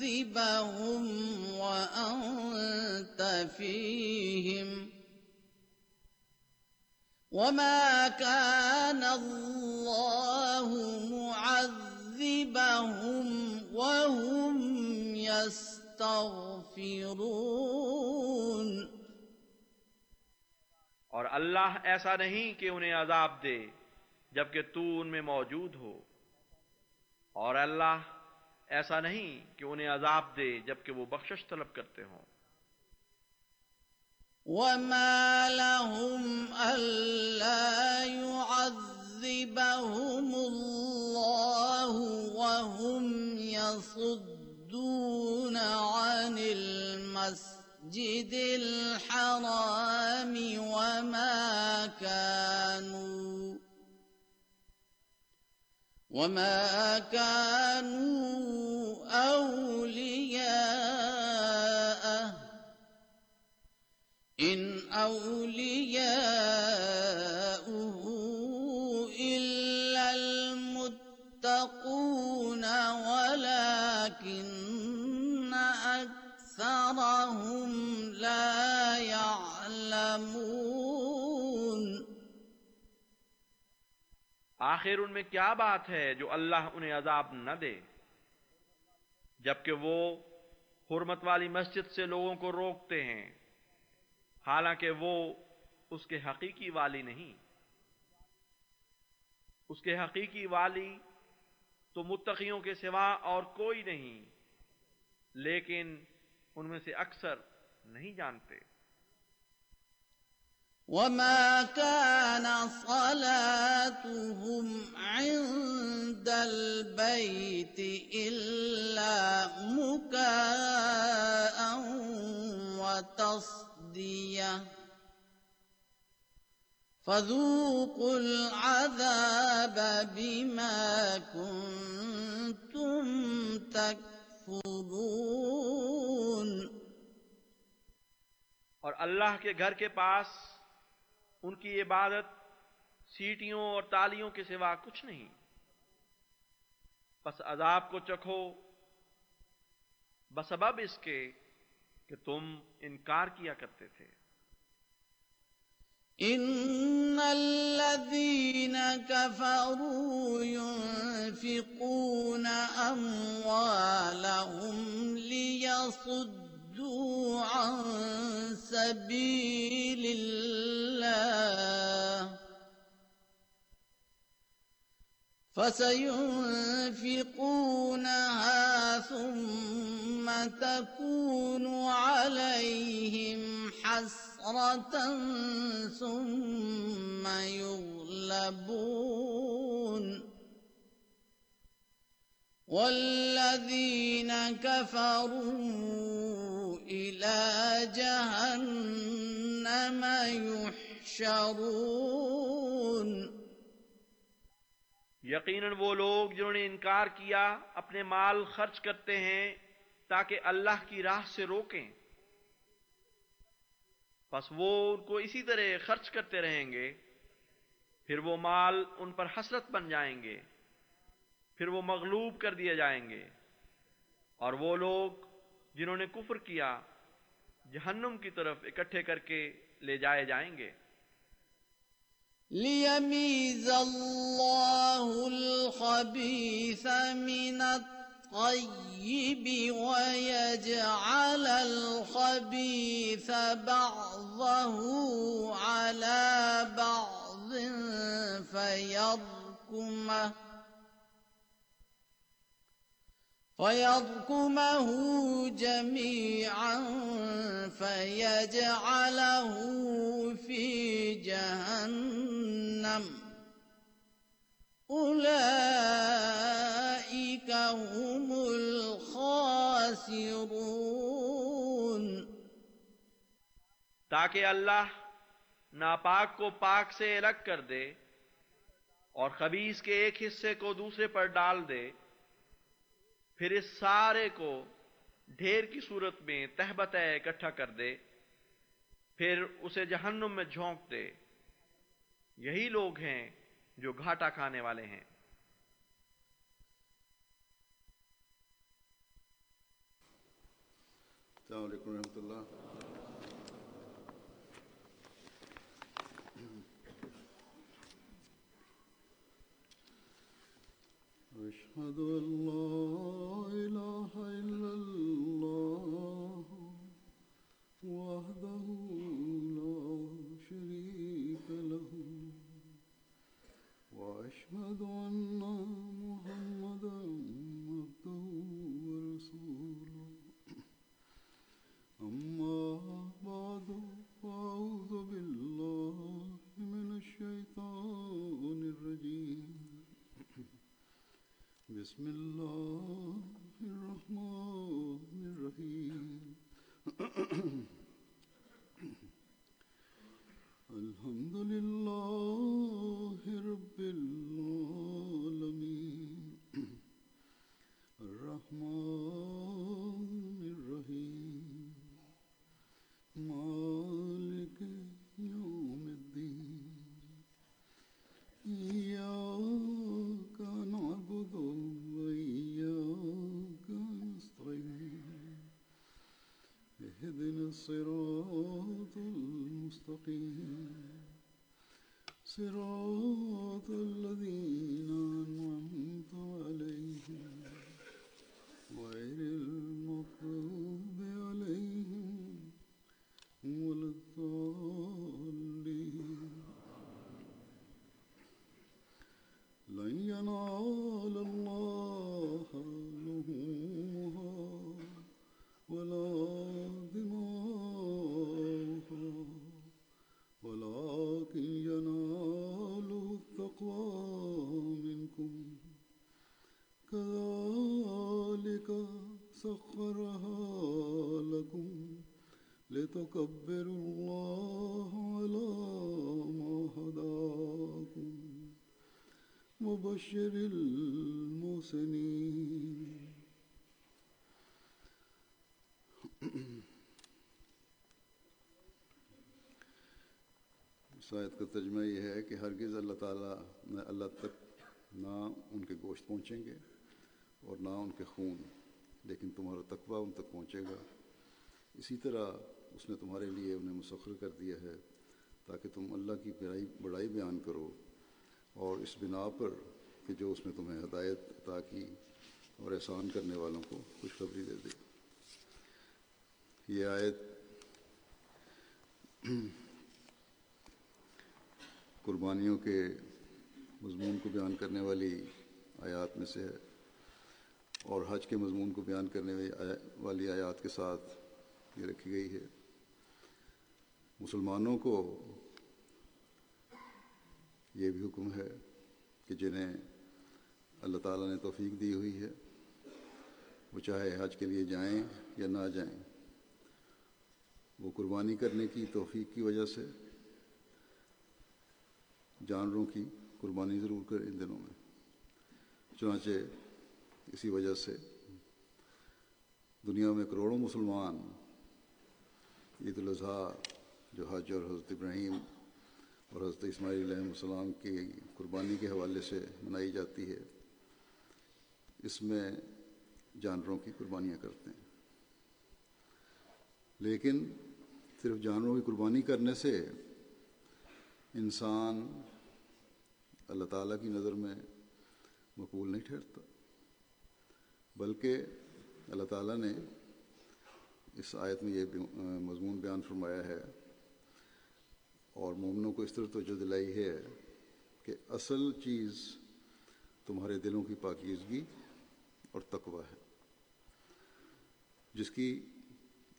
ليعذبهم وأنت فيهم وما كان الله معذبهم وهم يستغفرون اور اللہ ایسا نہیں کہ انہیں عذاب دے جبکہ تو ان میں موجود ہو۔ اور اللہ ایسا نہیں کہ انہیں عذاب دے جبکہ وہ بخشش طلب کرتے ہوں۔ وما لهم ألا يعذبهم الله وهم يصدون عن المسجد الحرام وما كانوا وما كانوا أولياءه إن أولياؤه إلا المتقون ولكن أكثرهم لا يعلمون آخر ان میں کیا بات ہے جو اللہ انہیں عذاب نہ دے؟ جبکہ وہ حرمت والی مسجد سے لوگوں کو روکتے ہیں، حالانکہ وہ اس کے حقیقی والی نہیں۔ اس کے حقیقی والی تو متقیوں کے سوا اور کوئی نہیں، لیکن ان میں سے اکثر نہیں جانتے۔ وما كان صلاتهم عند البيت إلا مكاء وتصديه فذوقوا العذاب بما كنتم تكفرون اور اللہ کے گھر کے پاس ان کی عبادت سیٹیوں اور تالیوں کے سوا کچھ نہیں۔ بس عذاب کو چکھو۔ بسبب اس کے کہ تم انکار کیا کرتے تھے۔ إن الذين كفروا ينفقون أموالهم ليصدوا صدوا عن سبيل الله فسينفقونها ثم تكون عليهم حسرة ثم يغلبون والذين كفروا إلى جهنم يحشرون. یقیناً وہ لوگ جنہوں نے انکار کیا، اپنے مال خرچ کرتے ہیں تاکہ اللہ کی راہ سے روکیں۔ بس وہ ان کو اسی طرح خرچ کرتے رہیں گے، پھر وہ مال ان پر حسرت بن جائیں گے، پھر وہ مغلوب کر دیے جائیں گے۔ اور وہ لوگ جنہوں نے کفر کیا، جہنم کی طرف اکٹھے کر کے لے جائے جائیں گے۔ ليميز الله الخبيث من الطيب ويجعل الخبيث بعضه على بعض فيركمه فيركمه جميعا فيجعله في جهنم. أولئك هم الخاسرون. تاکہ اللہ ناپاک کو پاک سے الگ کر دے اور خبیص کے ایک حصے کو دوسرے پر ڈال دے پھر اس سارے کو ڈھیر کی صورت میں تہبت اکٹھا کر دے، پھر اسے جہنم میں جھونک دے۔ یہی لوگ ہیں جو گھاٹا کھانے والے ہیں۔ السلام علیکم رحمۃ اللہ۔ أشهد أن لا إله إلا الله وحده بسم الله کا ترجمہ یہ ہے کہ ہرگز اللہ تعالیٰ نہ اللہ تک نہ ان کے گوشت پہنچیں گے اور نہ ان کے خون، لیکن تمہارا تقوی ان تک پہنچے گا۔ اسی طرح اس نے تمہارے لیے انہیں مسخر کر دیا ہے تاکہ تم اللہ کی بڑائی بڑائی بیان کرو اور اس بنا پر کہ جو اس نے تمہیں ہدایت عطا کی اور احسان کرنے والوں کو خوشخبری دے دے۔ یہ آیت قربانیوں کے مضمون کو بیان کرنے والی آیات میں سے ہے۔ اور حج کے مضمون کو بیان کرنے والی آیات کے ساتھ یہ رکھی گئی ہے۔ مسلمانوں کو یہ بھی حکم ہے کہ جنہیں اللہ تعالیٰ نے توفیق دی ہوئی ہے، وہ چاہے حج کے لیے جائیں یا نہ جائیں، وہ قربانی کرنے کی توفیق کی وجہ سے جانوروں کی قربانی ضرور کریں ان دنوں میں۔ چنانچہ اسی وجہ سے دنیا میں کروڑوں مسلمان عید الاضحیٰ، جو حج اور حضرت ابراہیم اور حضرت اسماعیل علیہ السلام کی قربانی کے حوالے سے منائی جاتی ہے، اس میں جانوروں کی قربانیاں کرتے ہیں۔ لیکن صرف جانوروں کی قربانی کرنے سے انسان اللہ تعالیٰ کی نظر میں مقبول نہیں ٹھہرتا، بلکہ اللہ تعالیٰ نے اس آیت میں یہ مضمون بیان فرمایا ہے، اور مومنوں کو اس طرح توجہ دلائی ہے کہ اصل چیز تمہارے دلوں کی پاکیزگی اور تقوی ہے، جس کی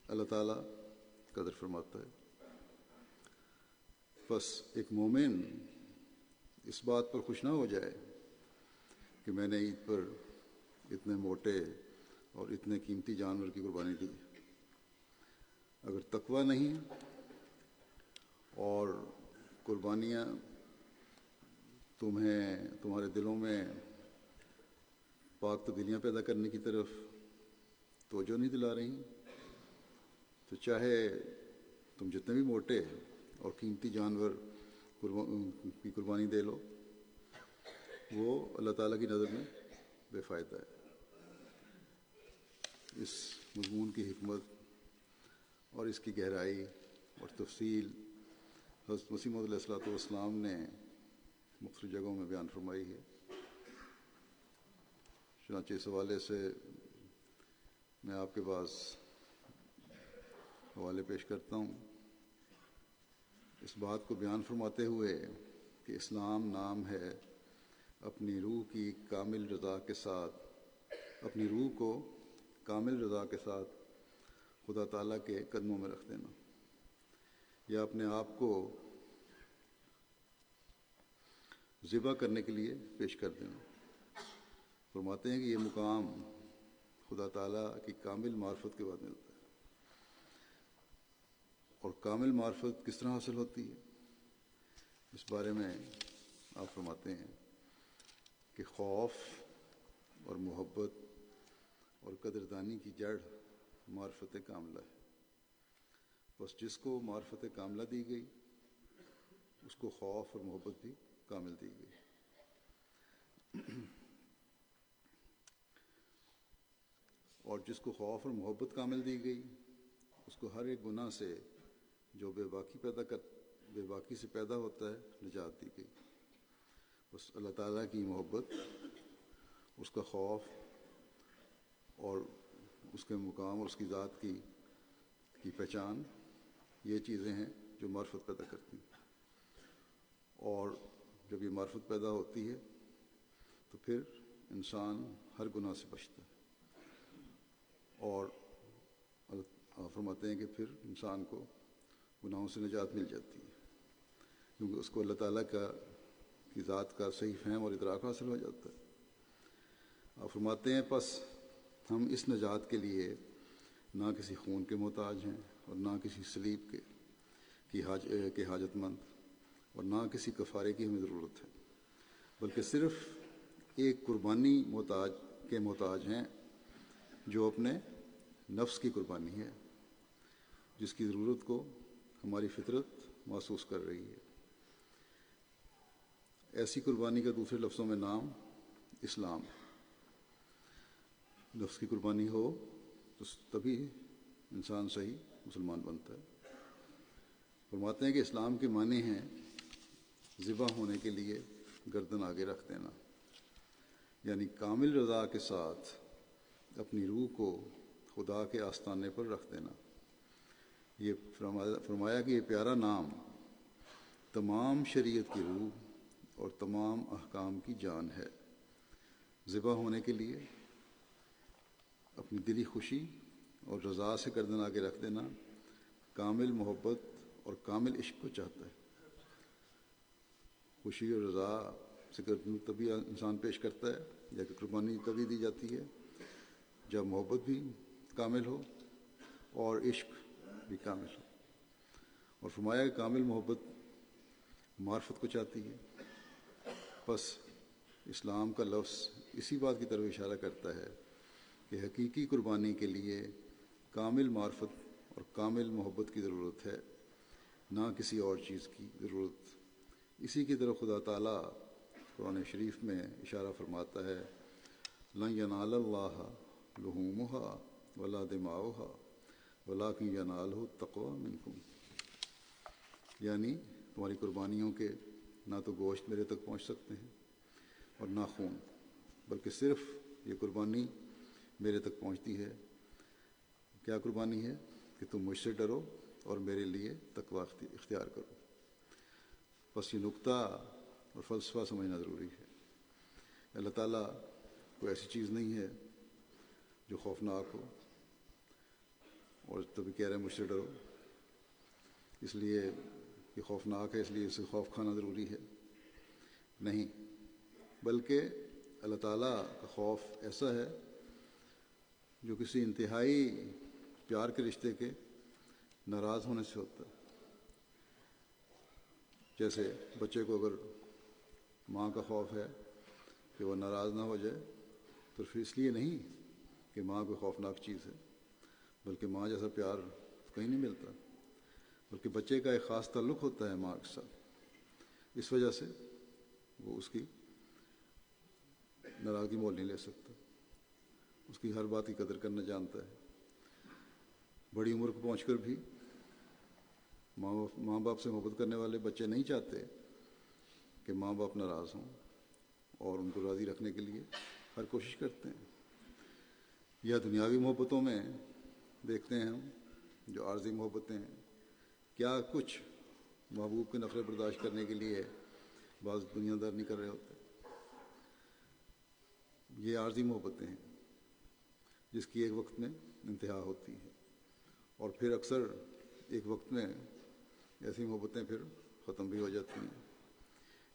اللہ تعالیٰ قدر فرماتا ہے۔ بس ایک مومن اس بات پر خوش نہ ہو جائے کہ میں نے عید پر اتنے موٹے اور اتنے قیمتی جانور کی قربانی دی۔ اگر تقوی نہیں اور قربانیاں تمہیں، تمہارے دلوں میں پاک تبدیلیاں پیدا کرنے کی طرف توجہ نہیں دلا رہی، تو چاہے تم جتنے بھی موٹے اور قیمتی جانور کی قربانی دے لو، وہ اللہ تعالیٰ کی نظر میں بے فائدہ ہے۔ اس مضمون کی حکمت اور اس کی گہرائی اور تفصیل حضرت مسیم علیہ السلاۃ والسلام نے مختلف جگہوں میں بیان فرمائی ہے۔ چنانچہ اس حوالے سے میں آپ کے پاس حوالے پیش کرتا ہوں۔ اس بات کو بیان فرماتے ہوئے کہ اسلام نام ہے اپنی روح کی کامل رضا کے ساتھ، اپنی روح کو کامل رضا کے ساتھ خدا تعالیٰ کے قدموں میں رکھ دینا۔ یا اپنے آپ کو ذبح کرنے کے لیے پیش کر دینا۔ فرماتے ہیں کہ یہ مقام خدا تعالیٰ کی کامل معرفت کے بعد ملتا ہے۔ اور کامل معرفت کس طرح حاصل ہوتی ہے؟ اس بارے میں آپ فرماتے ہیں کہ خوف اور محبت اور قدردانی کی جڑ معرفت کاملہ ہے۔ بس جس کو معرفت کاملہ دی گئی، اس کو خوف اور محبت بھی کامل دی گئی۔ اور جس کو خوف اور محبت کامل دی گئی، اس کو ہر ایک گناہ سے جو بے باکی پیدا کر بے باکی سے پیدا ہوتا ہے، نجات دی گئی۔ بس اللہ تعالیٰ کی محبت، اس کا خوف اور اس کے مقام اور اس کی ذات کی کی پہچان، یہ چیزیں ہیں جو معرفت پیدا کرتی ہیں۔ اور جب یہ معرفت پیدا ہوتی ہے، تو پھر انسان ہر گناہ سے بچتا ہے۔ اور فرماتے ہیں کہ پھر انسان کو گناہوں سے نجات مل جاتی ہے۔ کیونکہ اس کو اللہ تعالیٰ کا، کی ذات کا صحیح فہم اور ادراک حاصل ہو جاتا ہے۔ آپ فرماتے ہیں، پس ہم اس نجات کے لیے نہ کسی خون کے محتاج ہیں اور نہ کسی سلیب کے، کی حاج، کے حاجت مند اور نہ کسی کفارے کی ہمیں ضرورت ہے۔ بلکہ صرف ایک قربانی محتاج، کے محتاج ہیں جو اپنے نفس کی قربانی ہے، جس کی ضرورت کو ہماری فطرت محسوس کر رہی ہے۔ ایسی قربانی کا دوسرے لفظوں میں نام اسلام۔ نفس کی قربانی ہو تو تبھی انسان صحیح مسلمان بنتا ہے۔ فرماتے ہیں کہ اسلام کے معنی ہیں ذبح ہونے کے لیے گردن آگے رکھ دینا یعنی کامل رضا کے ساتھ اپنی روح کو خدا کے آستانے پر رکھ دینا۔ یہ فرمایا فرمایا کہ یہ پیارا نام تمام شریعت کی روح اور تمام احکام کی جان ہے۔ ذبح ہونے کے لیے اپنی دلی خوشی اور رضا سے گردن آگے رکھ دینا کامل محبت اور کامل عشق کو چاہتا ہے۔ خوشی اور رضا سے گردن تبھی انسان پیش کرتا ہے، یا کہ قربانی تبھی دی جاتی ہے جب محبت بھی کامل ہو اور عشق بھی کامل ہو۔ اور فرمایا کہ کامل محبت معرفت کو چاہتی ہے۔ بس اسلام کا لفظ اسی بات کی طرف اشارہ کرتا ہے کہ حقیقی قربانی کے لیے کامل معرفت اور کامل محبت کی ضرورت ہے، نہ کسی اور چیز کی ضرورت۔ اسی کی طرف خدا تعالیٰ قرآن شریف میں اشارہ فرماتا ہے، لن ینال اللہ لحومها ولا دماؤها ولاکن ینال ہو تقوا منکم یعنی تمہاری قربانیوں کے نہ تو گوشت میرے تک پہنچ سکتے ہیں اور نہ خون، بلکہ صرف یہ قربانی میرے تک پہنچتی ہے۔ کیا قربانی ہے؟ کہ تم مجھ سے ڈرو اور میرے لیے تقوا اختیار کرو۔ بس یہ نقطہ اور فلسفہ سمجھنا ضروری ہے۔ اللہ تعالیٰ کوئی ایسی چیز نہیں ہے جو خوفناک ہو۔ اور تبھی کہہ رہے ہیں مجھ سے ڈرو۔ اس لیے یہ خوفناک ہے، اس لیے اسے خوف کھانا ضروری ہے۔ نہیں، بلکہ اللہ تعالیٰ کا خوف ایسا ہے جو کسی انتہائی پیار کے رشتے کے ناراض ہونے سے ہوتا ہے۔ جیسے بچے کو اگر ماں کا خوف ہے کہ وہ ناراض نہ ہو جائے، تو پھر اس لیے نہیں کہ ماں کوئی خوفناک چیز ہے۔ بلکہ ماں جیسا پیار کہیں نہیں ملتا، بلکہ بچے کا ایک خاص تعلق ہوتا ہے ماں کے ساتھ۔ اس وجہ سے وہ اس کی ناراضگی مول نہیں لے سکتا۔ اس کی ہر بات کی قدر کرنا جانتا ہے۔ بڑی عمر کو پہنچ کر بھی ماں باپ ماں باپ سے محبت کرنے والے بچے نہیں چاہتے کہ ماں باپ ناراض ہوں اور ان کو راضی رکھنے کے لیے ہر کوشش کرتے ہیں۔ یا دنیاوی محبتوں میں دیکھتے ہیں ہم، جو عارضی محبتیں ہیں۔ کیا کچھ محبوب کے نفرت برداشت کرنے کے لیے بعض دنیا دار نہیں کر رہے ہوتے؟ یہ عارضی محبتیں ہیں، جس کی ایک وقت میں انتہا ہوتی ہے اور پھر اکثر ایک وقت میں ایسی محبتیں پھر ختم بھی ہو جاتی ہیں۔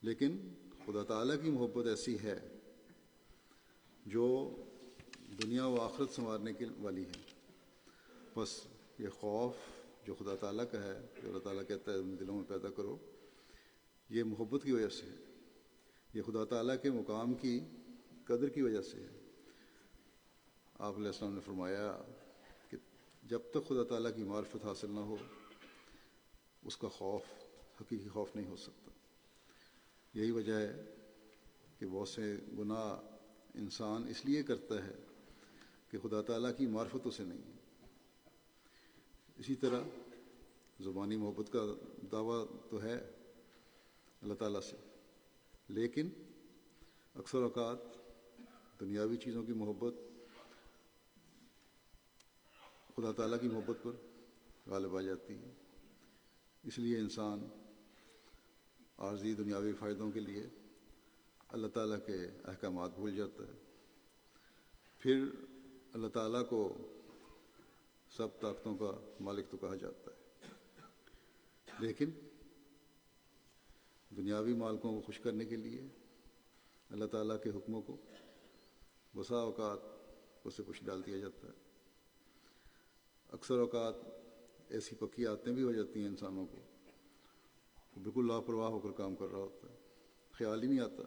لیکن خدا تعالیٰ کی محبت ایسی ہے جو دنیا و آخرت سنوارنے کی والی ہے۔ بس یہ خوف جو خدا تعالیٰ کا ہے، جو اللہ تعالیٰ کہتا ہے، ان دلوں میں پیدا کرو، یہ محبت کی وجہ سے ہے۔ یہ خدا تعالیٰ کے مقام کی قدر کی وجہ سے ہے۔ آپ علیہ السلام نے فرمایا کہ جب تک خدا تعالیٰ کی معرفت حاصل نہ ہو، اس کا خوف، حقیقی خوف نہیں ہو سکتا۔ یہی وجہ ہے کہ بہت سے گناہ انسان اس لیے کرتا ہے کہ خدا تعالیٰ کی معرفت اسے نہیں۔ ہے اسی طرح زبانی محبت کا دعویٰ تو ہے اللہ تعالیٰ سے، لیکن اکثر اوقات دنیاوی چیزوں کی محبت خدا تعالیٰ کی محبت پر غالب آ جاتی ہے۔ اس لیے انسان عارضی دنیاوی فائدوں کے لیے اللہ تعالیٰ کے احکامات بھول جاتا ہے۔ پھر اللہ تعالیٰ کو سب طاقتوں کا مالک تو کہا جاتا ہے۔ لیکن دنیاوی مالکوں کو خوش کرنے کے لیے اللہ تعالیٰ کے حکموں کو بسا اوقات اسے کچھ ڈال دیا جاتا ہے۔ اکثر اوقات ایسی پکی آتیں بھی ہو جاتی ہیں انسانوں کو۔ بالکل لاپرواہ ہو کر کام کر رہا ہوتا ہے۔ خیال ہی نہیں آتا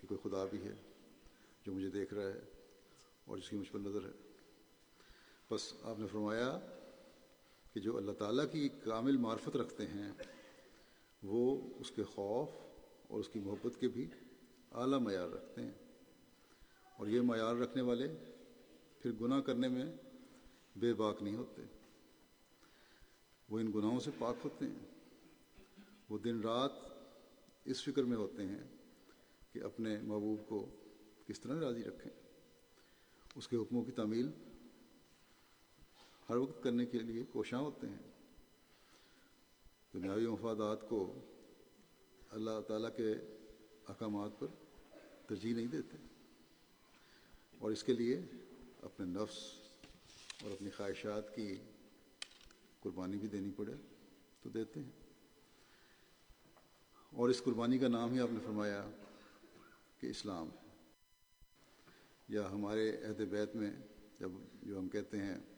کہ کوئی خدا بھی ہے جو مجھے دیکھ رہا ہے اور جس کی مجھ پر نظر ہے۔ بس آپ نے فرمایا کہ جو اللہ تعالیٰ کی کامل معرفت رکھتے ہیں، وہ اس کے خوف اور اس کی محبت کے بھی اعلیٰ معیار رکھتے ہیں۔ اور یہ معیار رکھنے والے پھر گناہ کرنے میں بے باک نہیں ہوتے۔ وہ ان گناہوں سے پاک ہوتے ہیں۔ وہ دن رات اس فکر میں ہوتے ہیں کہ اپنے محبوب کو کس طرح راضی رکھیں۔ اس کے حکموں کی تعمیل ہر وقت کرنے کے لیے کوشاں ہوتے ہیں۔ دنیاوی مفادات کو اللہ تعالیٰ کے احکامات پر ترجیح نہیں دیتے۔ اور اس کے لیے اپنے نفس اور اپنی خواہشات کی قربانی بھی دینی پڑے تو دیتے ہیں۔ اور اس قربانی کا نام ہی آپ نے فرمایا کہ اسلام ہے۔ یا ہمارے عہد بیت میں جب جو ہم کہتے ہیں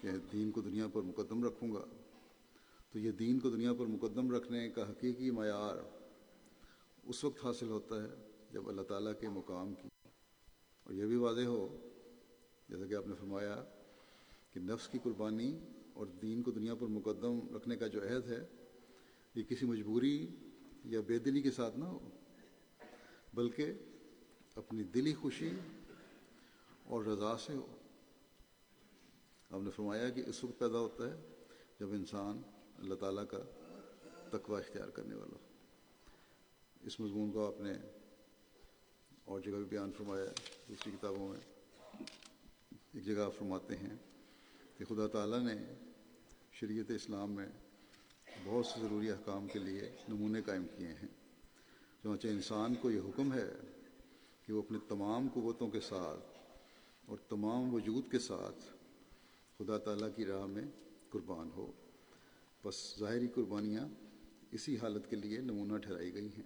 کہ دین کو دنیا پر مقدم رکھوں گا۔ تو یہ دین کو دنیا پر مقدم رکھنے کا حقیقی معیار اس وقت حاصل ہوتا ہے جب اللہ تعالیٰ کے مقام کی۔ اور یہ بھی واضح ہو، جیسا کہ آپ نے فرمایا کہ نفس کی قربانی اور دین کو دنیا پر مقدم رکھنے کا جو عہد ہے، یہ کسی مجبوری یا بے دلی کے ساتھ نہ ہو، بلکہ اپنی دلی خوشی اور رضا سے ہو۔ آپ نے فرمایا کہ اس وقت پیدا ہوتا ہے جب انسان اللہ تعالیٰ کا تقوی اختیار کرنے والا ہو۔ اس مضمون کو آپ نے اور جگہ بھی بیان فرمایا دوسری کتابوں میں ایک جگہ آپ فرماتے ہیں کہ خدا تعالیٰ نے شریعت اسلام میں بہت سے ضروری احکام کے لیے نمونے قائم کیے ہیں۔ چنانچہ انسان کو یہ حکم ہے کہ وہ اپنے تمام قوتوں کے ساتھ اور تمام وجود کے ساتھ خدا تعالیٰ کی راہ میں قربان ہو۔ بس ظاہری قربانیاں اسی حالت کے لیے نمونہ ٹھہرائی گئی ہیں۔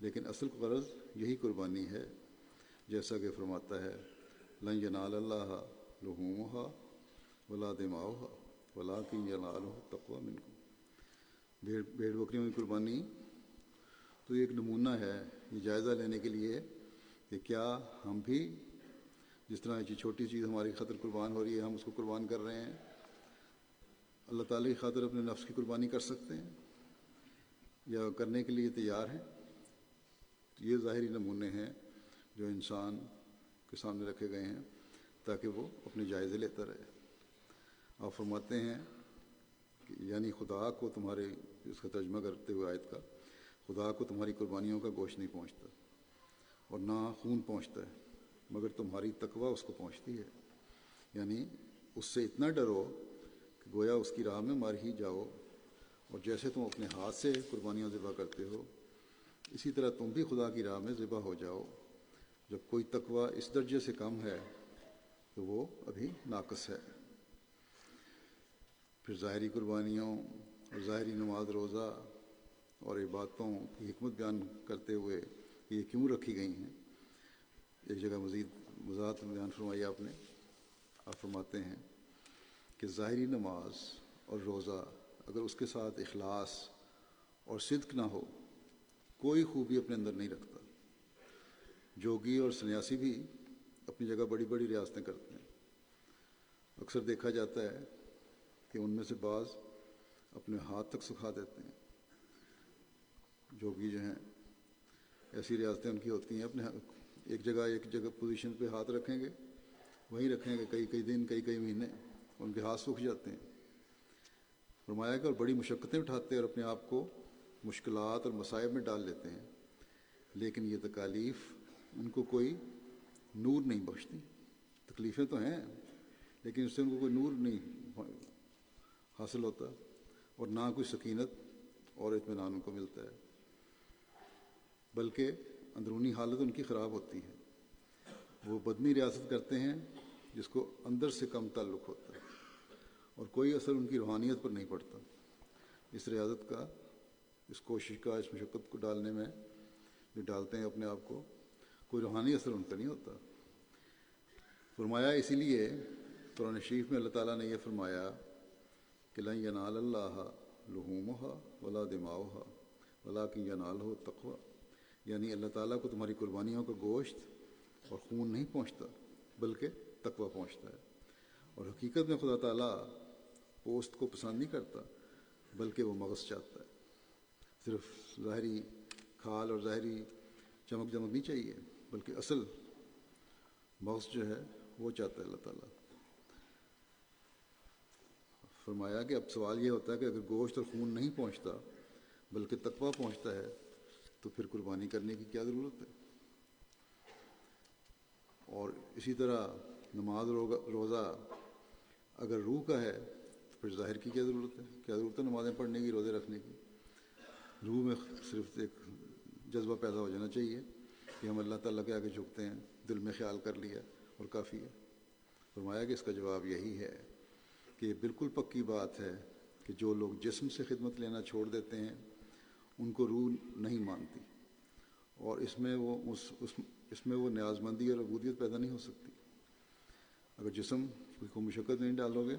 لیکن اصل غرض یہی قربانی ہے، جیسا کہ فرماتا ہے، لن ینال اللہ لحومہ ولا دماؤ ولا کی ینال ہو تقوا من کو بھیڑ بھیڑ بکریوں کی قربانی تو یہ ایک نمونہ ہے، یہ جائزہ لینے کے لیے کہ کیا ہم بھی جس طرح یہ چھوٹی چیز ہماری خاطر قربان ہو رہی ہے، ہم اس کو قربان کر رہے ہیں۔ اللہ تعالیٰ کی خاطر اپنے نفس کی قربانی کر سکتے ہیں یا کرنے کے لیے تیار ہیں۔ یہ ظاہری نمونے ہیں جو انسان کے سامنے رکھے گئے ہیں تاکہ وہ اپنے جائزے لیتا رہے۔ آپ فرماتے ہیں کہ یعنی خدا کو تمہارے اس کا ترجمہ کرتے ہوئے آیت کا، خدا کو تمہاری قربانیوں کا گوشت نہیں پہنچتا اور نہ خون پہنچتا ہے۔ مگر تمہاری تقوی اس کو پہنچتی ہے۔ یعنی اس سے اتنا ڈرو کہ گویا اس کی راہ میں مار ہی جاؤ۔ اور جیسے تم اپنے ہاتھ سے قربانیاں ذبح کرتے ہو، اسی طرح تم بھی خدا کی راہ میں ذبح ہو جاؤ۔ جب کوئی تقوی اس درجے سے کم ہے، تو وہ ابھی ناقص ہے۔ پھر ظاہری قربانیوں اور ظاہری نماز روزہ اور عبادتوں کی حکمت بیان کرتے ہوئے یہ کیوں رکھی گئی ہیں؟ ایک جگہ مزید وضاحت بیان فرمائی آپ نے۔ آپ فرماتے ہیں کہ ظاہری نماز اور روزہ اگر اس کے ساتھ اخلاص اور صدق نہ ہو، کوئی خوبی اپنے اندر نہیں رکھتا۔ جوگی اور سنیاسی بھی اپنی جگہ بڑی بڑی ریاستیں کرتے ہیں۔ اکثر دیکھا جاتا ہے کہ ان میں سے بعض اپنے ہاتھ تک سکھا دیتے ہیں۔ جوگی جو ہیں، ایسی ریاستیں ان کی ہوتی ہیں، اپنے ایک جگہ ایک جگہ پوزیشن پہ ہاتھ رکھیں گے، وہیں رکھیں گے، کئی کئی دن، کئی کئی مہینے، ان کے ہاتھ سوکھ جاتے ہیں۔ فرمایا کہ اور بڑی مشقتیں اٹھاتے ہیں اور اپنے آپ کو مشکلات اور مصائب میں ڈال لیتے ہیں۔ لیکن یہ تکالیف ان کو کوئی نور نہیں بخشتی۔ تکلیفیں تو ہیں، لیکن اس سے ان کو کوئی نور نہیں حاصل ہوتا اور نہ کوئی سکینت اور اطمینان ان کو ملتا ہے۔ بلکہ اندرونی حالت ان کی خراب ہوتی ہے۔ وہ بدنی ریاست کرتے ہیں جس کو اندر سے کم تعلق ہوتا ہے اور کوئی اثر ان کی روحانیت پر نہیں پڑتا۔ اس ریاضت کا، اس کوشش کا، اس مشقت کو ڈالنے میں جو ڈالتے ہیں اپنے آپ کو، کوئی روحانی اثر ان کا نہیں ہوتا۔ فرمایا اسی لیے قرآن شریف میں اللہ تعالیٰ نے یہ فرمایا کہ لن ینال اللہ لحومہ ولا دماؤہ ولا کی ینال ہو تقوی۔ یعنی اللہ تعالیٰ کو تمہاری قربانیوں کا گوشت اور خون نہیں پہنچتا، بلکہ تقوی پہنچتا ہے۔ اور حقیقت میں خدا تعالیٰ پوسٹ کو پسند نہیں کرتا، بلکہ وہ مغز چاہتا ہے۔ صرف ظاہری کھال اور ظاہری چمک دمک نہیں چاہیے، بلکہ اصل مغز جو ہے وہ چاہتا ہے اللہ تعالیٰ۔ فرمایا کہ اب سوال یہ ہوتا ہے کہ اگر گوشت اور خون نہیں پہنچتا، بلکہ تقوی پہنچتا ہے تو پھر قربانی کرنے کی کیا ضرورت ہے؟ اور اسی طرح نماز روزہ اگر روح کا ہے، تو پھر ظاہر کی کیا ضرورت ہے؟ کیا ضرورت ہے نمازیں پڑھنے کی، روزے رکھنے کی؟ روح میں صرف ایک جذبہ پیدا ہو جانا چاہیے کہ ہم اللہ تعالیٰ کے آگے جھکتے ہیں، دل میں خیال کر لیا اور کافی ہے۔ فرمایا کہ اس کا جواب یہی ہے کہ بالکل پکی بات ہے کہ جو لوگ جسم سے خدمت لینا چھوڑ دیتے ہیں ان کو روح نہیں مانتی اور اس میں وہ اس اس اس میں وہ نیاز مندی اور عبودیت پیدا نہیں ہو سکتی۔ اگر جسم کو مشقت نہیں ڈالو گے،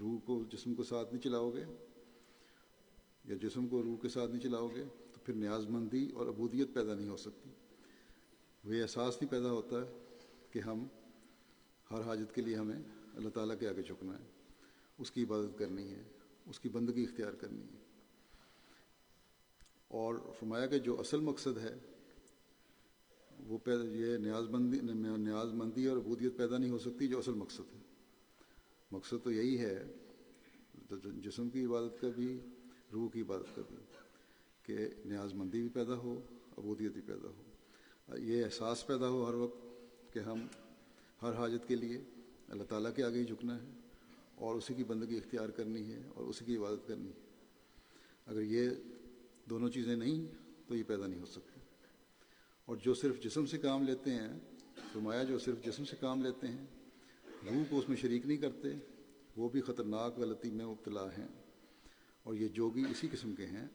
روح کو جسم کو ساتھ نہیں چلاؤ گے یا جسم کو روح کے ساتھ نہیں چلاؤ گے، تو پھر نیاز مندی اور عبودیت پیدا نہیں ہو سکتی۔ وہ احساس نہیں پیدا ہوتا ہے کہ ہم ہر حاجت کے لیے ہمیں اللہ تعالیٰ کے آگے جھکنا ہے، اس کی عبادت کرنی ہے، اس کی بندگی اختیار کرنی ہے۔ اور فرمایا کہ جو اصل مقصد ہے، وہ یہ نیاز مندی نیاز مندی اور عبودیت پیدا نہیں ہو سکتی، جو اصل مقصد ہے۔ مقصد تو یہی ہے جسم کی عبادت کا بھی روح کی عبادت کا بھی کہ نیاز مندی بھی پیدا ہو، عبودیت بھی پیدا ہو۔ یہ احساس پیدا ہو ہر وقت کہ ہم ہر حاجت کے لیے اللہ تعالیٰ کے آگے ہی جھکنا ہے اور اسی کی بندگی اختیار کرنی ہے اور اسی کی عبادت کرنی ہے۔ اگر یہ دونوں چیزیں نہیں تو یہ پیدا نہیں ہو سکتی۔ اور جو صرف جسم سے کام لیتے ہیں، فرمایا جو صرف جسم سے کام لیتے ہیں، روح کو اس میں شریک نہیں کرتے، وہ بھی خطرناک غلطی میں مبتلا ہیں۔ اور یہ جوگی اسی قسم کے ہیں۔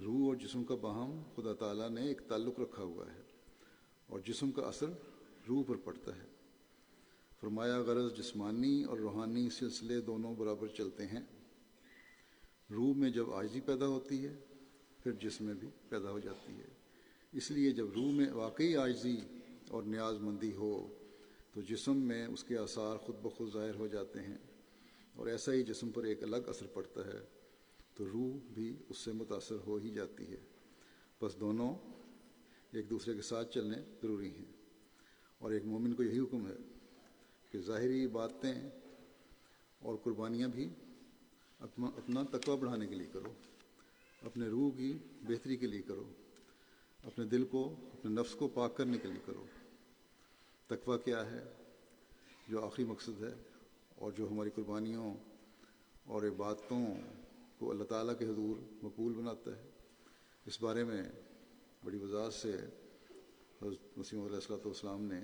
روح اور جسم کا باہم خدا تعالیٰ نے ایک تعلق رکھا ہوا ہے۔ اور جسم کا اثر روح پر پڑتا ہے۔ فرمایا، غرض جسمانی اور روحانی سلسلے دونوں برابر چلتے ہیں۔ روح میں جب آجزی پیدا ہوتی ہے پھر جسم میں بھی پیدا ہو جاتی ہے۔ اس لیے جب روح میں واقعی آجزی اور نیاز مندی ہو، تو جسم میں اس کے آثار خود بخود ظاہر ہو جاتے ہیں اور ایسا ہی جسم پر ایک الگ اثر پڑتا ہے۔ تو روح بھی اس سے متاثر ہو ہی جاتی ہے۔ بس دونوں ایک دوسرے کے ساتھ چلنے ضروری ہیں۔ اور ایک مومن کو یہی حکم ہے کہ ظاہری باتیں اور قربانیاں بھی اپنا اپنا تقوی بڑھانے کے لیے کرو۔ اپنے روح کی بہتری کے لیے کرو۔ اپنے دل کو، اپنے نفس کو پاک کرنے کے لیے کرو۔ تقوی کیا ہے؟ جو آخری مقصد ہے۔ اور جو ہماری قربانیوں اور عبادتوں کو اللہ تعالیٰ کے حضور مقبول بناتا ہے۔ اس بارے میں بڑی وضاحت سے حضرت مسیم علیہ السلۃ والسلام نے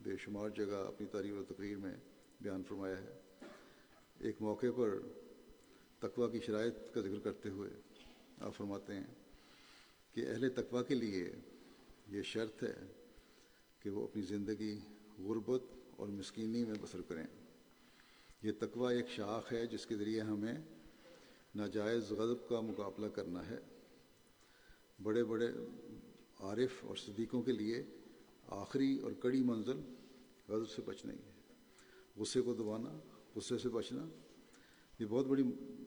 بے شمار جگہ اپنی تاریخ و تقریر میں بیان فرمایا ہے۔ ایک موقع پر تقوی کی شرائط کا ذکر کرتے ہوئے آپ فرماتے ہیں کہ اہل تقوی کے لیے یہ شرط ہے کہ وہ اپنی زندگی غربت اور مسکینی میں بسر کریں۔ یہ تقوی ایک شاخ ہے جس کے ذریعے ہمیں ناجائز غضب کا مقابلہ کرنا ہے۔ بڑے بڑے عارف اور صدیقوں کے لیے آخری اور کڑی منزل غضب سے بچنا ہی ہے۔ غصے کو دبانا، غصے سے بچنا، یہ بہت بڑی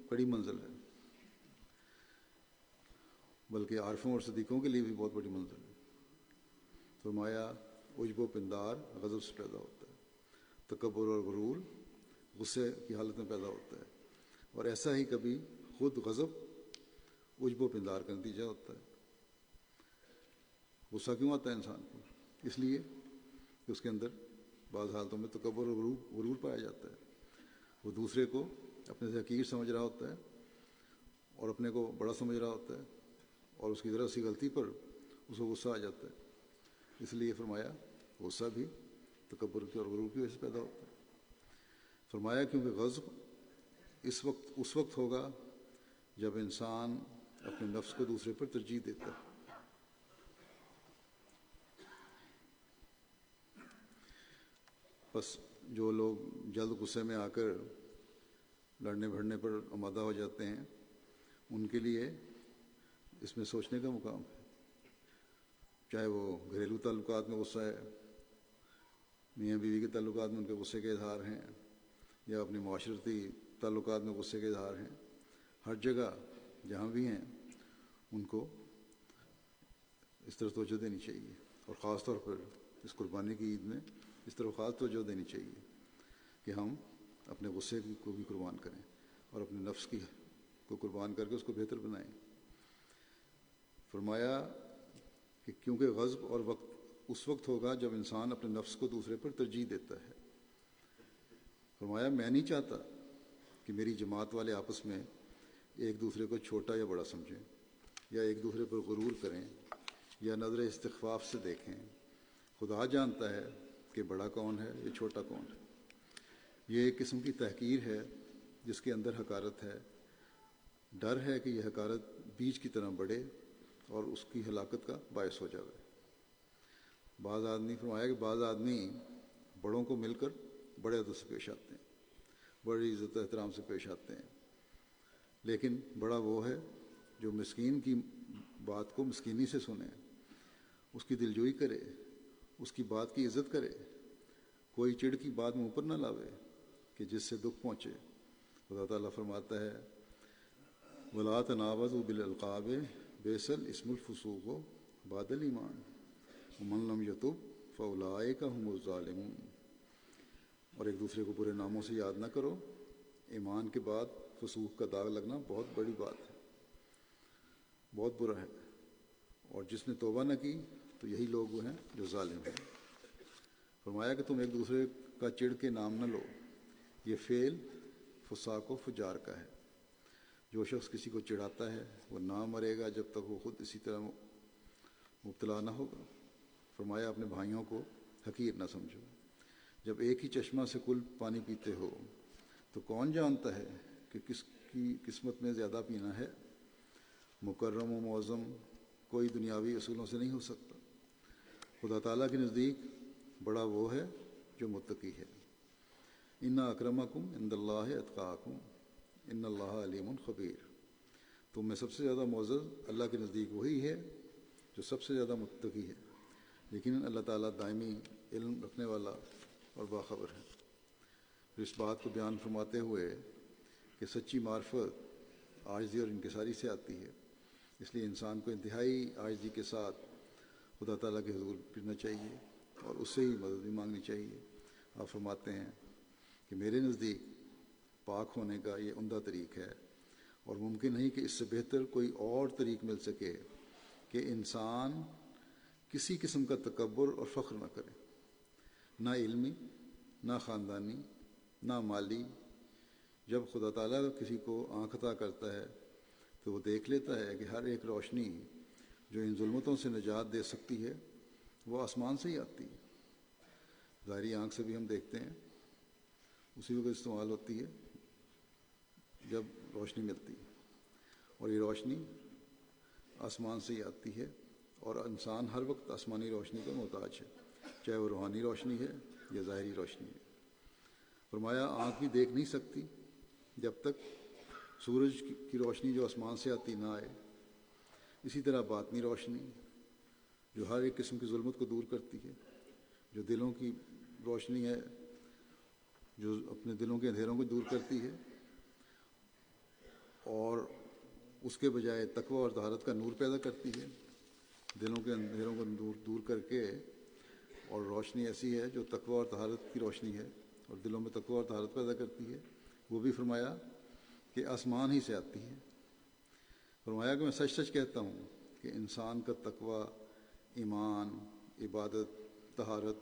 کڑی منزل ہے۔ بلکہ عارفوں اور صدیقوں کے لیے بھی بہت بڑی منزل ہے۔ فرمایا، عجب و پندار غضب سے پیدا ہوتا ہے۔ تکبر اور غرور غصے کی حالت میں پیدا ہوتا ہے۔ اور ایسا ہی کبھی خود غضب عجب و پندار کا نتیجہ ہوتا ہے۔ غصہ کیوں آتا ہے انسان کو؟ اس لیے کہ اس کے اندر بعض حالتوں میں تکبر اور غرور غرور پایا جاتا ہے۔ وہ دوسرے کو اپنے سے حقیق سمجھ رہا ہوتا ہے اور اپنے کو بڑا سمجھ رہا ہوتا ہے۔ اور اس کی ذرا سی غلطی پر اس کو غصہ آ جاتا ہے۔ اس لیے فرمایا، غصہ بھی تکبر کی اور غرور کی وجہ سے پیدا ہوتا ہے۔ فرمایا، کیونکہ غضب اس وقت اس وقت ہوگا جب انسان اپنے نفس کو دوسرے پر ترجیح دیتا ہے۔ بس جو لوگ جلد غصے میں آ کر لڑنے بھڑنے پر آمادہ ہو جاتے ہیں، ان کے لیے اس میں سوچنے کا مقام ہے۔ چاہے وہ گھریلو تعلقات میں غصہ ہے، میاں بیوی کے تعلقات میں ان کے غصے کے اظہار ہیں، یا اپنے معاشرتی تعلقات میں غصے کے اظہار ہیں، ہر جگہ جہاں بھی ہیں، ان کو اس طرح توجہ دینی چاہیے۔ اور خاص طور پر اس قربانی کی عید میں اس طرح خاص توجہ دینی چاہیے کہ ہم اپنے غصے کو بھی قربان کریں اور اپنے نفس کی کو قربان کر کے اس کو بہتر بنائیں۔ فرمایا کہ کیونکہ غضب اور وقت اس وقت ہوگا جب انسان اپنے نفس کو دوسرے پر ترجیح دیتا ہے۔ فرمایا، میں نہیں چاہتا کہ میری جماعت والے آپس میں ایک دوسرے کو چھوٹا یا بڑا سمجھیں یا ایک دوسرے پر غرور کریں یا نظر استخفاف سے دیکھیں۔ خدا جانتا ہے کہ بڑا کون ہے یا چھوٹا کون ہے۔ یہ ایک قسم کی تحقیر ہے جس کے اندر حکارت ہے۔ ڈر ہے کہ یہ حکارت بیج کی طرح بڑھے اور اس کی ہلاکت کا باعث ہو جائے بعض آدمی فرمایا کہ بعض آدمی بڑوں کو مل کر بڑے عدد سے پیش آتے ہیں، بڑی عزت و احترام سے پیش آتے ہیں۔ لیکن بڑا وہ ہے جو مسکین کی بات کو مسکینی سے سنے، اس کی دلجوئی کرے، اس کی بات کی عزت کرے، کوئی چڑ کی بات منہ پر نہ لاوے کہ جس سے دکھ پہنچے۔ خدا تعالیٰ فرماتا ہے، ولا تناوز و بالالقاب بیسل اسم الفسوق و بادل ایمان من لم یتب فولائے کا ہم الظالمون. اور ایک دوسرے کو برے ناموں سے یاد نہ کرو. ایمان کے بعد فسوق کا داغ لگنا بہت بڑی بات ہے. بہت برا ہے. اور جس نے توبہ نہ کی تو یہی لوگ وہ ہیں جو ظالم ہیں. فرمایا کہ تم ایک دوسرے کا چڑ کے نام نہ لو. یہ فعل فساق و فجار کا ہے. جو شخص کسی کو چڑھاتا ہے، وہ نہ مرے گا جب تک وہ خود اسی طرح مبتلا نہ ہوگا۔ فرمایا، اپنے بھائیوں کو حقیر نہ سمجھو۔ جب ایک ہی چشمہ سے کل پانی پیتے ہو، تو کون جانتا ہے کہ کس کی قسمت میں زیادہ پینا ہے؟ مکرم و معظم کوئی دنیاوی اصولوں سے نہیں ہو سکتا۔ خدا تعالیٰ کے نزدیک بڑا وہ ہے جو متقی ہے۔ ان اکرمکم ان اللہ اطقاکم ان اللہ علیم خبیر۔ تم میں سب سے زیادہ معزز اللہ کے نزدیک وہی ہے جو سب سے زیادہ متقی ہے۔ لیکن اللہ تعالیٰ دائمی علم رکھنے والا اور باخبر ہے۔ پھر اس بات کو بیان فرماتے ہوئے کہ سچی معرفت عاجزی اور انکساری سے آتی ہے۔ اس لیے انسان کو انتہائی عاجزی کے ساتھ خدا تعالیٰ کے حضور پھرنا چاہیے اور اس سے ہی مدد بھی مانگنی چاہیے۔ آپ فرماتے ہیں کہ میرے نزدیک پاک ہونے کا یہ عمدہ طریق ہے اور ممکن نہیں کہ اس سے بہتر کوئی اور طریق مل سکے کہ انسان کسی قسم کا تکبر اور فخر نہ کرے۔ نہ علمی، نہ خاندانی، نہ مالی۔ جب خدا تعالیٰ کسی کو آنکھ عطا کرتا ہے تو وہ دیکھ لیتا ہے کہ ہر ایک روشنی جو ان ظلمتوں سے نجات دے سکتی ہے، وہ آسمان سے ہی آتی ہے۔ ظاہری آنکھ سے بھی ہم دیکھتے ہیں، اسی وقت استعمال ہوتی ہے۔ جب روشنی ملتی ہے اور یہ روشنی آسمان سے ہی آتی ہے اور انسان ہر وقت آسمانی روشنی کا محتاج ہے، چاہے وہ روحانی روشنی ہے یا ظاہری روشنی ہے۔ فرمایا، آنکھ بھی دیکھ نہیں سکتی جب تک سورج کی روشنی جو آسمان سے آتی نہ آئے۔ اسی طرح باطنی روشنی جو ہر ایک قسم کی ظلمت کو دور کرتی ہے، جو دلوں کی روشنی ہے، جو اپنے دلوں کے اندھیروں کو دور کرتی ہے۔ اور اس کے بجائے تقوی اور طہارت کا نور پیدا کرتی ہے۔ دلوں کے اندھیروں کو دور دور کر کے اور روشنی ایسی ہے جو تقوی اور طہارت کی روشنی ہے اور دلوں میں تقوی اور طہارت پیدا کرتی ہے۔ وہ بھی فرمایا کہ آسمان ہی سے آتی ہے۔ فرمایا کہ میں سچ سچ کہتا ہوں کہ انسان کا تقوی، ایمان، عبادت، طہارت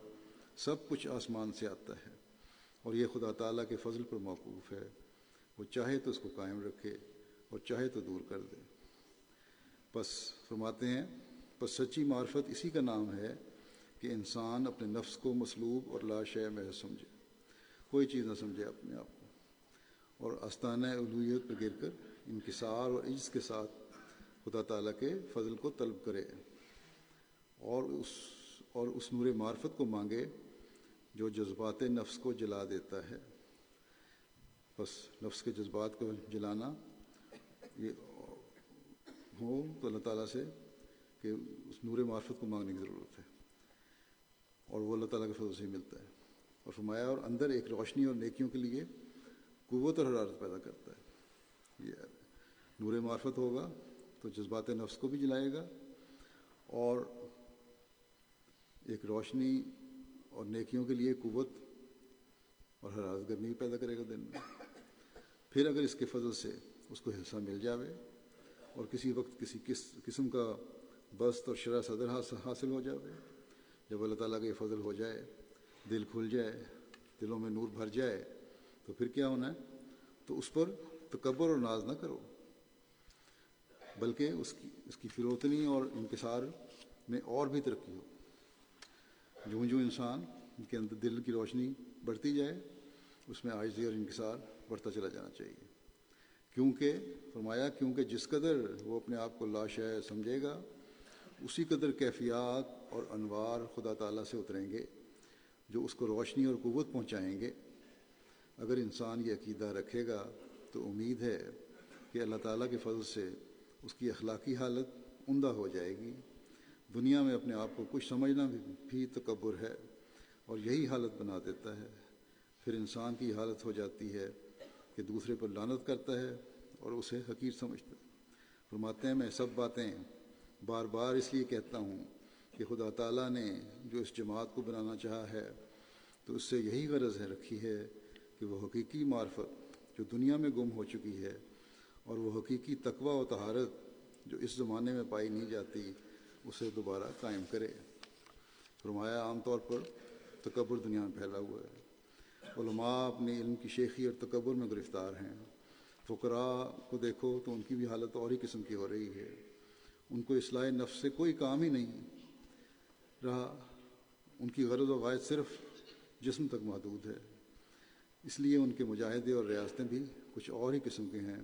سب کچھ آسمان سے آتا ہے اور یہ خدا تعالیٰ کے فضل پر موقوف ہے۔ وہ چاہے تو اس کو قائم رکھے۔ اور چاہے تو دور کر دے۔ بس فرماتے ہیں، بس سچی معرفت اسی کا نام ہے کہ انسان اپنے نفس کو مصلوب اور لاشے میں سمجھے۔ کوئی چیز نہ سمجھے اپنے آپ کو۔ اور آستانہ الوحیت پر گر کر انکسار اور عز کے ساتھ خدا تعالیٰ کے فضل کو طلب کرے۔ اور اس اور اس نور معرفت کو مانگے جو جذبات نفس کو جلا دیتا ہے۔ بس نفس کے جذبات کو جلانا یہ ہو تو اللہ تعالیٰ سے کہ اس نور معرفت کو مانگنے کی ضرورت ہے۔ اور وہ اللہ تعالیٰ کے فضل سے ہی ملتا ہے۔ اور فرمایا اور اندر ایک روشنی اور نیکیوں کے لیے قوت اور حرارت پیدا کرتا ہے۔ یہ نور معرفت ہوگا تو جذبات نفس کو بھی جلائے گا۔ اور ایک روشنی اور نیکیوں کے لیے قوت اور حرارت گرمی بھی پیدا کرے گا دن میں۔ پھر اگر اس کے فضل سے اس کو حصہ مل جاوے اور کسی وقت کسی کس قسم کا بست اور شرح صدر حاصل ہو جائے جب اللہ تعالیٰ کا یہ فضل ہو جائے، دل کھل جائے، دلوں میں نور بھر جائے، تو پھر کیا ہونا ہے؟ تو اس پر تکبر اور ناز نہ کرو۔ بلکہ اس کی اس کی فروتنی اور انکسار میں اور بھی ترقی ہو۔ جوں جوں انسان کے اندر دل کی روشنی بڑھتی جائے، اس میں آجزی اور انکسار بڑھتا چلا جانا چاہیے۔ کیونکہ فرمایا کیونکہ جس قدر وہ اپنے آپ کو لاش ہے سمجھے گا، اسی قدر کیفیات اور انوار خدا تعالیٰ سے اتریں گے جو اس کو روشنی اور قوت پہنچائیں گے۔ اگر انسان یہ عقیدہ رکھے گا تو امید ہے کہ اللہ تعالیٰ کے فضل سے اس کی اخلاقی حالت عمدہ ہو جائے گی۔ دنیا میں اپنے آپ کو کچھ سمجھنا بھی بھی تکبر ہے اور یہی حالت بنا دیتا ہے۔ پھر انسان کی حالت ہو جاتی ہے کہ دوسرے پر لانت کرتا ہے اور اسے حقیر سمجھتا ہے۔ فرماتے ہیں، میں سب باتیں بار بار اس لیے کہتا ہوں کہ خدا تعالیٰ نے جو اس جماعت کو بنانا چاہا ہے، تو اس سے یہی غرض ہے رکھی ہے کہ وہ حقیقی معرفت جو دنیا میں گم ہو چکی ہے اور وہ حقیقی تقوی و طہارت جو اس زمانے میں پائی نہیں جاتی، اسے دوبارہ قائم کرے۔ فرمایا، عام طور پر تکبر دنیا میں پھیلا ہوا ہے۔ علماء اپنے علم کی شیخی اور تکبر میں گرفتار ہیں۔ فقراء کو دیکھو تو ان کی بھی حالت اور ہی قسم کی ہو رہی ہے۔ ان کو اصلاح نفس سے کوئی کام ہی نہیں رہا۔ ان کی غرض و غائد صرف جسم تک محدود ہے۔ اس لیے ان کے مجاہدے اور ریاستیں بھی کچھ اور ہی قسم کے ہیں،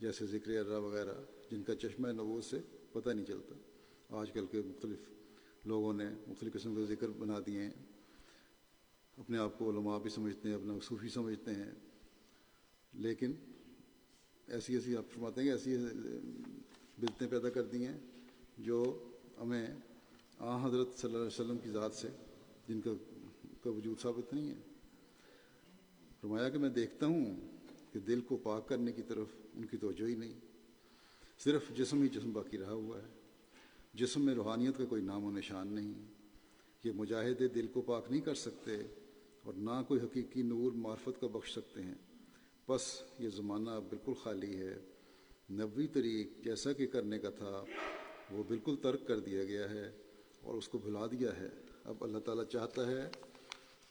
جیسے ذکر ارہ وغیرہ، جن کا چشمہ نبوت سے پتہ نہیں چلتا۔ آج کل کے مختلف لوگوں نے مختلف قسم کے ذکر بنا دیے ہیں۔ اپنے آپ کو علماء بھی سمجھتے ہیں، اپنا صوفی سمجھتے ہیں۔ لیکن ایسی ایسی آپ فرماتے ہیں کہ ایسی بلتیں پیدا کر دی ہیں جو ہمیں آ حضرت صلی اللہ علیہ وسلم کی ذات سے، جن کا کا وجود ثابت نہیں ہے۔ فرمایا کہ میں دیکھتا ہوں کہ دل کو پاک کرنے کی طرف ان کی توجہ ہی نہیں۔ صرف جسم ہی جسم باقی رہا ہوا ہے۔ جسم میں روحانیت کا کوئی نام و نشان نہیں۔ یہ مجاہدے دل کو پاک نہیں کر سکتے اور نہ کوئی حقیقی نور، معرفت کا بخش سکتے ہیں۔ بس یہ زمانہ بالکل خالی ہے۔ نبوی طریق جیسا کہ کرنے کا تھا، وہ بالکل ترک کر دیا گیا ہے اور اس کو بھلا دیا ہے۔ اب اللہ تعالیٰ چاہتا ہے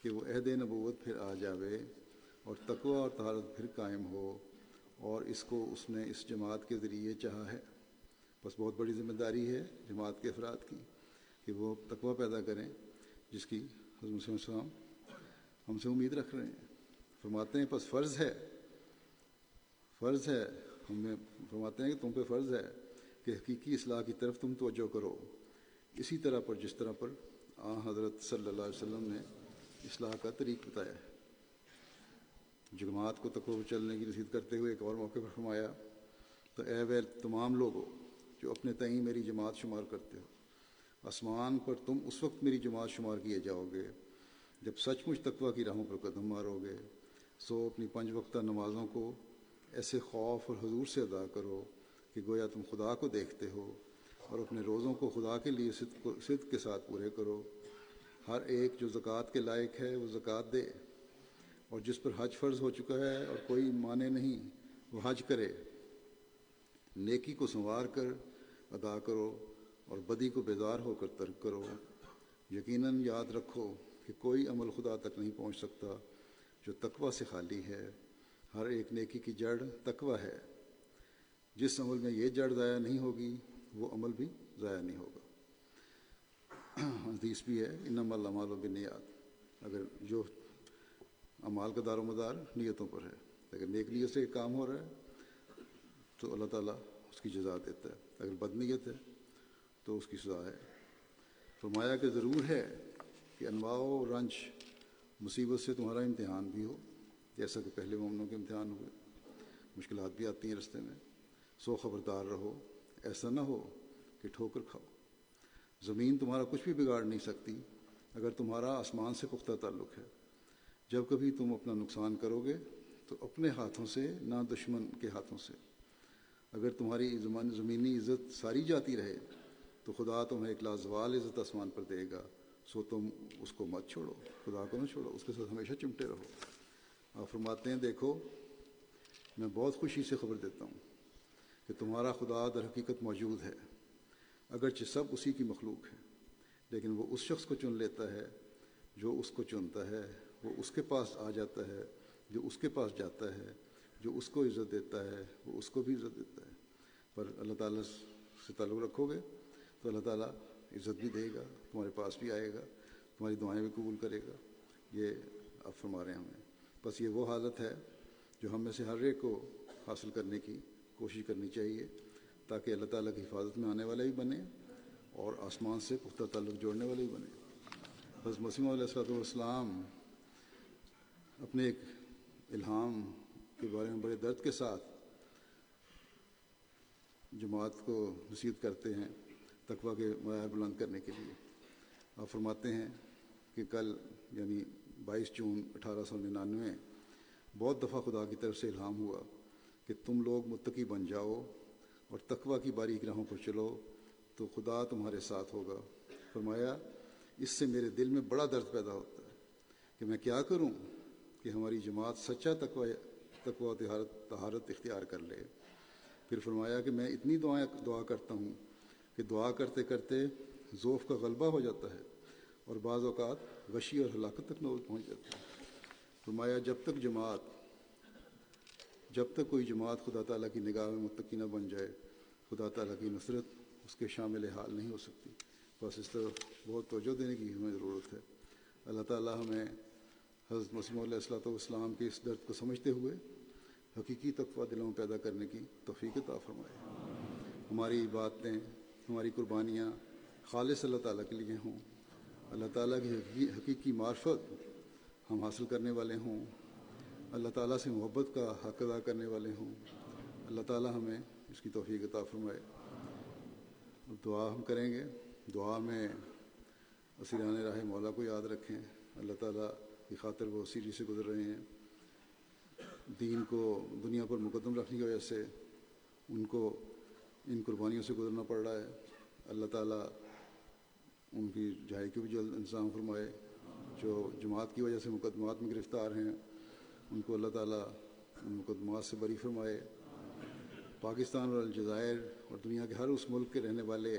کہ وہ عہد نبوت پھر آ جاوے اور تقوی اور طہارت پھر قائم ہو اور اس کو اس نے اس جماعت کے ذریعے چاہا ہے۔ بس بہت بڑی ذمہ داری ہے جماعت کے افراد کی کہ وہ تقوی پیدا کریں، جس کی حضرت السلام ہم سے امید رکھ رہے ہیں۔ فرماتے ہیں، بس فرض ہے۔ فرض ہے ہمیں فرماتے ہیں کہ تم پہ فرض ہے کہ حقیقی اصلاح کی طرف تم توجہ کرو۔ اسی طرح پر، جس طرح پر آ حضرت صلی اللہ علیہ وسلم نے اصلاح کا طریق بتایا ہے۔ جماعت کو تقوب چلنے کی رسید کرتے ہوئے ایک اور موقع پر فرمایا، تو اے ویل تمام لوگوں جو اپنے تئیں میری جماعت شمار کرتے ہو، آسمان پر تم اس وقت میری جماعت شمار کیے جاؤ گے جب سچ مچ تقوی کی راہوں پر قدم مارو گے سو اپنی پنج وقتہ نمازوں کو ایسے خوف اور حضور سے ادا کرو کہ گویا تم خدا کو دیکھتے ہو اور اپنے روزوں کو خدا کے لیے صدق صدق کے ساتھ پورے کرو۔ ہر ایک جو زکوٰۃ کے لائق ہے وہ زکوٰۃ دے۔ اور جس پر حج فرض ہو چکا ہے اور کوئی مانے نہیں، وہ حج کرے۔ نیکی کو سنوار کر ادا کرو اور بدی کو بیدار ہو کر ترک کرو۔ یقیناً یاد رکھو کہ کوئی عمل خدا تک نہیں پہنچ سکتا جو تقوی سے خالی ہے۔ ہر ایک نیکی کی جڑ تقوی ہے۔ جس عمل میں یہ جڑ ضائع نہیں ہوگی، وہ عمل بھی ضائع نہیں ہوگا۔ حدیث بھی ہے انم اللہ و بنیاد اگر جو اعمال کا دار و مدار نیتوں پر ہے، اگر نیک نیت سے کام ہو رہا ہے، تو اللہ تعالیٰ اس کی جزا دیتا ہے۔ اگر بد نیت ہے، تو اس کی سزا ہے۔ فرمایا کہ ضرور ہے کہ انواع و رنج مصیبت سے تمہارا امتحان بھی ہو۔ جیسا کہ پہلے مومنوں کے امتحان ہوئے، مشکلات بھی آتی ہیں رستے میں۔ سو خبردار رہو، ایسا نہ ہو کہ ٹھوکر کھاؤ۔ زمین تمہارا کچھ بھی بگاڑ نہیں سکتی، اگر تمہارا آسمان سے پختہ تعلق ہے۔ جب کبھی تم اپنا نقصان کرو گے تو اپنے ہاتھوں سے، نہ دشمن کے ہاتھوں سے۔ اگر تمہاری زمینی عزت ساری جاتی رہے، تو خدا تمہیں ایک لازوال عزت آسمان پر دے گا۔ سو تم اس کو مت چھوڑو، خدا کو نہ چھوڑو، اس کے ساتھ ہمیشہ چمٹے رہو۔ آپ فرماتے ہیں، دیکھو، میں بہت خوشی سے خبر دیتا ہوں کہ تمہارا خدا در حقیقت موجود ہے، اگرچہ سب اسی کی مخلوق ہے لیکن وہ اس شخص کو چن لیتا ہے جو اس کو چنتا ہے، وہ اس کے پاس آ جاتا ہے، جو اس کے پاس جاتا ہے، جو اس کو عزت دیتا ہے، وہ اس کو بھی عزت دیتا ہے۔ پر اللہ تعالیٰ سے تعلق رکھو گے تو اللہ تعالیٰ عزت بھی دے گا، تمہارے پاس بھی آئے گا، تمہاری دعائیں بھی قبول کرے گا۔ یہ اب فرما رہے ہیں ہمیں بس یہ وہ حالت ہے جو ہم میں سے ہر ایک کو حاصل کرنے کی کوشش کرنی چاہیے تاکہ اللہ تعالیٰ کی حفاظت میں آنے والے بھی بنے اور آسمان سے پختہ تعلق جوڑنے والے بھی بنے۔ بس مسیم علیہ السلۃ والسلام اپنے ایک الہام کے بارے میں بڑے درد کے ساتھ جماعت کو نصیحت کرتے ہیں تقوی کے معیار بلند کرنے کے لیے۔ آپ فرماتے ہیں کہ کل یعنی بائیس جون اٹھارہ سو ننانوے، بہت دفعہ خدا کی طرف سے الہام ہوا کہ تم لوگ متقی بن جاؤ اور تقوی کی باریک راہوں پر چلو تو خدا تمہارے ساتھ ہوگا۔ فرمایا، اس سے میرے دل میں بڑا درد پیدا ہوتا ہے کہ میں کیا کروں کہ ہماری جماعت سچا تقوی تقوی تہارت تہارت اختیار کر لے۔ پھر فرمایا کہ میں اتنی دعائیں، دعا کرتا ہوں کہ دعا کرتے کرتے ذوف کا غلبہ ہو جاتا ہے۔ اور بعض اوقات غشی اور ہلاکت تک نوز پہنچ جاتا ہے۔ فرمایا، جب تک جماعت، جب تک کوئی جماعت خدا تعالیٰ کی نگاہ میں متقی نہ بن جائے، خدا تعالیٰ کی نصرت اس کے شامل حال نہیں ہو سکتی۔ بس اس طرح بہت توجہ دینے کی ہمیں ضرورت ہے۔ اللہ تعالیٰ ہمیں حضرت مسیم علیہ السلاۃ والسلام کے اس درد کو سمجھتے ہوئے حقیقی تقوی دلوں پیدا کرنے کی توفیق عطا فرمائے۔ ہماری باتیں، ہماری قربانیاں خالص اللہ تعالیٰ کے لیے ہوں۔ اللہ تعالیٰ کی حقیقی معرفت ہم حاصل کرنے والے ہوں۔ اللہ تعالیٰ سے محبت کا حق ادا کرنے والے ہوں۔ اللہ تعالیٰ ہمیں اس کی توفیق عطا فرمائے۔ دعا ہم کریں گے۔ دعا میں اسیران راہ مولا کو یاد رکھیں۔ اللہ تعالیٰ کی خاطر وہ سیری سے گزر رہے ہیں۔ دین کو دنیا پر مقدم رکھنے کی وجہ سے ان کو، ان قربانیوں سے گزرنا پڑ رہا ہے۔ اللہ تعالیٰ ان کی جائے کی بھی جلد انتظام فرمائے، جو جماعت کی وجہ سے مقدمات میں گرفتار ہیں، ان کو اللہ تعالیٰ ان مقدمات سے بری فرمائے۔ پاکستان اور الجزائر اور دنیا کے ہر اس ملک کے رہنے والے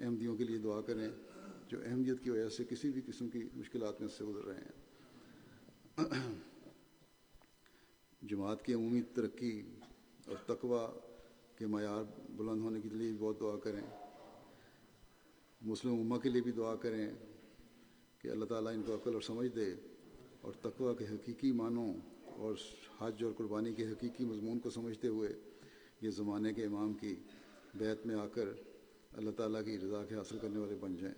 احمدیوں کے لیے دعا کریں جو اہمیت کی وجہ سے کسی بھی قسم کی مشکلات میں سے گزر رہے ہیں۔ جماعت کی عمومی ترقی اور تقوی کے معیار بلند ہونے کے لیے بھی بہت دعا کریں۔ مسلم امہ کے لیے بھی دعا کریں کہ اللہ تعالیٰ ان کو عقل اور سمجھ دے اور تقوی کے حقیقی معنوں اور حج اور قربانی کے حقیقی مضمون کو سمجھتے ہوئے یہ زمانے کے امام کی بیت میں آ کر اللہ تعالیٰ کی رضا کے حاصل کرنے والے بن جائیں۔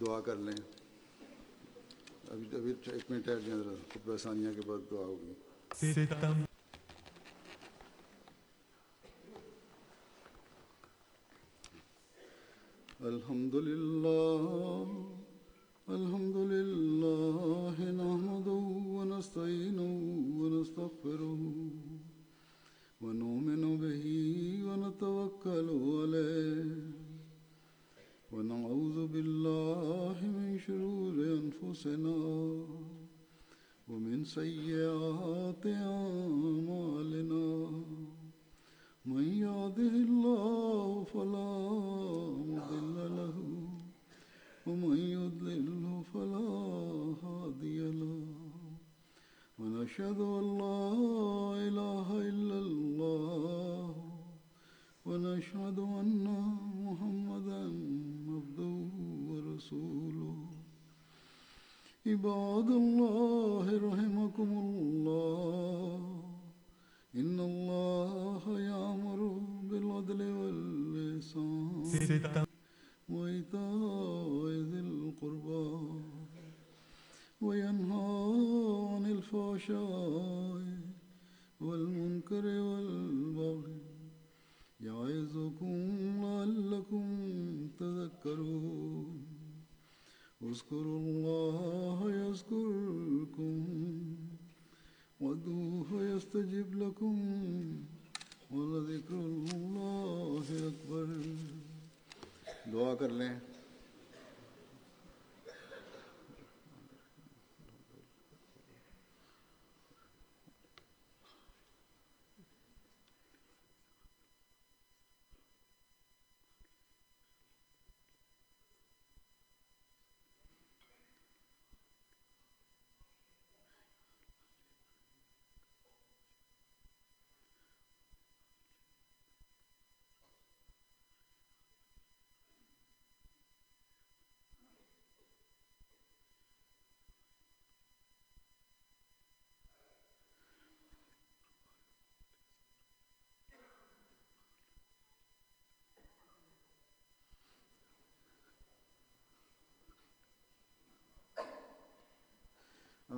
دعا کر لیں۔ ابھی ابھی ایک منٹ ٹھہر جائیں ذرا خطبہ ثانیہ کے بعد دعا ہوگی۔ الحمد لله الحمد لله نحمده ونستعينه ونستغفره ونؤمن به ونتوكل عليه ونعوذ بالله من شرور أنفسنا ومن سيئات أعمالنا من يهده الله فلا ومن يضلله فلا هادي له ونشهد أن لا إله إلا الله ونشهد أن محمدا عبده ورسوله عباد الله رحمكم الله إن الله يأمر بالعدل والإحسان ستم وإيتاء ذي القربى، وينهى عن الفحشاء والمنكر والبغي، يعظكم لعلكم تذكرون. اذكروا الله يذكركم، وادعوه يستجب لكم، ولذكر الله أكبر. دعا کر لیں۔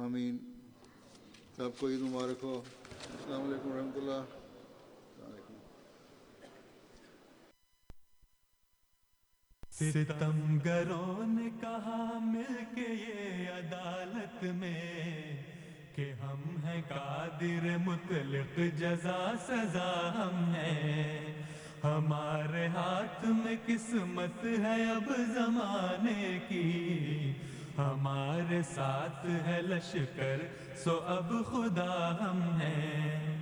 آمین۔ سب کو عید مبارک ہو۔ السلام علیکم ورحمۃ اللہ۔ ستم گروں نے کہا، مل کے یہ عدالت میں کہ ہم ہیں قادر مطلق، جزا سزا ہم ہیں۔ ہمارے ہاتھ میں قسمت ہے اب زمانے کی۔ ہمارے ساتھ ہے لشکر، سو اب خدا ہم ہیں۔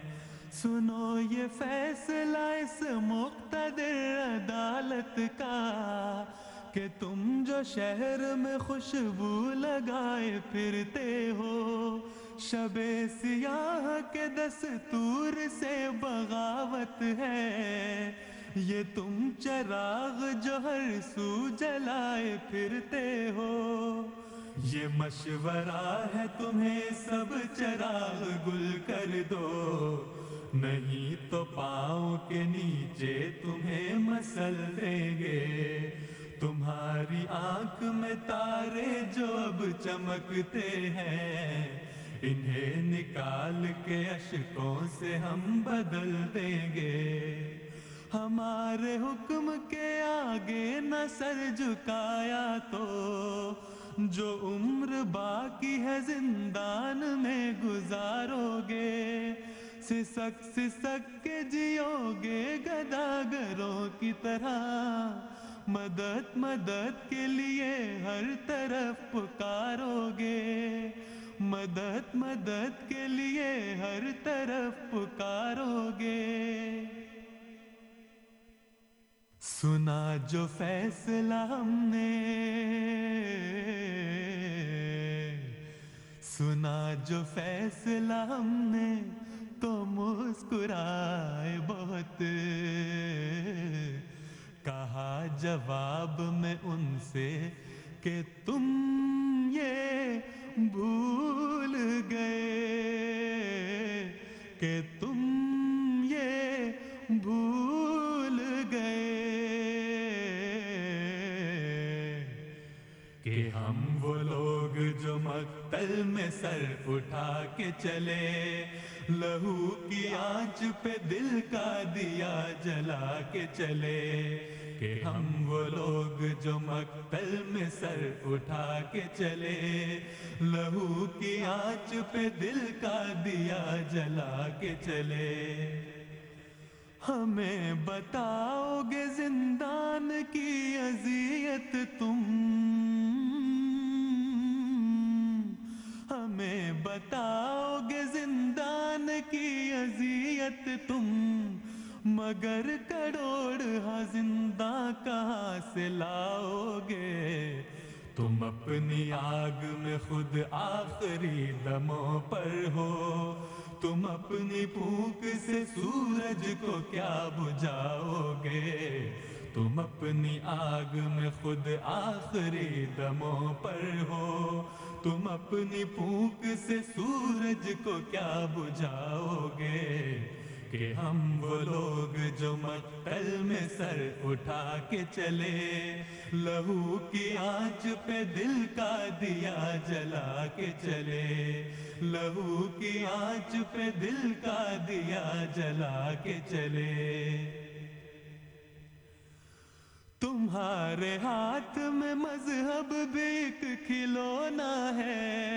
سنو یہ فیصلہ اس مقتدر عدالت کا کہ تم جو شہر میں خوشبو لگائے پھرتے ہو، شب سیاہ کے دستور سے بغاوت ہے۔ یہ تم چراغ جو ہر سو جلائے پھرتے ہو۔ یہ مشورہ ہے تمہیں سب چراغ گل کر دو۔ نہیں تو پاؤں کے نیچے تمہیں مسل دیں گے۔ تمہاری آنکھ میں تارے جو اب چمکتے ہیں، انہیں نکال کے اشکوں سے ہم بدل دیں گے۔ ہمارے حکم کے آگے نہ سر جھکایا تو جو عمر باقی ہے زندان میں گزارو گے سسک سسک کے جیو گے گداگروں کی طرح۔ مدد مدد کے لیے ہر طرف پکارو گے مدد مدد کے لیے ہر طرف پکارو گے سنا جو فیصلہ ہم نے، سنا جو فیصلہ ہم نے تو مسکرائے بہت۔ کہا جواب میں ان سے کہ تم یہ بھول گئے، کہ تم یہ بھول مقتل میں سر اٹھا کے چلے۔ لہو کی آنچ پہ دل کا دیا جلا کے چلے۔ کہ ہم وہ لوگ جو مقتل میں سر اٹھا کے چلے۔ لہو کی آنچ پہ دل کا دیا جلا کے چلے۔ ہمیں بتاؤ گے زندان کی اذیت تم۔ ہمیں بتاؤ گے زندان کی اذیت تم، مگر کروڑ ہاں زندہ کہاں سے لاؤ گے؟ تم اپنی آگ میں خود آخری دموں پر ہو، تم اپنی پھونک سے سورج کو کیا بجھاؤ گے؟ تم اپنی آگ میں خود آخری دموں پر ہو۔ تم اپنی پھونک سے سورج کو کیا بجھاؤ گے؟ کہ ہم وہ لوگ جو مقتل میں سر اٹھا کے چلے۔ لہو کی آنچ پہ دل کا دیا جلا کے چلے۔ لہو کی آنچ پہ دل کا دیا جلا کے چلے۔ تمہارے ہاتھ میں مذہب بھی ایک کھلونا ہے۔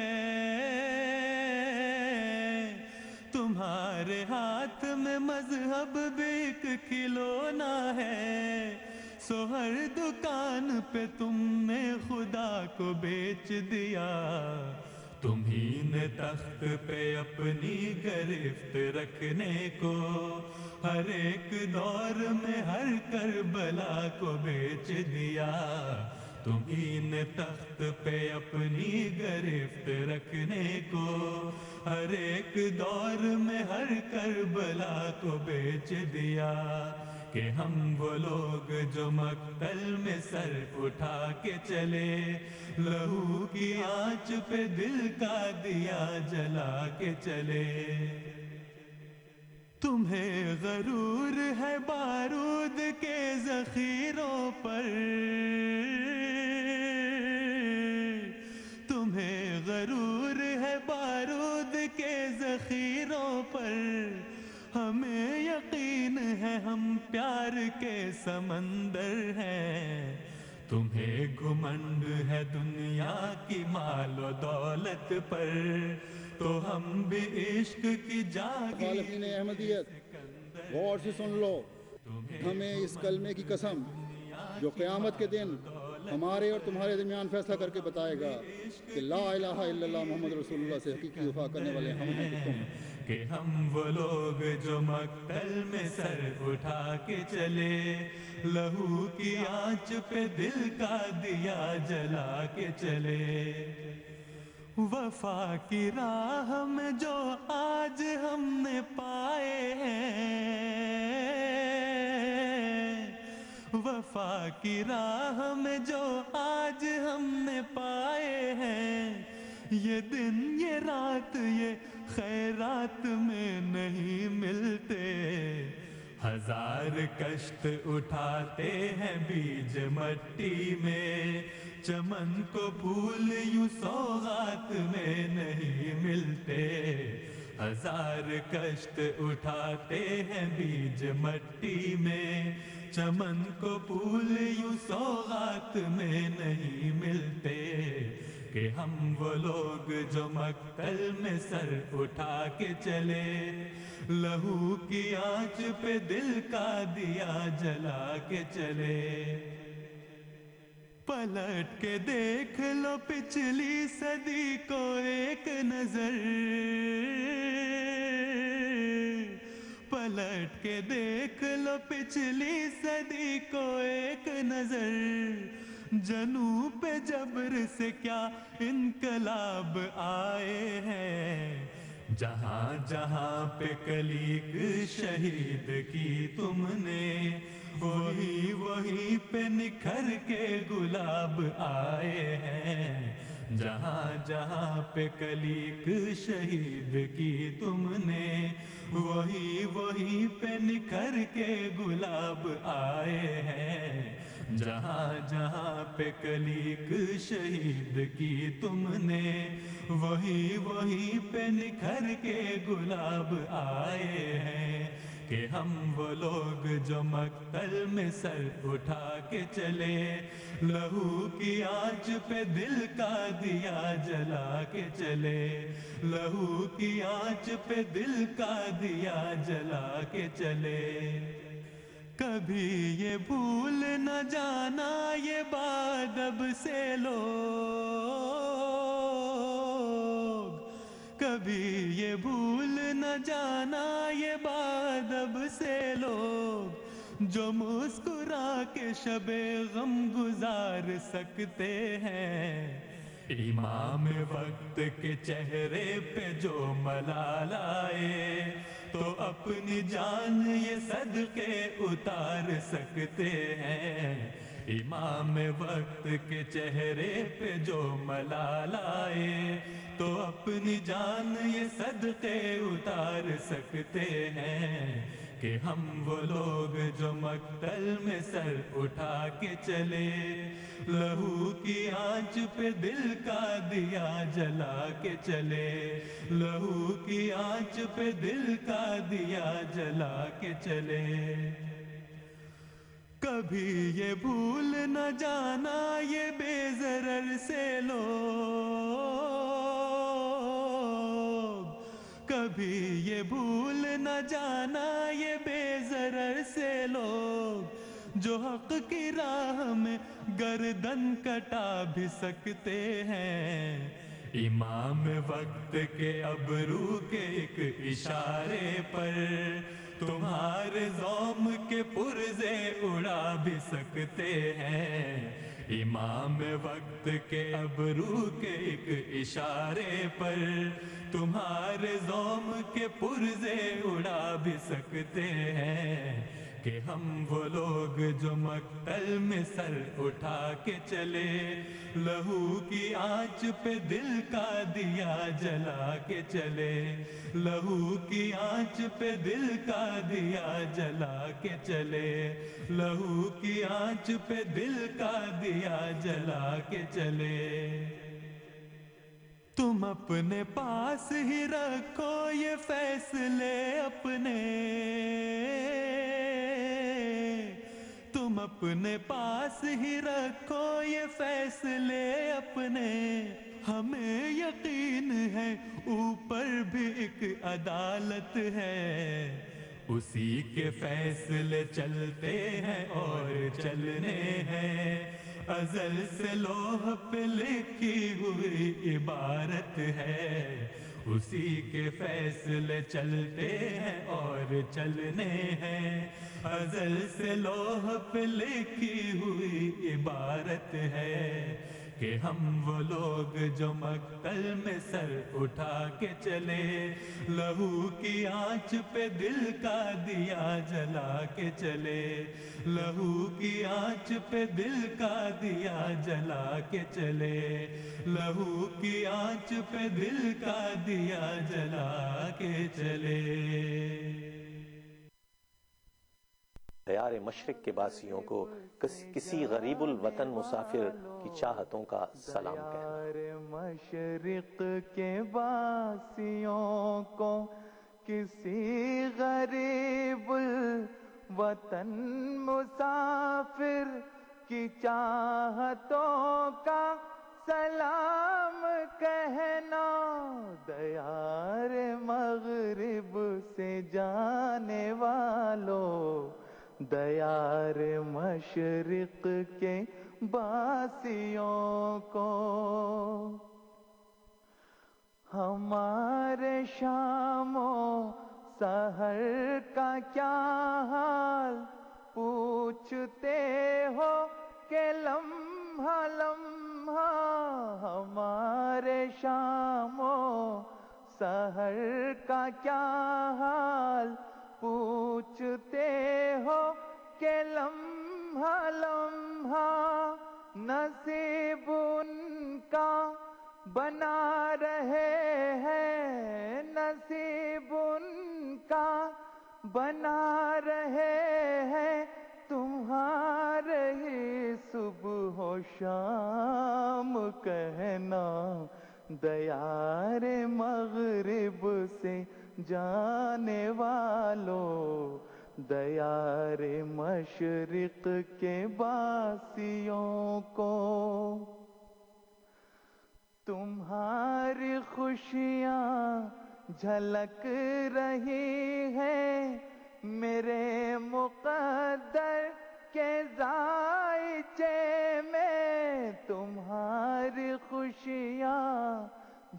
تمہارے ہاتھ میں مذہب بھی ایک کھلونا ہے۔ سو ہر دکان پہ تم نے خدا کو بیچ دیا۔ تمہی نے تخت پہ اپنی گرفت رکھنے کو، ہر ایک دور میں ہر کربلا کو بیچ دیا۔ تمہی نے تخت پہ اپنی گرفت رکھنے کو، ہر ایک دور میں ہر کربلا کو بیچ دیا۔ کہ ہم وہ لوگ جو مقتل میں سر اٹھا کے چلے، لہو کی آنچ پہ دل کا دیا جلا کے چلے۔ تمہیں غرور ہے بارود کے ذخیروں پر۔ تمہیں غرور ہے بارود کے ذخیروں پر۔ ہمیں یقین ہے ہم پیار کے سمندر ہیں۔ تمہیں گھمنڈ ہے دنیا کی مال و دولت پر۔ تو ہم بھی عشق کی جاگین جی احمدیت غور سے سن لو۔ ہمیں اس کلمے کی قسم جو قیامت کے دن ہمارے اور تمہارے درمیان فیصلہ کر کے بتائے گا کہ لا الہ الا اللہ محمد رسول اللہ سے حقیقی وفا کرنے والے ہم ہیں کہ تم۔ کہ ہم وہ لوگ جو مقتل میں سر اٹھا کے چلے، لہو کی آنچ پہ دل کا دیا جلا کے چلے۔ وفا کی راہ میں جو آج ہم نے پائے ہیں، وفا کی راہ میں جو آج ہم نے پائے ہیں، یہ دن، یہ رات، یہ خیرات میں نہیں ملتے۔ ہزار کشت اٹھاتے ہیں بیج مٹی میں۔ چمن کو پھول یوں سوغات میں نہیں ملتے۔ ہزار کشت اٹھاتے ہیں بیج مٹی میں۔ چمن کو پھول یوں سوغات میں نہیں ملتے۔ کہ ہم وہ لوگ جو مقتل میں سر اٹھا کے چلے۔ لہو کی آنچ پہ دل کا دیا جلا کے چلے۔ پلٹ کے دیکھ لو پچھلی صدی کو ایک نظر۔ پلٹ کے دیکھ لو پچھلی صدی کو ایک نظر۔ جنوب جبر سے کیا انقلاب آئے ہیں؟ جہاں جہاں پہ کلیک شہید کی تم نے، وہی وہی پہ نکھر کے گلاب آئے ہیں۔ جہاں جہاں پہ کلیک شہید کی تم نے، وہی وہی پہ نکھر کے گلاب آئے ہیں۔ جہاں جہاں پہ کلیک شہید کی تم نے، وہی وہی پہ نکھر کے گلاب آئے ہیں کہ ہم وہ لوگ جو مقتل میں سر اٹھا کے چلے۔ لہو کی آج پہ دل کا دیا جلا کے چلے۔ لہو کی آج پہ دل کا دیا جلا کے چلے۔ کبھی یہ بھول نہ جانا، یہ بات اب سے لوگ۔ کبھی یہ بھول نہ جانا، یہ بات اب سے لوگ۔ جو مسکرا کے شب غم گزار سکتے ہیں۔ امام وقت کے چہرے پہ جو ملال آئے۔ تو اپنی جان یہ صدقے اتار سکتے ہیں۔ امام وقت کے چہرے پہ جو ملال آئے، تو اپنی جان یہ صدقے اتار سکتے ہیں۔ کہ ہم وہ لوگ جو مقتل میں سر اٹھا کے چلے۔ لہو کی آنچ پہ دل کا دیا جلا کے چلے۔ لہو کی آنچ پہ دل کا دیا جلا کے چلے۔ کبھی یہ بھول نہ جانا یہ بے ضرر سے لو۔ کبھی یہ بھول نہ جانا، یہ بے ضرر سے لوگ جو حق کی راہ میں گردن کٹا بھی سکتے ہیں۔ امام وقت کے ابرو کے ایک اشارے پر تمہارے زوم کے پرزے اڑا بھی سکتے ہیں۔ امام وقت کے ابرو کے ایک اشارے پر تمہارے زوم کے پرزے اڑا بھی سکتے ہیں۔ کہ ہم وہ لوگ جو مقتل میں سر اٹھا کے چلے، لہو کی آنچ پہ دل کا دیا جلا کے چلے، لہو کی آنچ پہ دل کا دیا جلا کے چلے، لہو کی آنچ پہ دل کا دیا جلا کے چلے۔ تم اپنے پاس ہی رکھو یہ فیصلے اپنے۔ اپنے پاس ہی رکھو، یہ فیصلے اپنے۔ ہمیں یقین ہے، اوپر بھی ایک عدالت ہے۔ اسی کے فیصلے چلتے ہیں اور چلنے ہیں۔ ازل سے لوح پہ لکھی ہوئی عبارت ہے۔ اسی کے فیصلے چلتے ہیں اور چلنے ہیں۔ ازل سے لوح پہ لکھی ہوئی عبارت ہے۔ کہ ہم وہ لوگ جو مقتل میں سر اٹھا کے چلے، لہو کی آنچ پہ دل کا دیا جلا کے چلے، لہو کی آنچ پہ دل کا دیا جلا کے چلے، لہو کی آنچ پہ دل کا دیا جلا کے چلے۔ دیار مشرق کے باسیوں کو کسی غریب الوطن مسافر کی چاہتوں کا سلام دیار مشرق کے باسیوں کو کسی غریب الوطن مسافر کی چاہتوں کا سلام کہنا۔ دیار مغرب سے جانے والوں دیار مشرق کے باسیوں کو ہمارے شاموں سہر کا کیا حال؟ پوچھتے ہو کہ لمحہ لمحہ ہمارے شاموں سہر کا کیا حال؟ پوچھتے ہو کہ لمحہ لمحہ نصیب ان کا بنا رہے ہیں، نصیب ان کا بنا رہے ہیں۔ تمہارے ہی صبح و شام کہنا، دیار مغرب سے جانے والوں دیار مشرق کے باسیوں کو۔ تمہاری خوشیاں جھلک رہی ہیں میرے مقدر کے ذائچے میں۔ تمہاری خوشیاں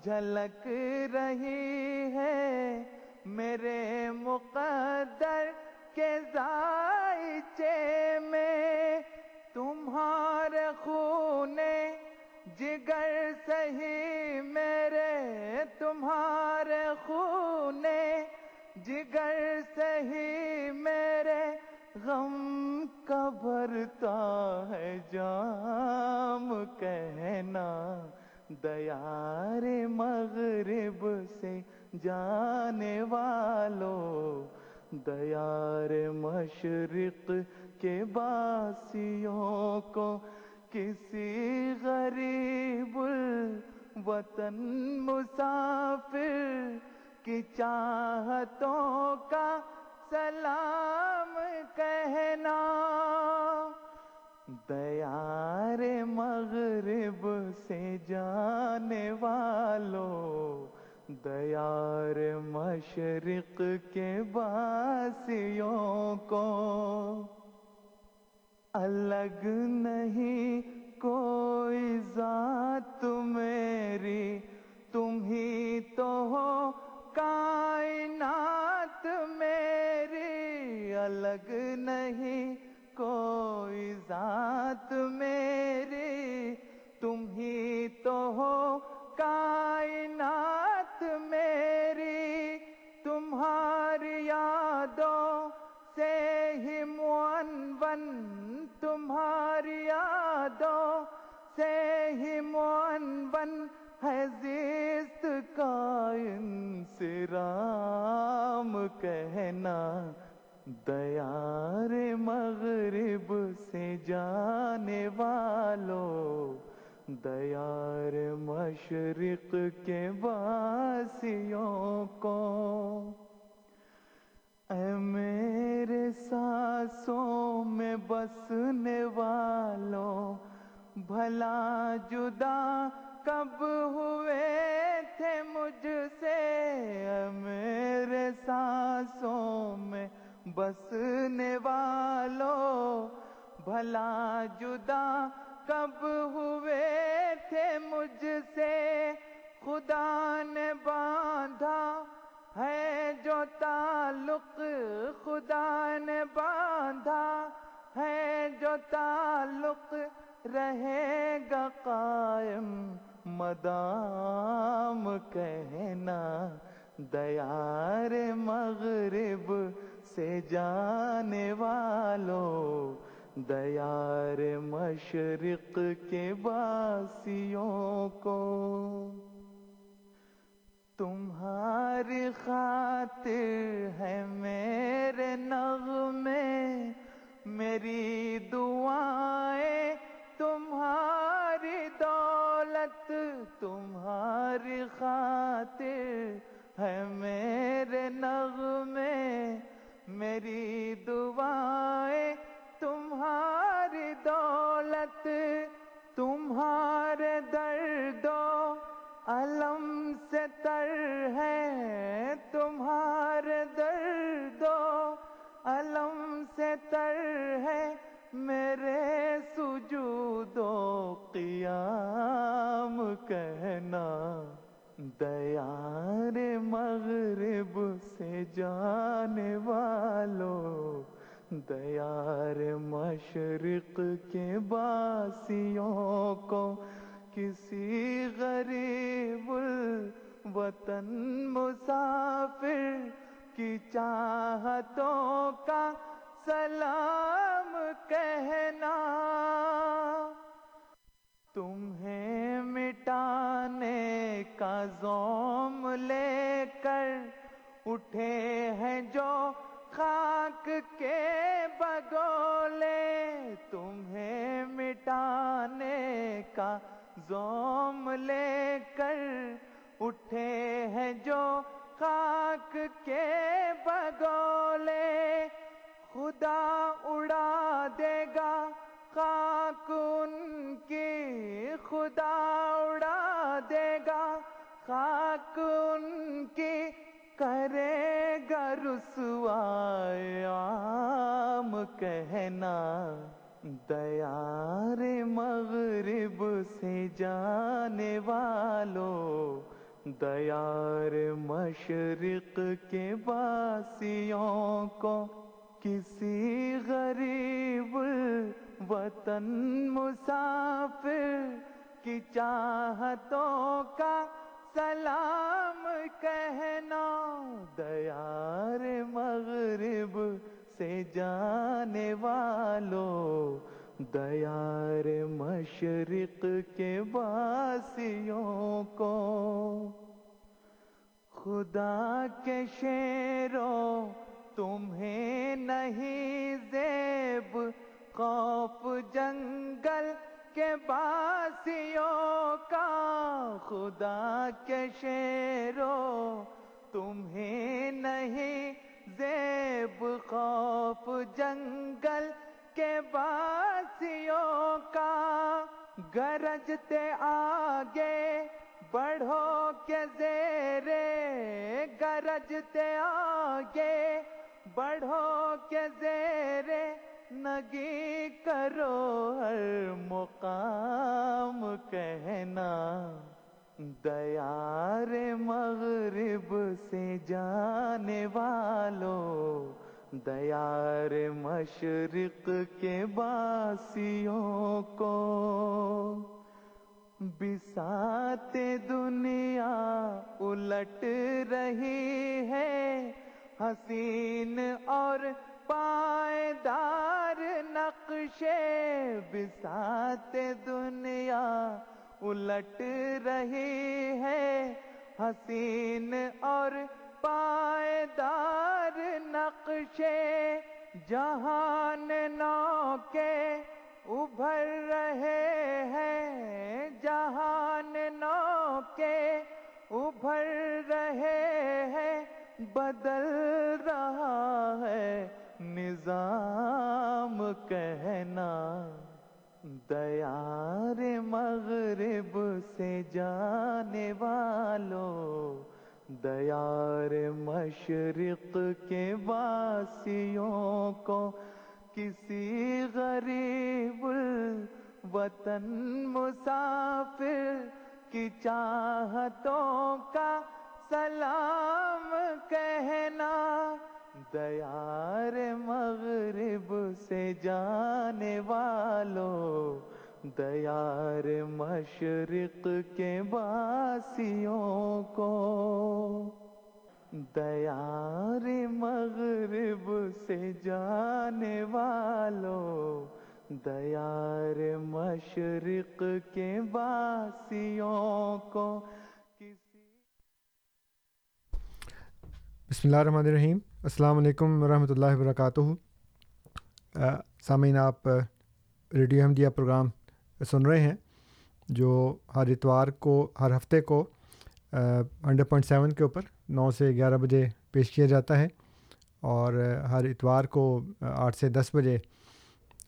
جھلک رہی ہے میرے مقدر کے ذائچے میں تمہارے خونے جگر سہی میرے تمہارے خونے جگر سہی میرے غم کا بھرتا ہے جام کہنا دیار مغرب سے جانے والوں دیار مشرق کے باسیوں کو کسی غریب الوطن مسافر کی چاہتوں کا سلام کہنا۔ دیار مغرب سے جانے والوں دیار مشرق کے باسیوں کو الگ نہیں، کوئی ذات میری، تم ہی تو ہو، کائنات میری۔ الگ نہیں، کوئی ذات میری، تم ہی تو ہو معنون تمہاری یادوں سے ہی معنون ہے زیست کا انسرام کہنا۔ دیار مغرب سے جانے والوں، دیار مشرق کے باسیوں کو۔ اے میرے سانسوں میں بسنے والوں، بھلا جدا کب ہوئے تھے مجھ سے؟ میرے سانسوں میں بسنے والوں، بھلا جدا کب ہوئے تھے مجھ سے؟ خدا نے باندھا ہے جو تعلق خدا نے باندھا، ہے جو تعلق رہے گا قائم مدام کہنا دیار مغرب سے جانے والوں دیار مشرق کے باسیوں کو۔ تمہاری خاطر ہے میرے نغمے، میری دعائیں، تمہاری دولت، تمہاری خاطر ہے میرے نغمے، میری دعائیں، تمہاری دولت تمہارے تر ہے تمہارے درد و علم سے تر ہے میرے سجود و قیام کہنا دیار مغرب سے جانے والوں دیار مشرق کے باسیوں کو کسی غریب الوطن مسافر کی چاہتوں کا سلام کہنا۔ تمہیں مٹانے کا زوم لے کر اٹھے ہیں جو خاک کے بگولے۔ تمہیں مٹانے کا زوم لے کر اٹھے ہیں جو خاک کے بگولے۔ خدا اڑا دے گا خاک ان کی۔ خدا اڑا دے گا خاک ان کی۔ کرے گا رسوائے عام کہنا۔ دیار مغرب سے جانے والوں دیار مشرق کے باسیوں کو کسی غریب وطن مسافر کی چاہتوں کا سلام کہنا دیار مغرب سے جانے والوں دیار مشرق کے باسیوں کو خدا کے شیروں تمہیں نہیں زیب، خوف جنگل کے باسیوں کا خدا کے شیروں تمہیں نہیں زیب، خوف جنگل کے باسیوں کا گرجتے آگے بڑھو کے زیرے گرجتے آگے بڑھو کے زیرے نگی کرو ہر مقام کہنا دیار مغرب سے جانے والوں دیار مشرق کے باسیوں کو بسات دنیا الٹ رہی ہے، حسین اور پائیدار نقشے بسات دنیا الٹ رہی ہے، حسین اور پائیدار نقشے جہان نو کے ابھر رہے ہیں۔ جہان نو کے ابھر رہے ہیں۔ بدل رہا ہے نظام کہنا۔ دیار مغرب سے جانے والوں دیار مشرق کے واسیوں کو کسی غریب وطن مسافر کی چاہتوں کا سلام کہنا دیار مغرب سے جانے والوں دیار مشرق کے باسیوں کو۔ دیار مغرب سے جانے والوں، دیار مشرق کے باسیوں کو۔ کسی بسم اللہ الرحمن الرحیم۔ السلام علیکم ورحمۃ اللہ وبرکاتہ۔ سامعین، آپ ریڈیو احمدیہ پروگرام سن رہے ہیں، جو ہر اتوار کو، ہر ہفتے کو ہنڈریڈ پوائنٹ سیون کے اوپر نو سے گیارہ بجے پیش کیا جاتا ہے اور ہر اتوار کو آٹھ سے دس بجے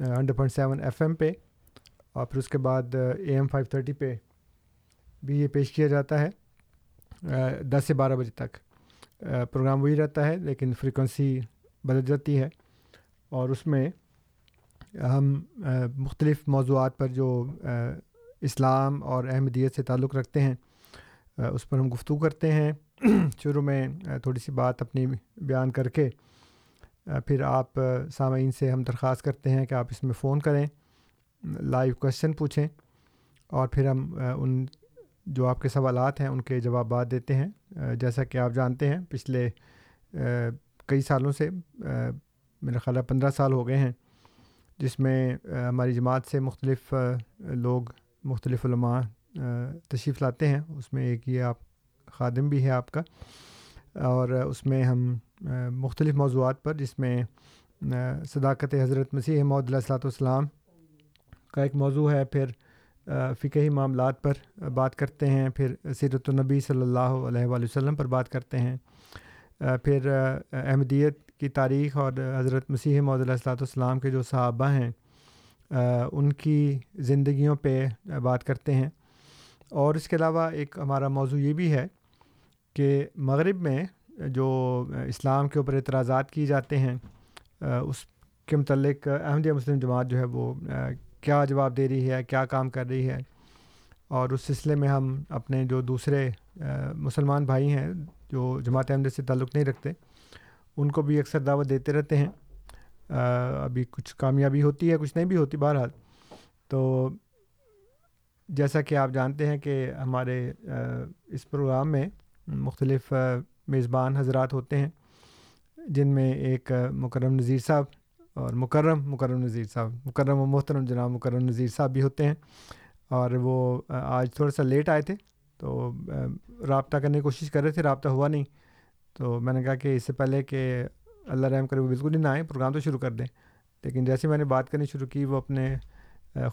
hundred point seven F M پہ اور پھر اس کے بعد اے ایم فائیو تھرٹی پہ بھی یہ پیش کیا جاتا ہے دس سے بارہ بجے تک۔ پروگرام وہی رہتا ہے لیکن فریکوینسی بدل جاتی ہے اور اس میں ہم مختلف موضوعات پر جو اسلام اور احمدیت سے تعلق رکھتے ہیں اس پر ہم گفتگو کرتے ہیں۔ شروع میں تھوڑی سی بات اپنی بیان کر کے پھر آپ سامعین سے ہم درخواست کرتے ہیں کہ آپ اس میں فون کریں، لائیو کوشچن پوچھیں اور پھر ہم ان جو آپ کے سوالات ہیں، ان کے جوابات دیتے ہیں۔ جیسا کہ آپ جانتے ہیں، پچھلے کئی سالوں سے میرا خیال ہے پندرہ سال ہو گئے ہیں۔ جس میں ہماری جماعت سے مختلف لوگ، مختلف علماء تشریف لاتے ہیں۔ اس میں ایک یہ آپ، خادم بھی ہے آپ کا۔ اور اس میں ہم مختلف موضوعات پر، جس میں صداقت حضرت مسیح محدود علیہ السلاۃ والسلام کا ایک موضوع ہے۔ پھر فقہی معاملات پر بات کرتے ہیں۔ پھر، سیرت النبی صلی اللہ علیہ وآلہ وسلم پر بات کرتے ہیں۔ پھر احمدیت کی تاریخ اور حضرت مسیح محدود علیہ السلاۃ والسلام کے جو صحابہ ہیں ان کی زندگیوں پہ بات کرتے ہیں۔ اور اس کے علاوہ ایک ہمارا موضوع یہ بھی ہے کہ مغرب میں جو اسلام کے اوپر اعتراضات کیے جاتے ہیں اس کے متعلق احمدیہ مسلم جماعت جو ہے وہ کیا جواب دے رہی ہے، کیا کام کر رہی ہے۔ اور اس سلسلے میں ہم اپنے جو دوسرے مسلمان بھائی ہیں جو جماعت احمد سے تعلق نہیں رکھتے ان کو بھی اکثر دعوت دیتے رہتے ہیں۔ ابھی کچھ کامیابی ہوتی ہے، کچھ نہیں بھی ہوتی بہرحال۔ تو جیسا کہ آپ جانتے ہیں کہ ہمارے اس پروگرام میں مختلف میزبان حضرات ہوتے ہیں، جن میں ایک مکرم نذیر صاحب اور مکرم مکرم نذیر صاحب، مکرم و محترم جناب مکرم نذیر صاحب بھی ہوتے ہیں۔ اور وہ آج تھوڑا سا لیٹ آئے تھے تو رابطہ کرنے کی کوشش کر رہے تھے، رابطہ ہوا نہیں۔ تو میں نے کہا کہ اس سے پہلے کہ اللہ رحم کرے وہ بالکل ہی نہ آئیں پروگرام تو شروع کر دیں۔ لیکن جیسے میں نے بات کرنی شروع کی وہ اپنے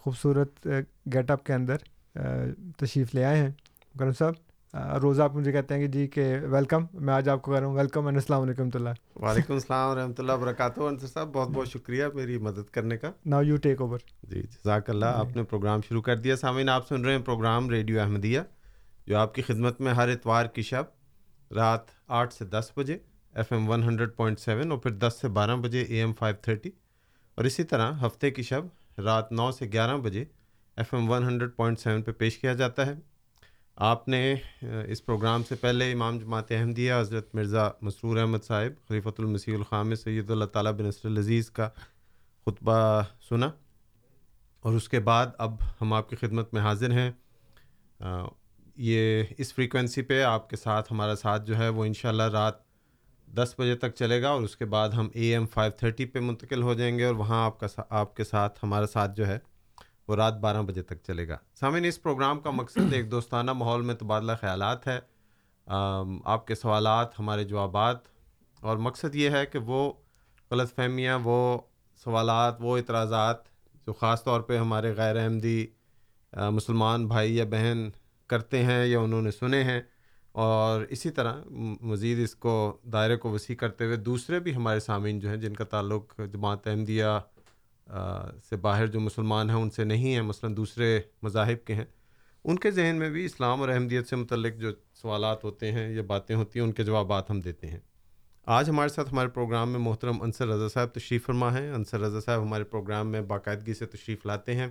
خوبصورت گیٹ اپ کے اندر تشریف لے آئے ہیں۔ مکرم صاحب روز آپ مجھے کہتے ہیں کہ جی کہ ویلکم میں آج آپ کو کہہ رہا ہوں ویلکم اینڈ السلام علیکم اللہ۔ وعلیکم السلام ورحمۃ اللہ وبرکاتہ۔ انصر صاحب بہت بہت شکریہ میری مدد کرنے کا۔ ناؤ یو ٹیک اوور جی جزاک اللہ۔ آپ نے پروگرام شروع کر دیا۔ سامعین آپ سن رہے ہیں پروگرام ریڈیو احمدیہ جو آپ کی خدمت میں ہر اتوار کی شب رات آٹھ سے دس بجے، F M one hundred point seven اور پھر دس سے بارہ بجے اے ایم فائیو تھرٹی۔ اور اسی طرح ہفتے کی شب رات نو سے گیارہ بجے F M one hundred point seven پہ پیش کیا جاتا ہے۔ آپ نے اس پروگرام سے پہلے امام جماعت احمدیہ حضرت مرزا مسرور احمد صاحب، خلیفۃ المسیح الخام سید اللہ تعالیٰ بن نصر العزیز کا خطبہ سنا۔ اور اس کے بعد اب ہم آپ کی خدمت میں حاضر ہیں۔ یہ اس فریکوینسی پہ آپ کے ساتھ ہمارا ساتھ جو ہے وہ انشاءاللہ رات دس بجے تک چلے گا اور اس کے بعد ہم اے ایم فائیو تھرٹی پہ منتقل ہو جائیں گے اور وہاں آپ کا آپ کے ساتھ ہمارا ساتھ جو ہے وہ رات بارہ بجے تک چلے گا۔ سامعین، اس پروگرام کا مقصد ایک دوستانہ ماحول میں تبادلہ خیالات ہے۔ آپ کے سوالات، ہمارے جوابات اور مقصد یہ ہے کہ وہ غلط فہمیاں، وہ سوالات، وہ اعتراضات جو خاص طور پہ ہمارے غیر احمدی مسلمان بھائی یا بہن کرتے ہیں یا انہوں نے سنے ہیں۔ اور اسی طرح مزید اس کو دائرے کو وسیع کرتے ہوئے دوسرے بھی ہمارے سامعین جو ہیں، جن کا تعلق جماعت احمدیہ سے باہر جو مسلمان ہیں، ان سے نہیں ہیں، مثلا دوسرے مذاہب کے ہیں۔ ان کے ذہن میں بھی اسلام اور احمدیت سے متعلق جو سوالات ہوتے ہیں، یا باتیں ہوتی ہیں، ان کے جوابات ہم دیتے ہیں۔ آج ہمارے ساتھ ہمارے پروگرام میں محترم انصر رضا صاحب تشریف فرما ہیں۔ انصر رضا صاحب ہمارے پروگرام میں باقاعدگی سے تشریف لاتے ہیں۔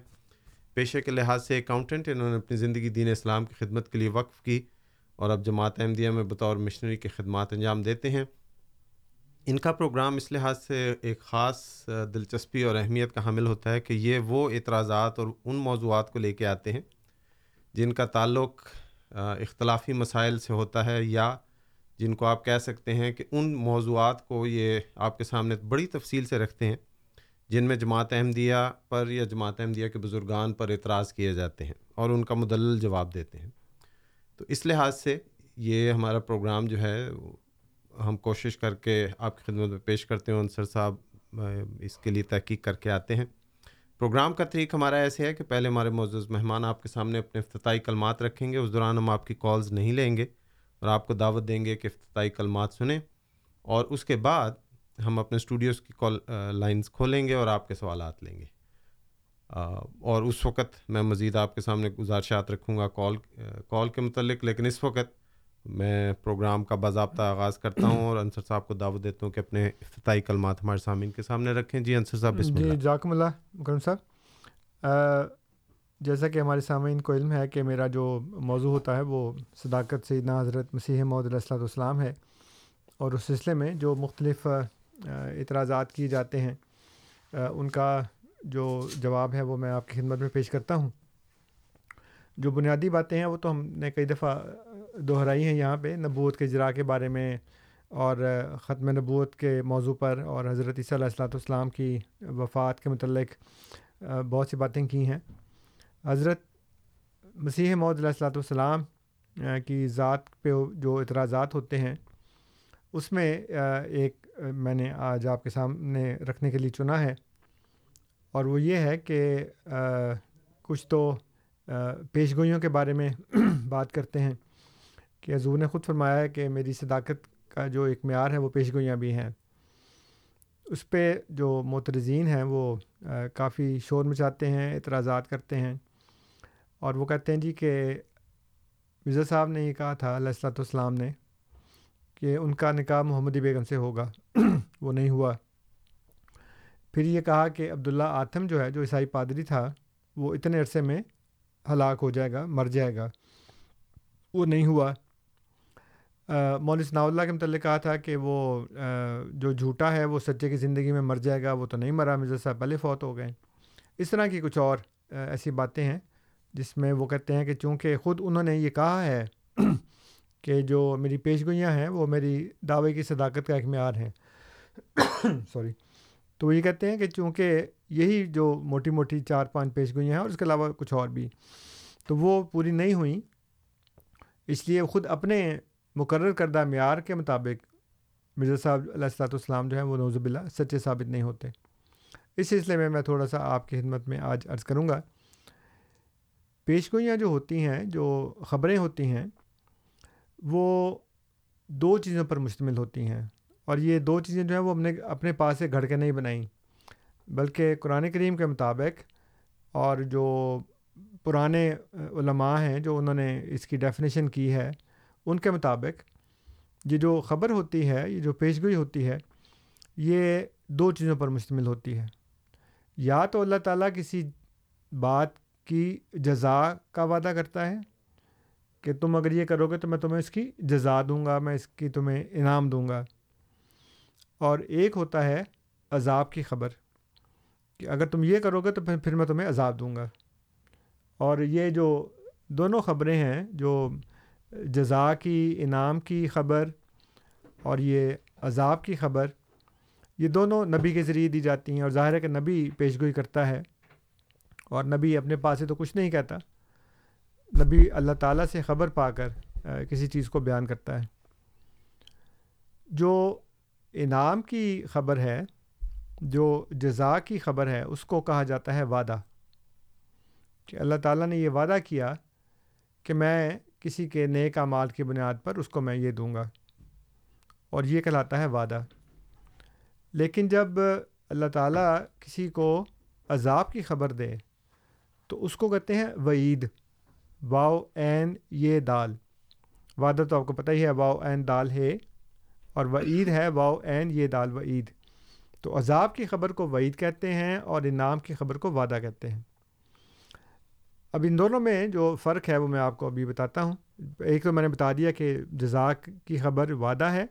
پیشے کے لحاظ سے اکاؤنٹنٹ انہوں نے اپنی زندگی دین اسلام کی خدمت کے لیے وقف کی اور اب جماعت احمدیہ میں بطور مشنری کی خدمات انجام دیتے ہیں۔ ان کا پروگرام اس لحاظ سے ایک خاص دلچسپی اور اہمیت کا حامل ہوتا ہے کہ یہ وہ اعتراضات اور ان موضوعات کو لے کے آتے ہیں جن کا تعلق اختلافی مسائل سے ہوتا ہے یا جن کو آپ کہہ سکتے ہیں کہ ان موضوعات کو یہ آپ کے سامنے بڑی تفصیل سے رکھتے ہیں۔ جن میں جماعت احمدیہ پر یا جماعت احمدیہ کے بزرگان پر اعتراض کیے جاتے ہیں اور ان کا مدلل جواب دیتے ہیں۔ تو اس لحاظ سے یہ ہمارا پروگرام جو ہے، ہم کوشش کر کے آپ کی خدمت میں پیش کرتے ہیں انصر صاحب اس کے لیے تحقیق کر کے آتے ہیں۔ پروگرام کا طریق ہمارا ایسے ہے کہ پہلے ہمارے معزز مہمان آپ کے سامنے اپنے افتتاحی کلمات رکھیں گے، اس دوران ہم آپ کی کالز نہیں لیں گے اور آپ کو دعوت دیں گے کہ افتتاحی کلمات سنیں اور اس کے بعد ہم اپنے اسٹوڈیوز کی کال لائنز کھولیں گے اور آپ کے سوالات لیں گے۔ اور اس وقت میں مزید آپ کے سامنے گزارشات رکھوں گا کال کال کے متعلق لیکن اس وقت میں پروگرام کا باضابطہ آغاز کرتا ہوں اور انصر صاحب کو دعوت دیتا ہوں کہ اپنے افتتاحی کلمات ہمارے سامعین کے سامنے رکھیں۔ جی انصر صاحب بسم جی اللہ۔ جاکم اللہ مکرم صاحب۔ جیسا کہ ہمارے سامعین کو علم ہے کہ میرا جو موضوع ہوتا ہے وہ صداقت سیدنا حضرت مسیح محدود علیہ السلۃ والسلام ہے۔ اور اس سلسلے میں جو مختلف اعتراضات کیے جاتے ہیں۔ ان کا جو جواب ہے وہ میں آپ کی خدمت میں پیش کرتا ہوں۔ جو بنیادی باتیں ہیں وہ تو ہم نے کئی دفعہ دہرائی ہیں یہاں پہ، نبوت کے اجراء کے بارے میں اور ختم نبوت کے موضوع پر اور حضرت عیسیٰ علیہ السلاۃ والسلام کی وفات کے متعلق بہت سی باتیں کی ہیں۔ حضرت مسیح محدود علیہ السلاۃ والسلام کی ذات پہ جو اعتراضات ہوتے ہیں، اس میں ایک میں نے آج آپ کے سامنے رکھنے کے لیے چنا ہے۔ اور وہ یہ ہے کہ کچھ تو پیش گوئیوں کے بارے میں بات کرتے ہیں کہ حضور نے خود فرمایا ہے کہ میری صداقت کا جو ایک معیار ہے وہ پیش گوئیاں بھی ہیں۔ اس پہ جو مترزین ہیں وہ کافی شور مچاتے ہیں، اعتراضات کرتے ہیں۔ اور وہ کہتے ہیں جی کہ مرزا صاحب نے یہ کہا تھا، علیہ السلاۃ والسلام نے کہ ان کا نکاح محمدی بیگم سے ہوگا۔ وہ نہیں ہوا۔ پھر یہ کہا کہ عبداللہ آتم جو ہے، جو عیسائی پادری تھا، وہ اتنے عرصے میں ہلاک ہو جائے گا، مر جائے گا۔ وہ نہیں ہوا۔ مولوی ثناء اللہ کے متعلق کہا تھا کہ وہ جو جھوٹا ہے، وہ سچے کی زندگی میں مر جائے گا، وہ تو نہیں مرا۔ مرزا صاحب پہلے فوت ہو گئے۔ اس طرح کی کچھ اور ایسی باتیں ہیں جس میں وہ کہتے ہیں کہ چونکہ خود انہوں نے یہ کہا ہے کہ جو میری پیش گوئیاں ہیں وہ میری دعوے کی صداقت کا ایک معیار ہیں۔ سوری تو وہ یہ کہتے ہیں کہ چونکہ یہی جو موٹی موٹی چار پانچ پیش گوئیاں ہیں اور اس کے علاوہ کچھ اور بھی، تو وہ پوری نہیں ہوئیں۔ اس لیے خود اپنے مقرر کردہ معیار کے مطابق مرزا صاحب علیہ السلاۃ والسلام جو ہیں وہ نوزب اللہ سچے ثابت نہیں ہوتے۔ اس سلسلے میں میں تھوڑا سا آپ کی خدمت میں آج عرض کروں گا۔ پیش گوئیاں جو ہوتی ہیں، جو خبریں ہوتی ہیں وہ دو چیزوں پر مشتمل ہوتی ہیں اور یہ دو چیزیں جو ہیں وہ ہم نے اپنے پاس سے گھڑ کے نہیں بنائیں۔ بلکہ قرآن کریم کے مطابق اور جو پرانے علماء ہیں جو انہوں نے اس کی ڈیفینیشن کی ہے، ان کے مطابق یہ جو خبر ہوتی ہے، یہ جو پیشگوئی ہوتی ہے، یہ دو چیزوں پر مشتمل ہوتی ہے۔ یا تو اللہ تعالیٰ کسی بات کی جزا کا وعدہ کرتا ہے کہ تم اگر یہ کرو گے تو میں تمہیں اس کی جزا دوں گا، میں اس کی تمہیں انعام دوں گا۔ اور ایک ہوتا ہے عذاب کی خبر، کہ اگر تم یہ کرو گے تو پھر میں تمہیں عذاب دوں گا۔ اور یہ جو دونوں خبریں ہیں، جو جزا کی، انعام کی خبر اور یہ عذاب کی خبر، یہ دونوں نبی کے ذریعے دی جاتی ہیں۔ اور ظاہر ہے کہ نبی پیشگوئی کرتا ہے اور نبی اپنے پاس سے تو کچھ نہیں کہتا۔ نبی اللہ تعالیٰ سے خبر پا کر کسی چیز کو بیان کرتا ہے۔ جو انعام کی خبر ہے، جو جزا کی خبر ہے، اس کو کہا جاتا ہے وعدہ۔ کہ اللہ تعالیٰ نے یہ وعدہ کیا کہ میں کسی کے نیک اعمال کی بنیاد پر اس کو میں یہ دوں گا۔ اور یہ کہلاتا ہے وعدہ۔ لیکن جب اللہ تعالیٰ کسی کو عذاب کی خبر دے، تو اس کو کہتے ہیں وعید۔ واؤ این یہ دال۔ وعدہ تو آپ کو پتہ ہی ہے، واؤ این دال ہے اور وعید ہے، واؤ این یہ دال وعید۔ تو عذاب کی خبر کو وعید کہتے ہیں اور انعام کی خبر کو وعدہ کہتے ہیں۔ اب ان دونوں میں جو فرق ہے وہ میں آپ کو ابھی بتاتا ہوں۔ ایک تو میں نے بتا دیا کہ جزاک کی خبر وعدہ ہے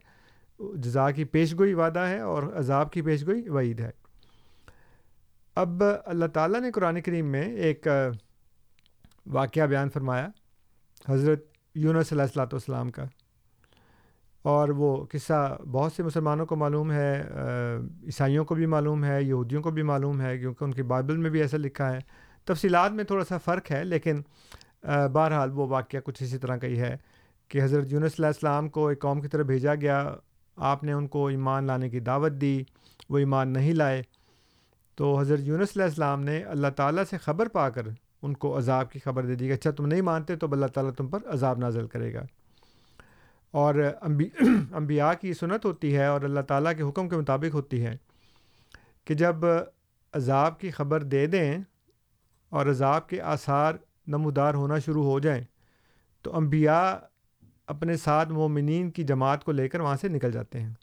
جزا کی پیش گوئی وعدہ ہے اور عذاب کی پیش گوئی وعید ہے۔ اب اللہ تعالیٰ نے قرآن کریم میں ایک واقعہ بیان فرمایا، حضرت یونس علیہ السلاۃ والسلام کا۔ اور وہ قصہ بہت سے مسلمانوں کو معلوم ہے عیسائیوں کو بھی معلوم ہے، یہودیوں کو بھی معلوم ہے، کیونکہ ان کی بائبل میں بھی ایسا لکھا ہے۔ تفصیلات میں تھوڑا سا فرق ہے، لیکن بہرحال وہ واقعہ کچھ اسی طرح کا ہی ہے کہ حضرت یونس علیہ السلام کو ایک قوم کی طرف بھیجا گیا۔ آپ نے ان کو ایمان لانے کی دعوت دی، وہ ایمان نہیں لائے۔ تو حضرت یونس علیہ السلام نے اللہ تعالیٰ سے خبر پا کر ان کو عذاب کی خبر دے دی کہ اچھا تم نہیں مانتے تو اللہ تعالیٰ تم پر عذاب نازل کرے گا۔ اور انبیاء کی سنت ہوتی ہے اور اللہ تعالیٰ کے حکم کے مطابق ہوتی ہے کہ جب عذاب کی خبر دے دیں اور عذاب کے آثار نمودار ہونا شروع ہو جائیں، تو انبیاء اپنے ساتھ مومنین کی جماعت کو لے کر وہاں سے نکل جاتے ہیں۔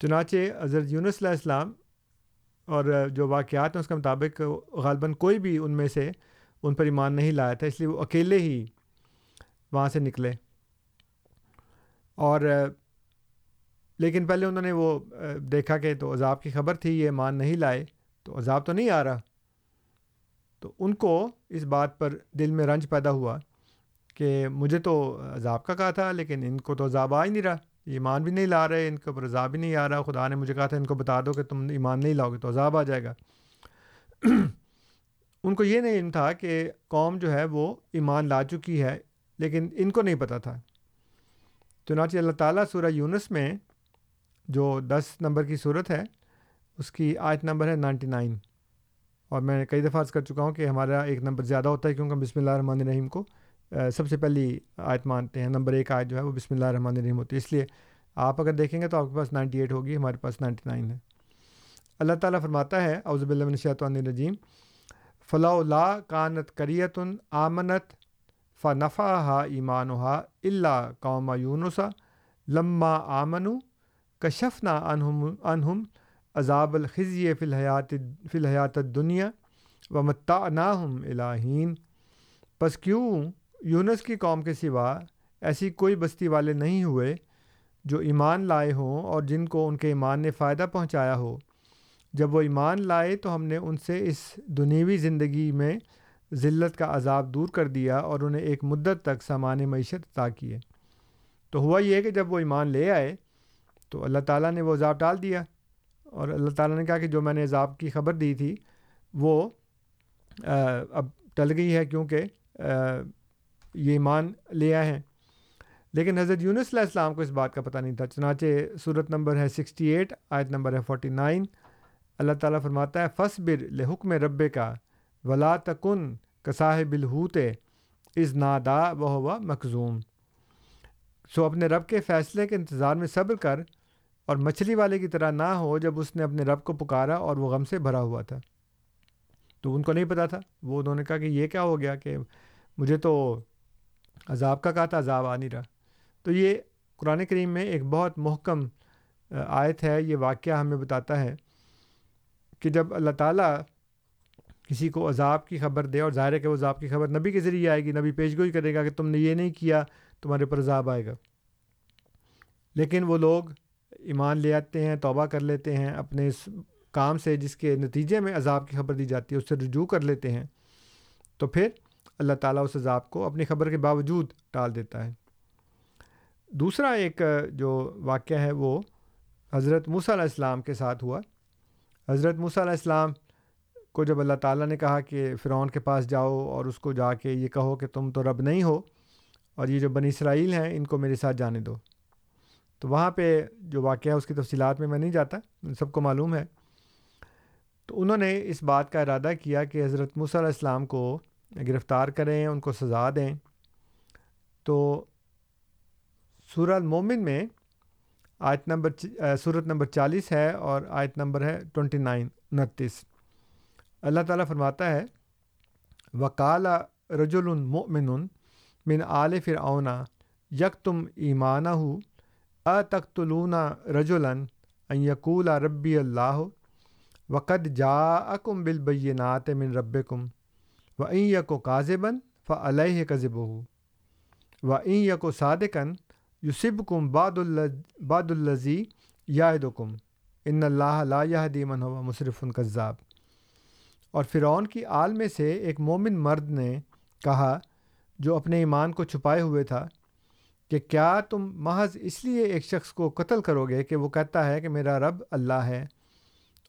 چنانچہ حضرت یونس علیہ السلام اور جو واقعات ہیں اس کے مطابق غالباً کوئی بھی ان میں سے ان پر ایمان نہیں لایا تھا، اس لیے وہ اکیلے ہی وہاں سے نکلے۔ اور لیکن پہلے انہوں نے وہ دیکھا کہ تو عذاب کی خبر تھی، یہ مان نہیں لائے، تو عذاب تو نہیں آ رہا۔ تو ان کو اس بات پر دل میں رنج پیدا ہوا کہ مجھے تو عذاب کا کہا تھا، لیکن ان کو تو عذاب آ ہی نہیں رہا۔ ایمان بھی نہیں لا رہے، ان کے اوپر عذاب بھی نہیں آ رہا۔ خدا نے مجھے کہا تھا، ان کو بتا دو کہ تم ایمان نہیں لاؤ گے تو عذاب آ جائے گا۔ ان کو یہ نہیں علم تھا کہ قوم جو ہے وہ ایمان لا چکی ہے، لیکن ان کو نہیں پتہ تھا۔ چنانچہ اللہ تعالیٰ سورہ یونس میں جو دس نمبر کی صورت ہے، اس کی آیت نمبر ہے نائنٹی نائن۔ اور میں کئی دفعہ عرض کر چکا ہوں کہ ہمارا ایک نمبر زیادہ ہوتا ہے کیونکہ ہم بسم اللہ الرحمن الرحیم کو سب سے پہلی آیت مانتے ہیں، نمبر ایک آیت جو ہے وہ بسم اللہ الرحمن الرحیم ہوتی ہے۔ اس لیے آپ اگر دیکھیں گے تو آپ کے پاس نائنٹی ایٹ ہوگی، ہمارے پاس نائنٹی نائن ہے۔ اللہ تعالیٰ فرماتا ہے اوزب الشیۃ الرجیم، فلاح اللہ کانت کریت آمنت فنفا ہا ایمان ہا اللہ قوم یونسا لمہ آمن کشفنا انہم انہم عذاب الخزی فی الحیات فی الحیات دنیا و متا ناہم الہین۔ پس کیوں یونس کی قوم کے سوا ایسی کوئی بستی والے نہیں ہوئے جو ایمان لائے ہوں اور جن کو ان کے ایمان نے فائدہ پہنچایا ہو۔ جب وہ ایمان لائے تو ہم نے ان سے اس دنیوی زندگی میں ذلت کا عذاب دور کر دیا اور انہیں ایک مدت تک سامان معیشت عطا کیے۔ تو ہوا یہ کہ جب وہ ایمان لے آئے تو اللہ تعالیٰ نے وہ عذاب ڈال دیا اور اللہ تعالیٰ نے کہا کہ جو میں نے عذاب کی خبر دی تھی وہ اب ٹل گئی ہے کیونکہ یہ ایمان لیا ہے لیکن حضرت یونس علیہ السلام کو اس بات کا پتہ نہیں تھا، چنانچہ صورت نمبر ہے سکسٹی ایٹ، آیت نمبر ہے فورٹی نائن۔ اللہ تعالیٰ فرماتا ہے فص بر لحکم رب کا ولا تکن کساہ بالحوت از نادا و ہوا مخزوم سو اپنے رب کے فیصلے کے انتظار میں صبر کر اور مچھلی والے کی طرح نہ ہو جب اس نے اپنے رب کو پکارا اور وہ غم سے بھرا ہوا تھا۔ تو ان کو نہیں پتا تھا؟ وہ انہوں نے کہا کہ یہ کیا ہو گیا کہ مجھے تو عذاب کا کہا تھا، عذاب آ نہیں رہا۔ تو یہ قرآن کریم میں ایک بہت محکم آیت ہے، یہ واقعہ ہمیں بتاتا ہے کہ جب اللہ تعالیٰ کسی کو عذاب کی خبر دے اور ظاہر ہے کہ وہ عذاب کی خبر نبی کے ذریعے آئے گی، نبی پیش گوئی کرے گا کہ تم نے یہ نہیں کیا، تمہارے پر عذاب آئے گا۔ لیکن وہ لوگ ایمان لے آتے ہیں، توبہ کر لیتے ہیں، اپنے اس کام سے جس کے نتیجے میں عذاب کی خبر دی جاتی ہے، اس سے رجوع کر لیتے ہیں۔ تو پھر اللہ تعالیٰ اس عذاب کو اپنی خبر کے باوجود ٹال دیتا ہے۔ دوسرا ایک جو واقعہ ہے وہ حضرت موسیٰ علیہ السلام کے ساتھ ہوا۔ حضرت موسیٰ علیہ السلام کو جب اللہ تعالیٰ نے کہا کہ فرعون کے پاس جاؤ اور اس کو جا کے یہ کہو کہ تم تو رب نہیں ہو اور یہ جو بنی اسرائیل ہیں ان کو میرے ساتھ جانے دو۔ تو وہاں پہ جو واقعہ ہے اس کی تفصیلات میں میں نہیں جاتا سب کو معلوم ہے۔ تو انہوں نے اس بات کا ارادہ کیا کہ حضرت موسیٰ علیہ السلام کو گرفتار کریں، ان کو سزا دیں۔ تو سورہ المومن میں آیت نمبر صورت نمبر چالیس ہے اور آیت نمبر ہے ٹونٹی نائن، انتیس۔ اللہ تعالیٰ فرماتا ہے وکال رجل المؤمن من آل فرعون یک تم ایمانہ ہو اتقتلون رجلاً ان یقول ربی اللہ وقد جا اکم بالبینات من ربکم و این یک و کاذبن فعلیہ کذب ہو و این یک و صادقن یوسب کم باد باد الزی یادکم ان اللہ لا یہدی من ہوا مصرف کذاب۔ اور فرعون کی آل میں سے ایک مومن مرد نے کہا جو اپنے ایمان کو چھپائے ہوئے تھا کہ کیا تم محض اس لیے ایک شخص کو قتل کرو گے کہ وہ کہتا ہے کہ میرا رب اللہ ہے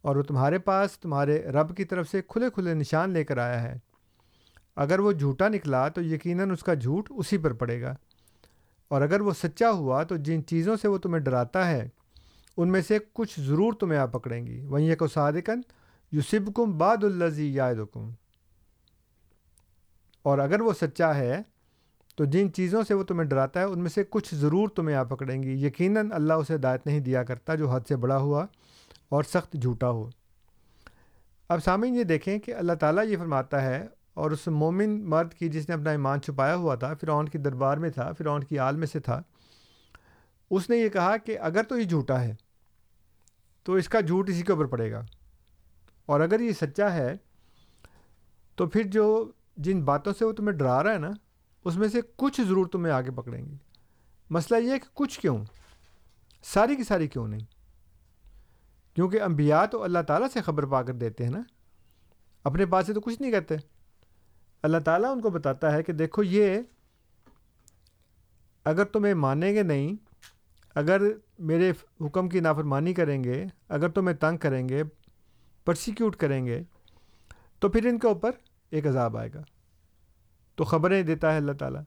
اور وہ تمہارے پاس تمہارے رب کی طرف سے کھلے کھلے نشان لے کر آیا ہے۔ اگر وہ جھوٹا نکلا تو یقیناً اس کا جھوٹ اسی پر پڑے گا۔ اور اگر وہ سچا ہوا تو جن چیزوں سے وہ تمہیں ڈراتا ہے، ان میں سے کچھ ضرور تمہیں آ پکڑیں گی۔ وہیں ایک صادقن یوسب کم باد الزی یاد اور اگر وہ سچا ہے تو جن چیزوں سے وہ تمہیں ڈراتا ہے، ان میں سے کچھ ضرور تمہیں آ پکڑیں گی۔ یقیناً اللہ اسے ہدایت نہیں دیا کرتا جو حد سے بڑا ہوا اور سخت جھوٹا ہو۔ اب سامعین یہ دیکھیں کہ اللہ تعالیٰ یہ فرماتا ہے اور اس مومن مرد کی جس نے اپنا ایمان چھپایا ہوا تھا، فرعون کی دربار میں تھا، فرعون کی آل میں سے تھا، اس نے یہ کہا کہ اگر تو یہ جھوٹا ہے، تو اس کا جھوٹ اسی کے اوپر پڑے گا۔ اور اگر یہ سچا ہے، تو پھر جو جن باتوں سے وہ تمہیں ڈرا رہا ہے نا، اس میں سے کچھ ضرور تمہیں آگے پکڑیں گی مسئلہ یہ ہے کہ کچھ کیوں؟ ساری کی ساری کیوں نہیں؟ کیونکہ انبیاء تو اللہ تعالیٰ سے خبر پا کر دیتے ہیں نا۔ اپنے پاس سے تو کچھ نہیں کہتے۔ اللہ تعالیٰ ان کو بتاتا ہے کہ دیکھو یہ اگر تمہیں مانیں گے نہیں، اگر میرے حکم کی نافرمانی کریں گے، اگر تمہیں تنگ کریں گے پرسیکیوٹ کریں گے، تو پھر ان کے اوپر ایک عذاب آئے گا۔ تو خبریں دیتا ہے اللہ تعالیٰ۔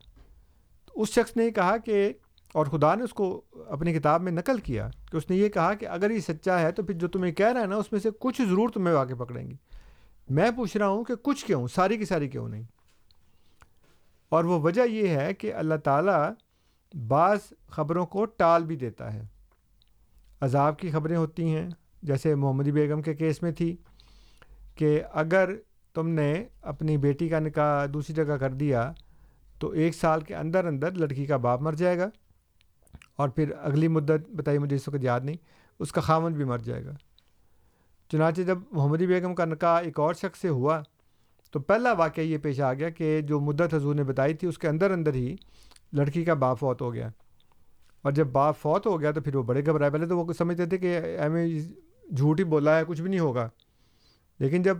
تو اس شخص نے کہا کہ، اور خدا نے اس کو اپنی کتاب میں نقل کیا کہ اس نے یہ کہا کہ اگر یہ سچا ہے تو پھر جو تمہیں کہہ رہا ہے نا، اس میں سے کچھ ضرور تمہیں آگے پکڑیں گی۔ میں پوچھ رہا ہوں کہ کچھ کیوں؟ ساری کی ساری کیوں نہیں؟ اور وہ وجہ یہ ہے کہ اللہ تعالیٰ بعض خبروں کو ٹال بھی دیتا ہے۔ عذاب کی خبریں ہوتی ہیں، جیسے محمدی بیگم کے کیس میں تھی کہ اگر تم نے اپنی بیٹی کا نکاح دوسری جگہ کر دیا تو ایک سال کے اندر اندر لڑکی کا باپ مر جائے گا اور پھر اگلی مدت بتائی مجھے اس وقت یاد نہیں، اس کا خامن بھی مر جائے گا۔ چنانچہ جب محمدی بیگم کا نکاح ایک اور شخص سے ہوا، تو پہلا واقعہ یہ پیش آ گیا کہ جو مدت حضور نے بتائی تھی، اس کے اندر اندر ہی لڑکی کا باپ فوت ہو گیا۔ اور جب باپ فوت ہو گیا تو پھر وہ بڑے گھبرائے۔ پہلے تو وہ سمجھتے تھے کہ ایم جھوٹ ہی بولا ہے، کچھ بھی نہیں ہوگا۔ لیکن جب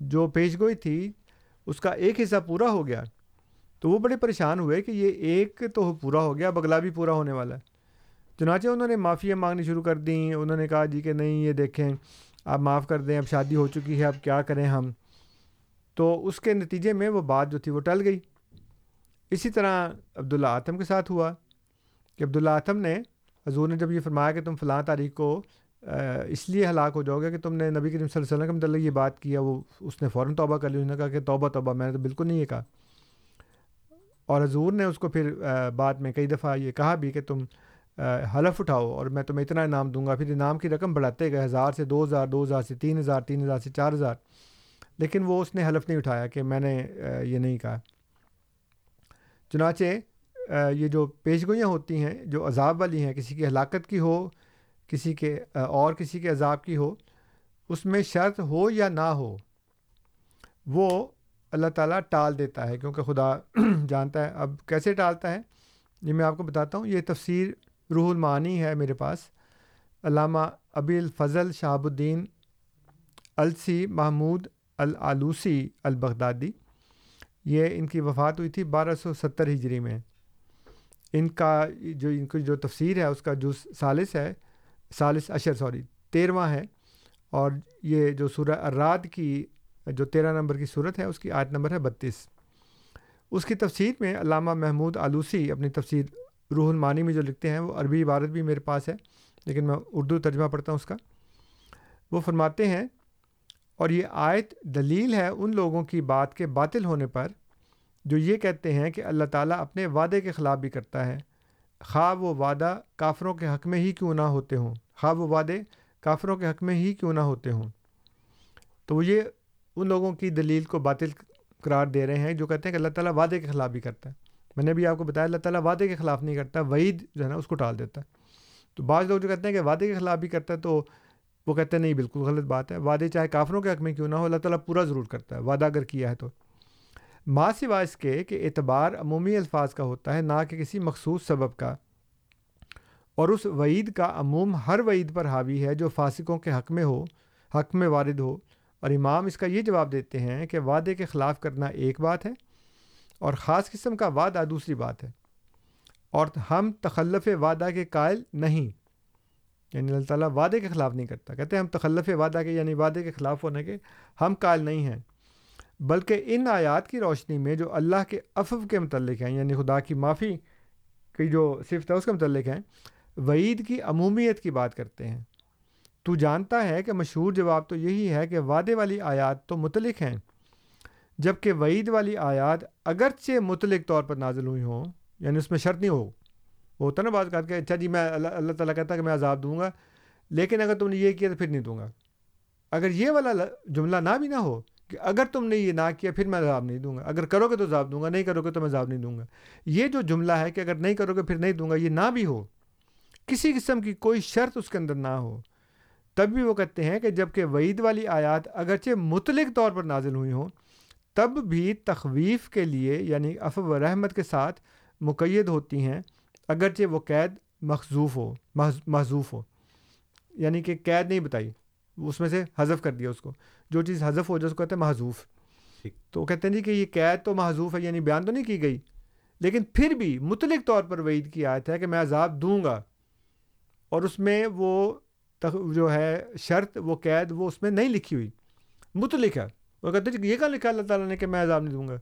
جو پیش گوئی تھی، اس کا ایک حصہ پورا ہو گیا، تو وہ بڑے پریشان ہوئے کہ یہ ایک تو پورا ہو گیا، بگلا بھی پورا ہونے والا ہے۔ چنانچہ انہوں نے معافیاں مانگنی شروع کر دیں، انہوں نے کہا جی کہ نہیں، یہ دیکھیں۔ آپ معاف کر دیں، اب شادی ہو چکی ہے، اب کیا کریں ہم؟ تو اس کے نتیجے میں وہ بات جو تھی وہ ٹل گئی۔ اسی طرح عبداللہ آتم کے ساتھ ہوا کہ عبداللہ آتم نے، حضور نے جب یہ فرمایا کہ تم فلاں تاریخ کو اس لیے ہلاک ہو جاؤ گے کہ تم نے نبی کریم صلی اللہ علیہ وسلم کے متعلق یہ بات کیا وہ اس نے فوراً توبہ کر لی، اس نے کہا کہ توبہ توبہ، میں نے تو بالکل نہیں یہ کہا۔ اور حضور نے اس کو پھر بعد میں کئی دفعہ یہ کہا بھی کہ تم حلف اٹھاؤ اور میں تمہیں اتنا انعام دوں گا۔ پھر انعام کی رقم بڑھاتے گئے، ہزار سے دو ہزار دو ہزار سے تین ہزار تین ہزار سے چار ہزار۔ لیکن وہ اس نے حلف نہیں اٹھایا کہ میں نے یہ نہیں کہا۔ چنانچہ یہ جو پیش گوئیاں ہوتی ہیں، جو عذاب والی ہیں، کسی کی ہلاکت کی ہو، کسی کے اور کسی کے عذاب کی ہو، اس میں شرط ہو یا نہ ہو، وہ اللہ تعالیٰ ٹال دیتا ہے۔ کیونکہ خدا جانتا ہے۔ اب کیسے ٹالتا ہے، یہ میں آپ کو بتاتا ہوں۔ یہ تفسیر روح المعانی ہے میرے پاس۔ علامہ ابی الفضل شہاب الدین السی محمود العلوسی البغدادی۔ یہ ان کی وفات ہوئی تھی بارہ سو ستر ہجری میں۔ ان کا جو ان کی جو تفسیر ہے اس کا جو سالس ہے سالس اشر سوری، تیرواں ہے۔ اور یہ جو سورہ اراد کی جو تیرہ نمبر کی صورت ہے، اس کی آیت نمبر ہے بتیس۔ اس کی تفسیر میں علامہ محمود آلوسی اپنی تفسیر روح المانی میں جو لکھتے ہیں، وہ عربی عبارت بھی میرے پاس ہے، لیکن میں اردو ترجمہ پڑھتا ہوں اس کا۔ وہ فرماتے ہیں، اور یہ آیت دلیل ہے ان لوگوں کی بات کے باطل ہونے پر، جو یہ کہتے ہیں کہ اللہ تعالیٰ اپنے وعدے کے خلاف بھی کرتا ہے۔ خواہ وہ وعدہ کافروں کے حق میں ہی کیوں نہ ہوتے ہوں۔ خواہ وہ وعدے کافروں کے حق میں ہی کیوں نہ ہوتے ہوں۔ تو وہ یہ ان لوگوں کی دلیل کو باطل قرار دے رہے ہیں، جو کہتے ہیں کہ اللہ تعالیٰ وعدے کے خلاف بھی کرتا ہے۔ میں نے بھی آپ کو بتایا، اللہ تعالیٰ وعدے کے خلاف نہیں کرتا، وعید جو ہے نا، اس کو ٹال دیتا ہے۔ تو بعض لوگ جو کہتے ہیں کہ وعدے کے خلاف بھی کرتا ہے تو وہ کہتے ہیں نہیں، بالکل غلط بات ہے۔ وعدے چاہے کافروں کے حق میں کیوں نہ ہو، اللہ تعالیٰ پورا ضرور کرتا ہے، وعدہ اگر کیا ہے تو۔ ماں سوا اس کے کہ اعتبار عمومی الفاظ کا ہوتا ہے، نہ کہ کسی مخصوص سبب کا۔ اور اس وعید کا عموم ہر وعید پر حاوی ہے جو فاسقوں کے حق میں ہو، حق میں وارد ہو۔ اور امام اس کا یہ جواب دیتے ہیں کہ وعدے کے خلاف کرنا ایک بات ہے اور خاص قسم کا وعدہ دوسری بات ہے۔ اور ہم تخلف وعدہ کے قائل نہیں۔ یعنی اللہ تعالیٰ وعدے کے خلاف نہیں کرتا۔ کہتے ہیں ہم تخلف وعدہ کے یعنی وعدے کے خلاف ہونے کے ہم قائل نہیں ہیں۔ بلکہ ان آیات کی روشنی میں جو اللہ کے افو کے متعلق ہیں یعنی خدا کی معافی کی جو صفت ہے، اس کے متعلق ہیں، وعید کی عمومیت کی بات کرتے ہیں۔ تو جانتا ہے کہ مشہور جواب تو یہی ہے کہ وعدے والی آیات تو متعلق ہیں۔ جبکہ وعید والی آیات اگرچہ متعلق طور پر نازل ہوئی ہوں یعنی اس میں شرط نہیں ہو، وہ ہوتا نا بات کہا کہ اچھا جی میں اللہ اللہ تعالیٰ کہتا کہ میں عذاب دوں گا، لیکن اگر تم نے یہ کیا تو پھر نہیں دوں گا۔ اگر یہ والا جملہ نہ بھی نہ ہو کہ اگر تم نے یہ نہ کیا پھر میں عذاب نہیں دوں گا، اگر کرو گے تو عذاب دوں گا، نہیں کرو گے تو میں عذاب نہیں دوں گا۔ یہ جو جملہ ہے کہ اگر نہیں کرو گے پھر نہیں دوں گا، یہ نہ بھی ہو، کسی قسم کی کوئی شرط اس کے اندر نہ ہو۔ تب بھی وہ کہتے ہیں کہ جبکہ وعید والی آیات اگرچہ مطلق طور پر نازل ہوئی ہوں تب بھی تخویف کے لیے یعنی افو و رحمت کے ساتھ مقید ہوتی ہیں اگرچہ وہ قید مخضوف ہو محضوف ہو۔ یعنی کہ قید نہیں بتائی اس میں سے حذف کر دیا اس کو۔ جو چیز حذف ہو جائے اس کو کہتے ہیں محضوف تو وہ کہتے ہیں جی کہ یہ قید تو محضوف ہے یعنی بیان تو نہیں کی گئی لیکن پھر بھی مطلق طور پر وعید کی آیت ہے کہ میں عذاب دوں گا۔ اور اس میں وہ جو ہے شرط وہ قید وہ اس میں نہیں لکھی ہوئی متعلق ہے۔ وہ کہتے ہیں جی، یہ کہاں لکھا اللہ تعالیٰ نے کہ میں عذاب نہیں دوں گا؟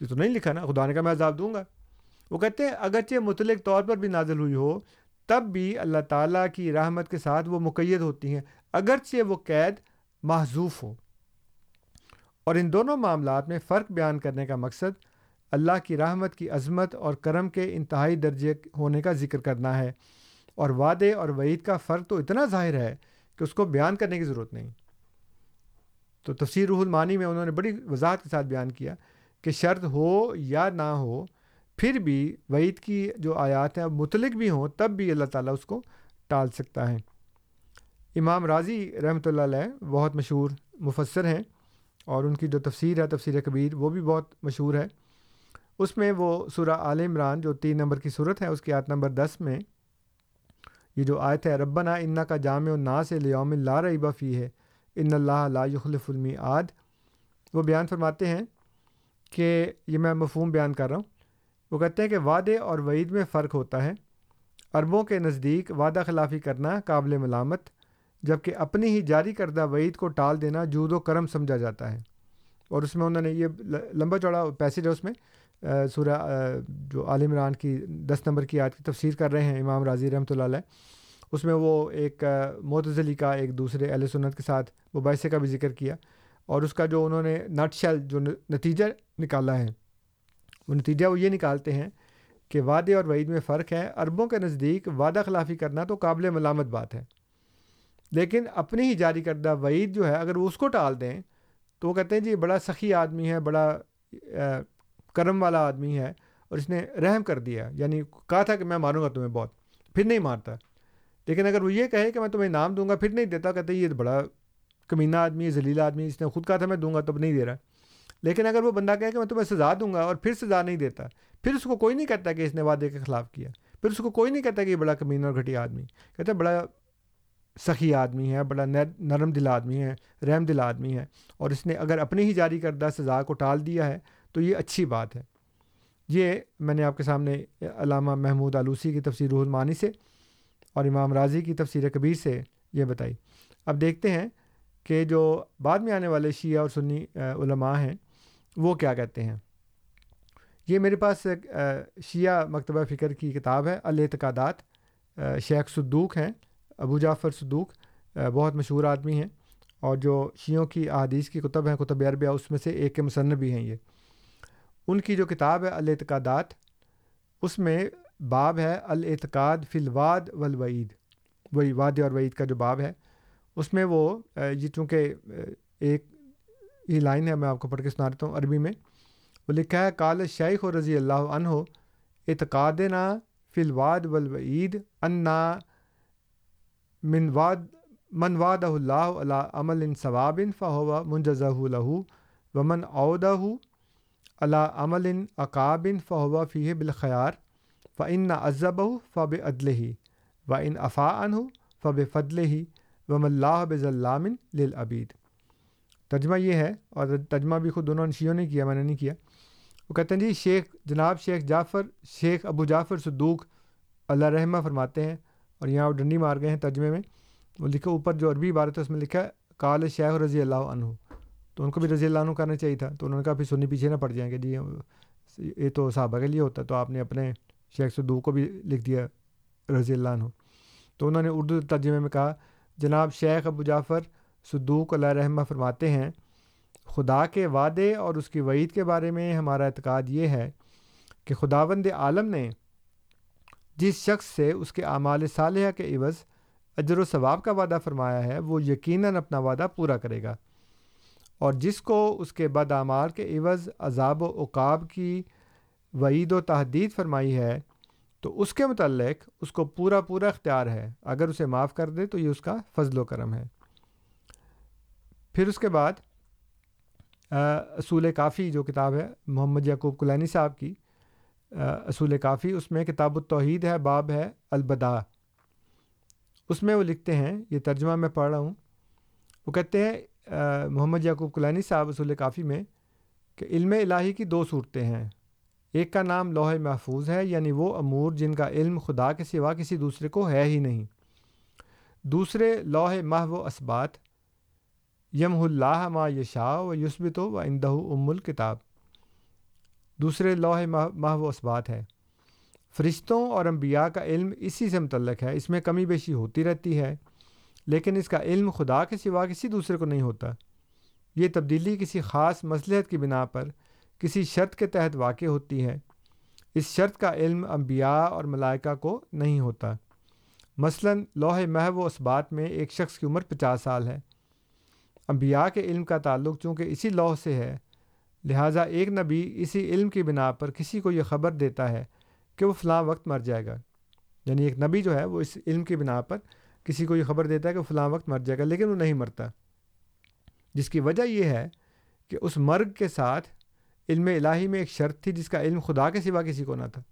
یہ تو نہیں لکھا نا، خدا نے کہا میں عذاب دوں گا۔ وہ کہتے ہیں، اگرچہ متعلق طور پر بھی نازل ہوئی ہو، تب بھی اللہ تعالیٰ کی رحمت کے ساتھ وہ مقید ہوتی ہیں، اگرچہ وہ قید محضوف ہو۔ اور ان دونوں معاملات میں فرق بیان کرنے کا مقصد اللہ کی رحمت کی عظمت اور کرم کے انتہائی درجے ہونے کا ذکر کرنا ہے۔ اور وعدے اور وعید کا فرق تو اتنا ظاہر ہے کہ اس کو بیان کرنے کی ضرورت نہیں۔ تو تفسیر روح المانی میں انہوں نے بڑی وضاحت کے ساتھ بیان کیا کہ شرط ہو یا نہ ہو، پھر بھی وعید کی جو آیات ہیں متعلق بھی ہوں، تب بھی اللہ تعالیٰ اس کو ٹال سکتا ہے۔ امام راضی رحمۃ اللہ علیہ بہت مشہور مفسر ہیں اور ان کی جو تفسیر ہے، تفسیر کبیر، وہ بھی بہت مشہور ہے۔ اس میں وہ سورہ عال عمران جو تین نمبر کی صورت ہے، اس کی آیت نمبر دس میں یہ جو آیت ہے، ربنا انا کا جامع نا سے لیوم لا ربا فی ہے ان اللہ لا یخلف المی عاد وہ بیان فرماتے ہیں کہ یہ میں مفہوم بیان کر رہا ہوں۔ وہ کہتے ہیں کہ وعدے اور وعید میں فرق ہوتا ہے۔ عربوں کے نزدیک وعدہ خلافی کرنا قابل ملامت جبکہ اپنی ہی جاری کردہ وعید کو ٹال دینا جود و کرم سمجھا جاتا ہے۔ اور اس میں انہوں نے یہ لمبا چوڑا پیسج ہے اس میں سورہ جو عال عمران کی دس نمبر کی آیت کی تفسیر کر رہے ہیں امام راضی رحمۃ اللہ علیہ۔ اس میں وہ ایک معتزلی کا ایک دوسرے اہل سنت کے ساتھ وہ باعث کا بھی ذکر کیا اور اس کا جو انہوں نے نٹ شیل جو نتیجہ نکالا ہے، وہ نتیجہ وہ یہ نکالتے ہیں کہ وعدے اور وعید میں فرق ہے، عربوں کے نزدیک وعدہ خلافی کرنا تو قابل ملامت بات ہے، لیکن اپنی ہی جاری کردہ وعید جو ہے، اگر وہ اس کو ٹال دیں تو وہ کہتے ہیں جی بڑا سخی آدمی ہے، بڑا کرم والا آدمی ہے اور اس نے رحم کر دیا یعنی کہا تھا کہ میں ماروں گا تمہیں بہت، پھر نہیں مارتا۔ لیکن اگر وہ یہ کہے کہ میں تمہیں نام دوں گا، پھر نہیں دیتا، کہتے یہ بڑا کمینہ آدمی ہے، ذلیل آدمی اس نے خود کہا تھا میں دوں گا، تب نہیں دے رہا۔ لیکن اگر وہ بندہ کہے کہ میں تمہیں سزا دوں گا اور پھر سزا نہیں دیتا، پھر اس کو کوئی نہیں کہتا کہ اس نے وعدے کے خلاف کیا۔ پھر اس کو کوئی نہیں کہتا کہ یہ بڑا کمینہ اور گھٹیا آدمی کہتا ہے بڑا سخی آدمی ہے، بڑا نرم دل آدمی ہے، رحم دل آدمی ہے۔ اور اس نے اگر اپنی ہی جاری کردہ سزا کو ٹال دیا ہے، تو یہ اچھی بات ہے۔ یہ میں نے آپ کے سامنے علامہ محمود آلوسی کی تفسیر روح المانی سے اور امام راضی کی تفسیر کبیر سے یہ بتائی۔ اب دیکھتے ہیں کہ جو بعد میں آنے والے شیعہ اور سنی علماء ہیں، وہ کیا کہتے ہیں۔ یہ میرے پاس ایک شیعہ مکتبہ فکر کی کتاب ہے، الاعتقادات۔ شیخ صدوق ہیں، ابو جعفر صدوق بہت مشہور آدمی ہیں۔ اور جو شیعوں کی احادیث کی کتب ہیں، کتب عربیہ، اس میں سے ایک کے مصنف بھی ہیں یہ۔ ان کی جو کتاب ہے، الاعتقادات، اس میں باب ہے الاعتقاد فی الواد والوعید۔ وہی واد اور وعید کا جو باب ہے، اس میں وہ یہ چونکہ ایک یہ لائن ہے، میں آپ کو پڑھ کے سنا دیتا ہوں عربی میں۔ وہ لکھا ہے کال شیخ و رضی اللہ عنہ اعتقاد نا فی الواد والوعید انا من واد من واد اللہ علیہ عمل ان ثواب فہو منجزہ لہو ومن عودہ علا عمل اقاب فہو فی بالخیار۔ و ان ازب فب عدل ہی و ان افا ان فب فضل ہی وم اللہ بضلامن للعبید ترجمہ یہ ہے اور ترجمہ بھی خود دونوں انشیوں نے کیا، میں نے نہیں کیا۔ وہ کہتے ہیں جی شیخ جناب شیخ جعفر، شیخ ابو جعفر صدوق اللہ رحمہ فرماتے ہیں اور یہاں وہ ڈنڈی مار گئے ہیں ترجمے میں۔ وہ لکھا اوپر جو عربی عبارت ہے، اس میں لکھا ہے کال شیخ رضی اللہ عنہ تو ان کو بھی رضی اللہ عنہ کرنا چاہیے تھا۔ تو انہوں نے کہا پھر سنی پیچھے نہ پڑ جائیں گے۔ جی یہ تو صحابہ کے لیے ہوتا ہے، تو آپ نے اپنے شیخ صدوق کو بھی لکھ دیا، رضی اللہ عنہ۔ تو انہوں نے اردو ترجمے میں کہا، جناب شیخ ابو جعفر صدوق اللہ رحمہ فرماتے ہیں، خدا کے وعدے اور اس کی وعید کے بارے میں ہمارا اعتقاد یہ ہے کہ خداوند عالم نے جس شخص سے اس کے اعمال صالحہ کے عوض اجر و ثواب کا وعدہ فرمایا ہے، وہ یقیناً اپنا وعدہ پورا کرے گا۔ اور جس کو اس کے بد اعمال کے عوض، عذاب و عقاب کی وعید و تحدید فرمائی ہے، تو اس کے متعلق اس کو پورا پورا اختیار ہے۔ اگر اسے معاف کر دے تو یہ اس کا فضل و کرم ہے۔ پھر اس کے بعد اصول کافی جو کتاب ہے، محمد یعقوب کلینی صاحب کی اصول کافی، اس میں کتاب التوحید ہے، باب ہے البدا اس میں وہ لکھتے ہیں، یہ ترجمہ میں پڑھ رہا ہوں۔ وہ کہتے ہیں محمد یعقوب کلینی صاحب اصول کافی میں کہ علم الہی کی دو صورتیں ہیں۔ ایک کا نام لوح محفوظ ہے یعنی وہ امور جن کا علم خدا کے سوا کسی دوسرے کو ہے ہی نہیں۔ دوسرے لوح محو و اسبات یم اللہ ما یشا و یسبت و اندہ ام الکتاب۔ دوسرے لوح محو و اسبات ہے۔ فرشتوں اور انبیاء کا علم اسی سے متعلق ہے، اس میں کمی بیشی ہوتی رہتی ہے، لیکن اس کا علم خدا کے سوا کسی دوسرے کو نہیں ہوتا۔ یہ تبدیلی کسی خاص مصلحت کی بنا پر کسی شرط کے تحت واقع ہوتی ہے اس شرط کا علم انبیاء اور ملائکہ کو نہیں ہوتا۔ مثلا، لوح محو و اسبات میں ایک شخص کی عمر پچاس سال ہے۔ انبیاء کے علم کا تعلق چونکہ اسی لوح سے ہے، لہٰذا ایک نبی اسی علم کی بنا پر کسی کو یہ خبر دیتا ہے کہ وہ فلاں وقت مر جائے گا۔ یعنی ایک نبی جو ہے، وہ اس علم کی بنا پر کسی کو یہ خبر دیتا ہے کہ فلاں وقت مر جائے گا، لیکن وہ نہیں مرتا۔ جس کی وجہ یہ ہے کہ اس مرگ کے ساتھ علم الہی میں ایک شرط تھی جس کا علم خدا کے سوا کسی کو نہ تھا۔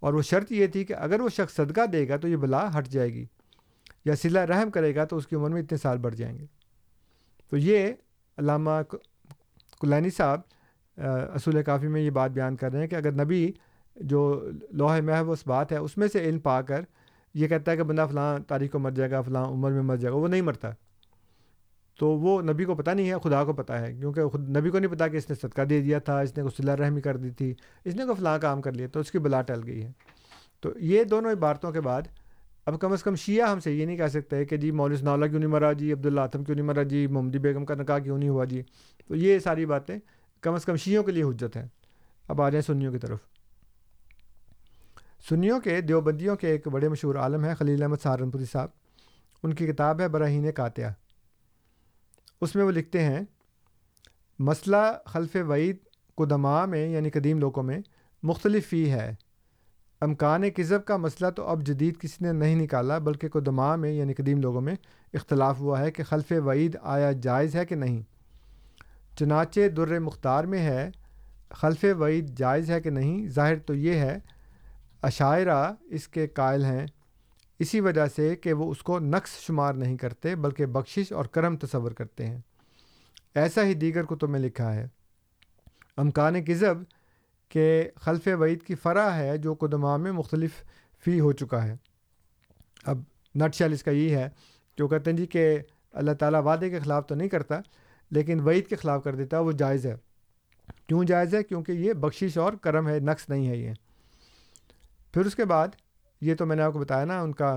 اور وہ شرط یہ تھی کہ اگر وہ شخص صدقہ دے گا تو یہ بلا ہٹ جائے گی یا صلہ رحم کرے گا تو اس کی عمر میں اتنے سال بڑھ جائیں گے۔ تو یہ علامہ کلینی صاحب اصول کافی میں یہ بات بیان کر رہے ہیں کہ اگر نبی جو لوہے محب اس بات ہے، اس میں سے علم پا کر یہ کہتا ہے کہ بندہ فلاں تاریخ کو مر جائے گا، فلاں عمر میں مر جائے گا، وہ نہیں مرتا۔ تو وہ نبی کو پتہ نہیں ہے، خدا کو پتہ ہے، کیونکہ خود نبی کو نہیں پتا کہ اس نے صدقہ دے دیا تھا، اس نے کو رحمی کر دی تھی، اس نے کو فلاں کام کر لیا، تو اس کی بلا ٹل گئی ہے۔ تو یہ دونوں عبارتوں کے بعد اب کم از کم شیعہ ہم سے یہ نہیں کہہ سکتے کہ جی مولس نالا کیوں نہیں مرا جی عبداللہم کیوں نہیں مرا جی محمدی بیگم کا نکاح کیوں نہیں ہوا جی۔ تو یہ ساری باتیں کم از کم شیعوں کے لیے حجت ہیں۔ اب آ جائیں سنیوں کی طرف۔ سنیوں کے دیوبندیوں کے ایک بڑے مشہور عالم ہیں خلیل احمد سہارنپوری صاحب۔ ان کی کتاب ہے براہین کاتیہ اس میں وہ لکھتے ہیں، مسئلہ خلف وعید کو دماغ میں یعنی قدیم لوگوں میں، مختلف فی ہے۔ امکان کذب کا مسئلہ تو اب جدید کسی نے نہیں نکالا، بلکہ کو دماغ میں یعنی قدیم لوگوں میں اختلاف ہوا ہے کہ خلف وعید آیا جائز ہے کہ نہیں۔ چنانچہ در مختار میں ہے، خلف وعید جائز ہے کہ نہیں، ظاہر تو یہ ہے عشاعرہ اس کے قائل ہیں۔ اسی وجہ سے کہ وہ اس کو نقص شمار نہیں کرتے، بلکہ بخشش اور کرم تصور کرتے ہیں۔ ایسا ہی دیگر کتب میں لکھا ہے۔ امکان کذب کہ خلف وعید کی فرا ہے جو قدمہ میں مختلف فی ہو چکا ہے۔ اب نٹ شیل اس کا یہ ہے کہ وہ کہتے ہیں جی کہ اللہ تعالیٰ وعدے کے خلاف تو نہیں کرتا، لیکن وعید کے خلاف کر دیتا، وہ جائز ہے۔ کیوں جائز ہے؟ کیونکہ یہ بخشش اور کرم ہے، نقص نہیں ہے یہ۔ پھر اس کے بعد یہ تو میں نے آپ کو بتایا نا ان کا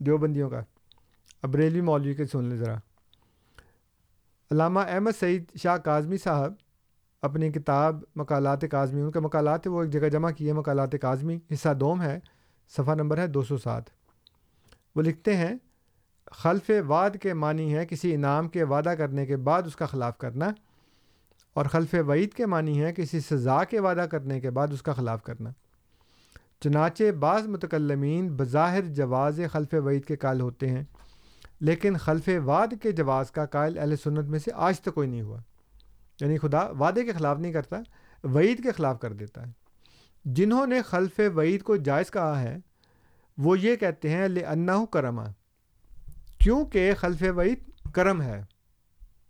دیوبندیوں کا۔ اب بریلوی مولوی کے سن لیں ذرا۔ علامہ احمد سعید شاہ کاظمی صاحب اپنی کتاب مقالات کاظمی، ان کے مقالات وہ ایک جگہ جمع کیے مقالات کاظمی، حصہ دوم ہے، صفحہ نمبر ہے دو سو سات۔ وہ لکھتے ہیں، خلف وعد کے معنی ہے کسی انعام کے وعدہ کرنے کے بعد اس کا خلاف کرنا، اور خلف وعید کے معنی ہے کسی سزا کے وعدہ کرنے کے بعد اس کا خلاف کرنا۔ چنانچہ بعض متکلمین بظاہر جواز خلف وعید کے قائل ہوتے ہیں، لیکن خلف وعد کے جواز کا قائل اہل سنت میں سے آج تک کوئی نہیں ہوا۔ یعنی خدا وعدے کے خلاف نہیں کرتا، وعید کے خلاف کر دیتا ہے۔ جنہوں نے خلف وعید کو جائز کہا ہے، وہ یہ کہتے ہیں لنّا کرما کیونکہ خلف وعید کرم ہے۔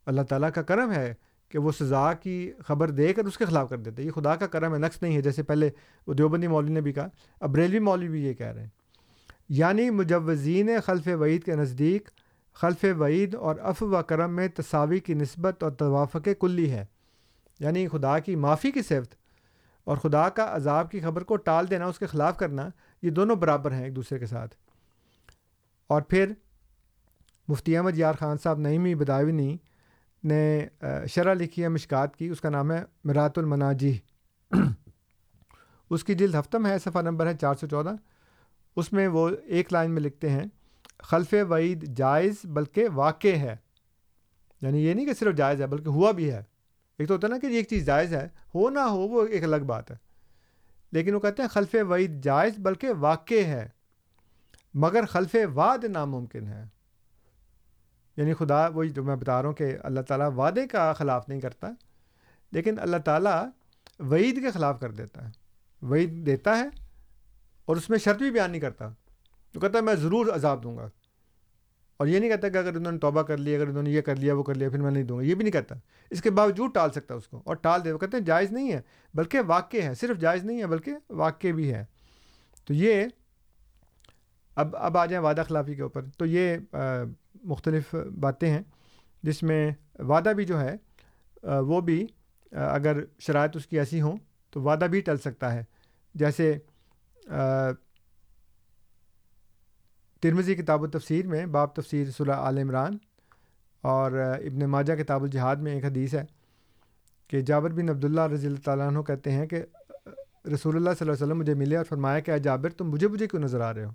اللہ تعالیٰ کا کرم ہے۔ کہ وہ سزا کی خبر دے کر اس کے خلاف کر دیتے یہ خدا کا کرم ہے، نقص نہیں ہے۔ جیسے پہلے وہ دیوبندی مولوی نے بھی کہا اب بریلوی مولوی بھی یہ کہہ رہے ہیں۔ یعنی مجوزین خلف وعید کے نزدیک، خلف وعید اور اف و کرم میں تصاوی کی نسبت اور توافق کلی ہے۔ یعنی خدا کی معافی کی صفت اور خدا کا عذاب کی خبر کو ٹال دینا، اس کے خلاف کرنا، یہ دونوں برابر ہیں ایک دوسرے کے ساتھ۔ اور پھر مفتی احمد یار خان صاحب، نعیمی بداونی نے شرح لکھی ہے مشکات کی، اس کا نام ہے مرات المناجی اس کی جلد ہفتم ہے، صفحہ نمبر ہے چار سو چودہ۔ اس میں وہ ایک لائن میں لکھتے ہیں، خلف وعید جائز بلکہ واقع ہے۔ یعنی یہ نہیں کہ صرف جائز ہے، بلکہ ہوا بھی ہے۔ ایک تو ہوتا ہے نا کہ ایک چیز جائز ہے، ہو نہ ہو وہ ایک الگ بات ہے۔ لیکن وہ کہتے ہیں خلف وعید جائز بلکہ واقع ہے، مگر خلف وعد ناممکن ہے۔ یعنی خدا وہی جو میں بتا رہا ہوں کہ اللہ تعالیٰ وعدے کا خلاف نہیں کرتا، لیکن اللہ تعالیٰ وعید کے خلاف کر دیتا ہے۔ وعید دیتا ہے اور اس میں شرط بھی بیان نہیں کرتا۔ تو کہتا ہے میں ضرور عذاب دوں گا۔ اور یہ نہیں کہتا کہ اگر انہوں نے توبہ کر لیا اگر انہوں نے یہ کر لیا، وہ کر لیا، پھر میں نہیں دوں گا۔ یہ بھی نہیں کہتا۔ اس کے باوجود ٹال سکتا اس کو۔ اور ٹال دے وہ کہتے ہیں جائز نہیں ہے، بلکہ واقع ہے۔ صرف جائز نہیں ہے، بلکہ واقع بھی ہے۔ تو یہ اب اب آ جائیں وعدہ خلافی کے اوپر۔ تو یہ مختلف باتیں ہیں، جس میں وعدہ بھی جو ہے وہ بھی اگر شرائط اس کی ایسی ہوں تو وعدہ بھی ٹل سکتا ہے۔ جیسے ترمزی کتاب و تفسیر میں باب تفسیر صلاح عال عمران اور ابن ماجہ کتاب الجہاد میں ایک حدیث ہے کہ جابر بن عبداللہ رضی اللہ تعالیٰ عنہ کہتے ہیں کہ رسول اللہ صلی اللہ علیہ وسلم مجھے ملے اور فرمایا کہ جابر تم مجھے مجھے کیوں نظر آ رہے ہو؟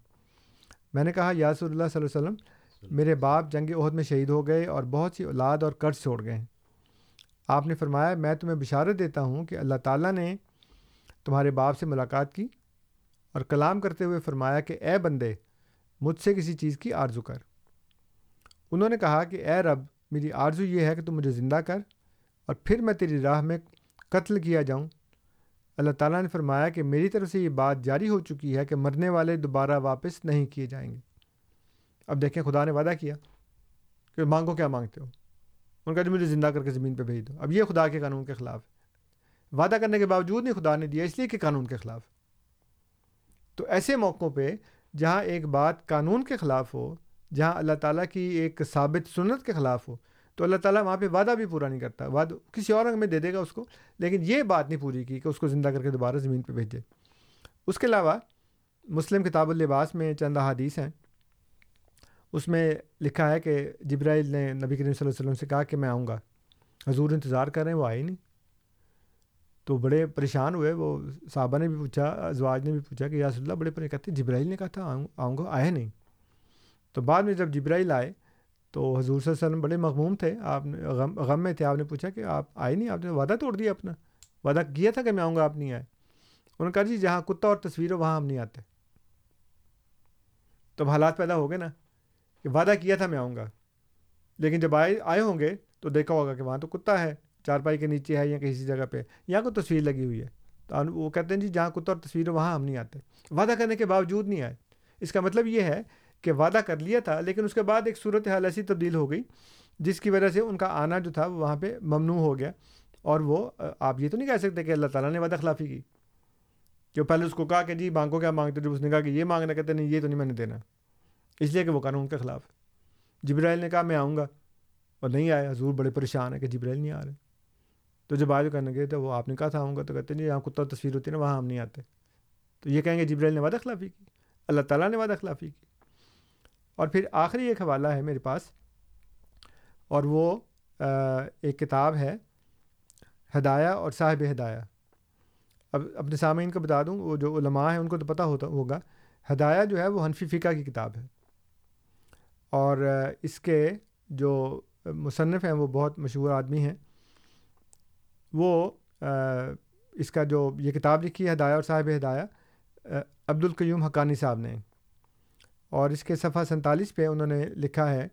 میں نے کہا، یا رسول اللہ صلی اللہ علیہ وسلم میرے باپ جنگ عہد میں شہید ہو گئے اور بہت سی اولاد اور قرض چھوڑ گئے ہیں۔ آپ نے فرمایا، میں تمہیں بشارت دیتا ہوں کہ اللہ تعالیٰ نے تمہارے باپ سے ملاقات کی اور کلام کرتے ہوئے فرمایا کہ اے بندے، مجھ سے کسی چیز کی آرزو کر۔ انہوں نے کہا کہ اے رب، میری آرزو یہ ہے کہ تم مجھے زندہ کر اور پھر میں تیری راہ میں قتل کیا جاؤں۔ اللہ تعالیٰ نے فرمایا کہ میری طرف سے یہ بات جاری ہو چکی ہے کہ مرنے والے دوبارہ واپس نہیں کیے جائیں گے۔ اب دیکھیں، خدا نے وعدہ کیا کہ مانگو کیا مانگتے ہو؟ ان کا جو جی، مجھے زندہ کر کے زمین پہ بھیج دو۔ اب یہ خدا کے قانون کے خلاف ہے۔ وعدہ کرنے کے باوجود نہیں خدا نے دیا، اس لیے کہ قانون کے خلاف۔ تو ایسے موقعوں پہ جہاں ایک بات قانون کے خلاف ہو، جہاں اللہ تعالیٰ کی ایک ثابت سنت کے خلاف ہو، تو اللہ تعالیٰ وہاں پہ وعدہ بھی پورا نہیں کرتا۔ وعدہ کسی اور رنگ میں دے دے گا اس کو، لیکن یہ بات نہیں پوری کی کہ اس کو زندہ کر کے دوبارہ زمین پہ بھیجے۔ اس کے علاوہ مسلم کتاب اللباس میں چند حادیث ہیں۔ اس میں لکھا ہے کہ جبرائیل نے نبی کریم صلی اللہ علیہ وسلم سے کہا کہ میں آؤں گا۔ حضور انتظار کر رہے ہیں، وہ آئے نہیں۔ تو بڑے پریشان ہوئے، وہ صحابہ نے بھی پوچھا، ازواج نے بھی پوچھا کہ یاس اللہ، بڑے پریشان، کہتے جبرائیل نے کہا تھا، آؤں آؤں گا آئے نہیں۔ تو بعد میں جب جبرائیل آئے، تو حضور صلی اللہ علیہ وسلم بڑے مغموم تھے۔ آپ نے غم غم میں تھے، آپ نے پوچھا کہ آپ آئے نہیں، آپ نے وعدہ توڑ دیا اپنا؟ وعدہ کیا تھا کہ میں آؤں گا، آپ نہیں آئے؟ انہوں نے کہا جی جہاں کتا اور تصویر ہو وہاں ہم نہیں آتے۔ تو حالات پیدا ہو گئے نا۔ کہ وعدہ کیا تھا میں آؤں گا۔ لیکن جب آئے آئے ہوں گے تو دیکھا ہوگا کہ وہاں تو کتا ہے، چارپائی کے نیچے ہے یا کسی جگہ پہ۔ یہاں کوئی تصویر لگی ہوئی ہے۔ تو وہ کہتے ہیں جی جہاں کتا اور تصویر ہو وہاں ہم نہیں آتے۔ وعدہ کرنے کے باوجود نہیں آئے۔ اس کا مطلب یہ ہے کہ وعدہ کر لیا تھا، لیکن اس کے بعد ایک صورت حال ایسی تبدیل ہو گئی، جس کی وجہ سے ان کا آنا جو تھا وہاں پہ ممنوع ہو گیا۔ اور وہ، آپ یہ تو نہیں کہہ سکتے کہ اللہ تعالیٰ نے وعدہ خلافی کی۔ کہ پہلے اس کو کہا کہ جی مانگو کیا مانگتے، جب اس نے کہا کہ یہ مانگنا، کہتے نہیں، یہ تو نہیں میں نے دینا۔ اس لیے کہ وہ قانون کے خلاف جبرائیل نے کہا میں آؤں گا اور نہیں آیا، حضور بڑے پریشان ہے کہ جبرائیل نہیں آ رہے۔ تو جب آج کرنے گئے تو وہ آپ نے کہا تھا آؤں گا تو کہتے ہیں جی یہاں کتا تصویر ہوتی ہے نا، وہاں ہم نہیں آتے۔ تو یہ کہیں گے جبرائیل نے وعدہ خلافی کی، اللہ تعالیٰ نے وعدہ خلافی کی۔ اور پھر آخری ایک حوالہ ہے میرے پاس، اور وہ ایک کتاب ہے، ہدایہ اور صاحب ہدایہ۔ اب اپنے سامعین کو بتا دوں، وہ جو علماء ہیں، ان کو تو پتہ ہوتا ہوگا۔ ہدایہ جو ہے، وہ حنفی فقہ کی کتاب ہے۔ اور اس کے جو مصنف ہیں، وہ بہت مشہور آدمی ہیں۔ وہ اس کا جو یہ کتاب لکھی ہے، ہدایہ اور صاحب ہدایہ عبد القیوم حقانی صاحب نے۔ اور اس کے صفحہ سنتالیس پہ انہوں نے لکھا ہے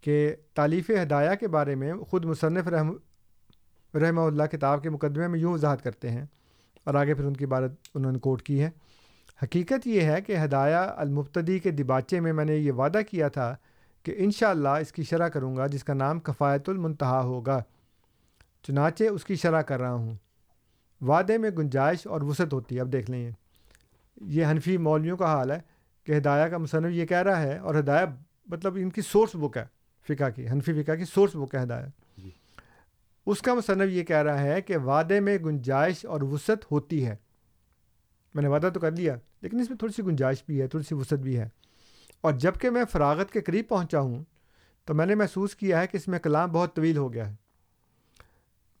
کہ تالیف ہدایہ کے بارے میں خود مصنف رحم، رحمہ اللہ کتاب کے مقدمے میں یوں وضاحت کرتے ہیں، اور آگے پھر ان کی عبارت انہوں نے کوٹ کی ہے۔ حقیقت یہ ہے کہ ہدایہ المبتدی کے دباچے میں میں نے یہ وعدہ کیا تھا کہ انشاءاللہ اس کی شرح کروں گا جس کا نام کفایت المنتہا ہوگا۔ چنانچہ اس کی شرح کر رہا ہوں۔ وعدے میں گنجائش اور وسعت ہوتی ہے۔ اب دیکھ لیں۔ یہ حنفی مولویوں کا حال ہے کہ ہدایہ کا مصنف یہ کہہ رہا ہے اور ہدایہ مطلب ان کی سورس بک ہے فقہ کی حنفی فقہ کی سورس بک ہے ہدایہ۔ جی۔ اس کا مصنف یہ کہہ رہا ہے کہ وعدے میں گنجائش اور وسعت ہوتی ہے۔ میں نے وعدہ تو کر لیا۔ لیکن اس میں تھوڑی سی گنجائش بھی ہے، تھوڑی سی وسعت بھی ہے۔ اور جبکہ میں فراغت کے قریب پہنچا ہوں، تو میں نے محسوس کیا ہے کہ اس میں کلام بہت طویل ہو گیا ہے۔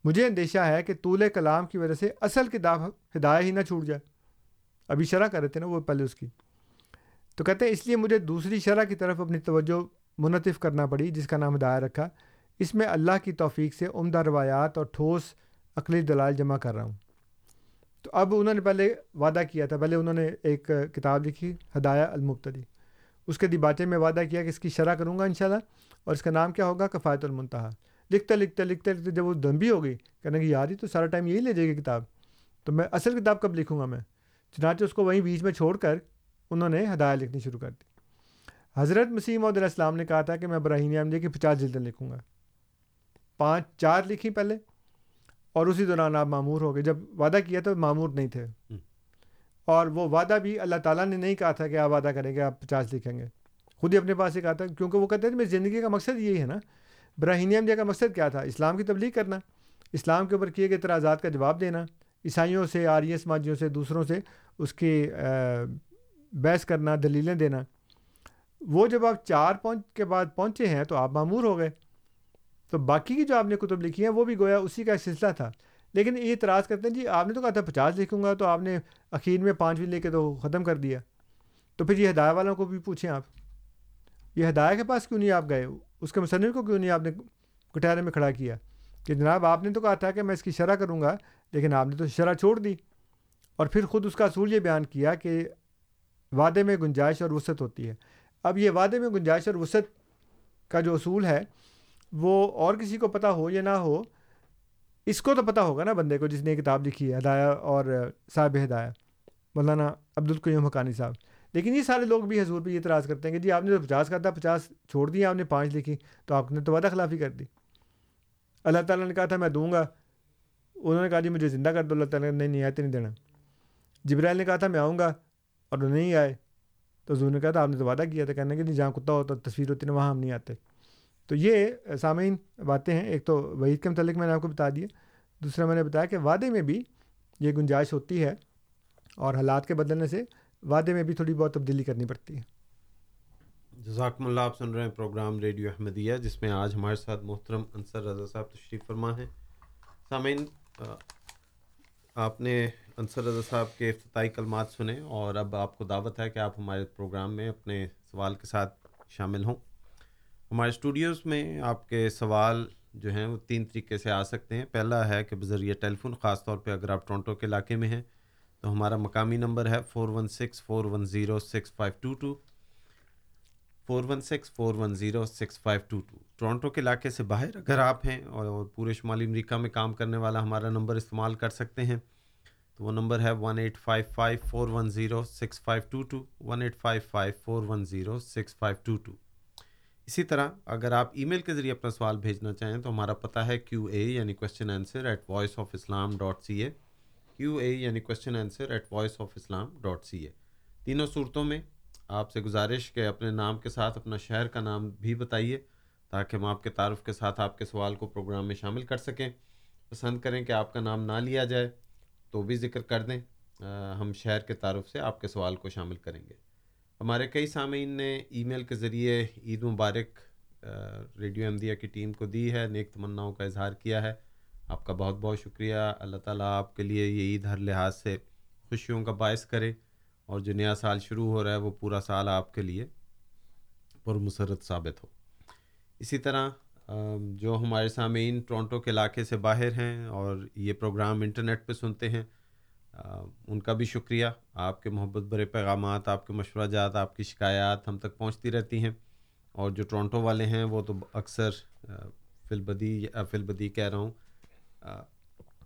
مجھے اندیشہ ہے کہ طول کلام کی وجہ سے اصل کتاب ہدایہ ہی نہ چھوٹ جائے۔ ابھی شرح کر رہے تھے نا وہ پہلے اس کی۔ تو کہتے ہیں، اس لیے مجھے دوسری شرح کی طرف اپنی توجہ منطف کرنا پڑی، جس کا نام ہدایہ رکھا۔ اس میں اللہ کی توفیق سے عمدہ روایات اور ٹھوس عقلی دلال جمع کر رہا ہوں۔ تو اب انہوں نے پہلے وعدہ کیا تھا، پہلے انہوں نے ایک کتاب لکھی، ہدایہ المبتدی۔ اس کے دیباچے میں وعدہ کیا کہ اس کی شرح کروں گا انشاءاللہ، اور اس کا نام کیا ہوگا؟ کفایت المنتہا۔ لکھتے لکھتے لکھتے لکھتے جب وہ دمبی ہو گئی، کہنے کہ یار ہی تو سارا ٹائم یہی لے جائے گی کتاب۔ تو میں اصل کتاب کب لکھوں گا میں؟ چنانچہ اس کو وہیں بیچ میں چھوڑ کر انہوں نے ہدایہ لکھنی شروع کر دی۔ حضرت مسیم علیہ السلام نے کہا تھا کہ میں ابراہیم احمدی کی پچاس جلدیں لکھوں گا۔ پانچ، چار لکھی پہلے۔ اور اسی دوران آپ معمور ہو گئے۔ جب وعدہ کیا تو معمور نہیں تھے۔ اور وہ وعدہ بھی اللہ تعالیٰ نے نہیں کہا تھا کہ آپ وعدہ کریں گے آپ پچاس لکھیں گے۔ خود ہی اپنے پاس ہی کہا تھا کیونکہ وہ کہتے ہیں میری زندگی کا مقصد یہی ہے نا۔ براہین احمدیہ کا مقصد کیا تھا؟ اسلام کی تبلیغ کرنا۔ اسلام کے اوپر کیے گئے اعتراضات کا جواب دینا۔ عیسائیوں سے آریہ سماجیوں سے دوسروں سے اس کی بحث کرنا دلیلیں دینا۔ وہ جب آپ چار پہنچ کے بعد پہنچے ہیں تو آپ معمور ہو گئے۔ تو باقی کی جو آپ نے کتب لکھی ہیں وہ بھی گویا اسی کا سلسلہ تھا۔ لیکن یہ اعتراض کرتے ہیں جی آپ نے تو کہا تھا پچاس لکھوں گا تو آپ نے اخیر میں پانچویں لے کے تو ختم کر دیا۔ تو پھر یہ ہدایہ والوں کو بھی پوچھیں آپ۔ یہ ہدایہ کے پاس کیوں نہیں آپ گئے؟ اس کے مصنف کو کیوں نہیں آپ نے کٹہرے میں کھڑا کیا؟ کہ جناب، آپ نے تو کہا تھا کہ میں اس کی شرح کروں گا، لیکن آپ نے تو شرح چھوڑ دی۔ اور پھر خود اس کا اصول یہ بیان کیا کہ وعدے میں گنجائش اور وسعت ہوتی ہے۔ اب یہ وعدے میں گنجائش اور وسعت کا جو اصول ہے وہ اور کسی کو پتہ ہو یا نہ ہو، اس کو تو پتہ ہوگا نا بندے کو جس نے کتاب لکھی ہے، ہدایہ اور صاحب ہدایہ، مولانا عبد القیوم حقانی صاحب۔ لیکن یہ سارے لوگ بھی حضور پہ یہ اعتراض کرتے ہیں کہ جی آپ نے تو پچاس کہا تھا پچاس چھوڑ دیا آپ نے پانچ لکھی تو آپ نے تو وعدہ خلافی کر دی۔ اللہ تعالیٰ نے کہا تھا میں دوں گا۔ انہوں نے کہا جی مجھے زندہ کر دو، اللہ تعالیٰ نے نہیں آئے تو نہیں دینا۔ جبرائیل نے کہا تھا میں آؤں گا اور وہ نہیں آئے۔ تو حضور نے کہا تھا آپ نے تو وعدہ کیا تھا، کہنے کہ نہیں جی جہاں کتا ہوتا، تصویر ہوتی نا، وہاں ہم نہیں آتے۔ تو یہ سامعین باتیں ہیں۔ ایک تو وعید کے متعلق میں نے آپ کو بتا دیا دوسرا میں نے بتایا کہ وعدے میں بھی یہ گنجائش ہوتی ہے اور حالات کے بدلنے سے وعدے میں بھی تھوڑی بہت تبدیلی کرنی پڑتی ہے۔ جزاکم اللہ، آپ سن رہے ہیں پروگرام ریڈیو احمدیہ، جس میں آج ہمارے ساتھ محترم انصر رضا صاحب تشریف فرما ہیں۔ سامعین آپ نے انصر رضا صاحب کے افتتاحی کلمات سنے اور اب آپ کو دعوت ہے کہ آپ ہمارے پروگرام میں اپنے سوال کے ساتھ شامل ہوں۔ ہمارے اسٹوڈیوز میں آپ کے سوال جو ہیں وہ تین طریقے سے آ سکتے ہیں۔ پہلا ہے کہ بذریعہ ٹیلی فون، خاص طور پہ اگر آپ ٹورنٹو کے علاقے میں ہیں، تو ہمارا مقامی نمبر ہے four one six four one zero six five two two. Four one six four one zero six five two two. Toronto کے علاقے سے باہر اگر آپ ہیں اور پورے شمالی امریکہ میں کام کرنے والا ہمارا نمبر استعمال کر سکتے ہیں، تو وہ نمبر ہے one eight five five four one zero six five two two. One eight five five four one zero six five two two. اسی طرح اگر آپ ای میل کے ذریعے اپنا سوال بھیجنا چاہیں تو ہمارا پتہ ہے کیو اے یعنی question answer at Voice of Islam dot C A Q A یعنی question answer at Voice of Islam dot C A تینوں صورتوں میں آپ سے گزارش کہ اپنے نام کے ساتھ اپنا شہر کا نام بھی بتائیے تاکہ ہم آپ کے تعارف کے ساتھ آپ کے سوال کو پروگرام میں شامل کر سکیں۔ پسند کریں کہ آپ کا نام نہ لیا جائے تو بھی ذکر کر دیں۔ ہم شہر کے تعارف سے آپ کے سوال کو شامل کریں گے۔ ہمارے کئی سامعین نے ای میل کے ذریعے عید مبارک ریڈیو احمدیہ کی ٹیم کو دی ہے، نیک تمناؤں کا اظہار کیا ہے۔ آپ کا بہت بہت شکریہ۔ اللہ تعالیٰ آپ کے لیے یہ عید ہر لحاظ سے خوشیوں کا باعث کرے اور جو نیا سال شروع ہو رہا ہے وہ پورا سال آپ کے لیے پر مسرت ثابت ہو۔ اسی طرح جو ہمارے سامعین ٹورنٹو کے علاقے سے باہر ہیں اور یہ پروگرام انٹرنیٹ پہ سنتے ہیں ان کا بھی شکریہ۔ آپ کے محبت برے پیغامات، آپ کے مشورہ جات آپ کی شکایات ہم تک پہنچتی رہتی ہیں۔ اور جو ٹورنٹو والے ہیں، وہ تو اکثر فی البدی فی البدی کہہ رہا ہوں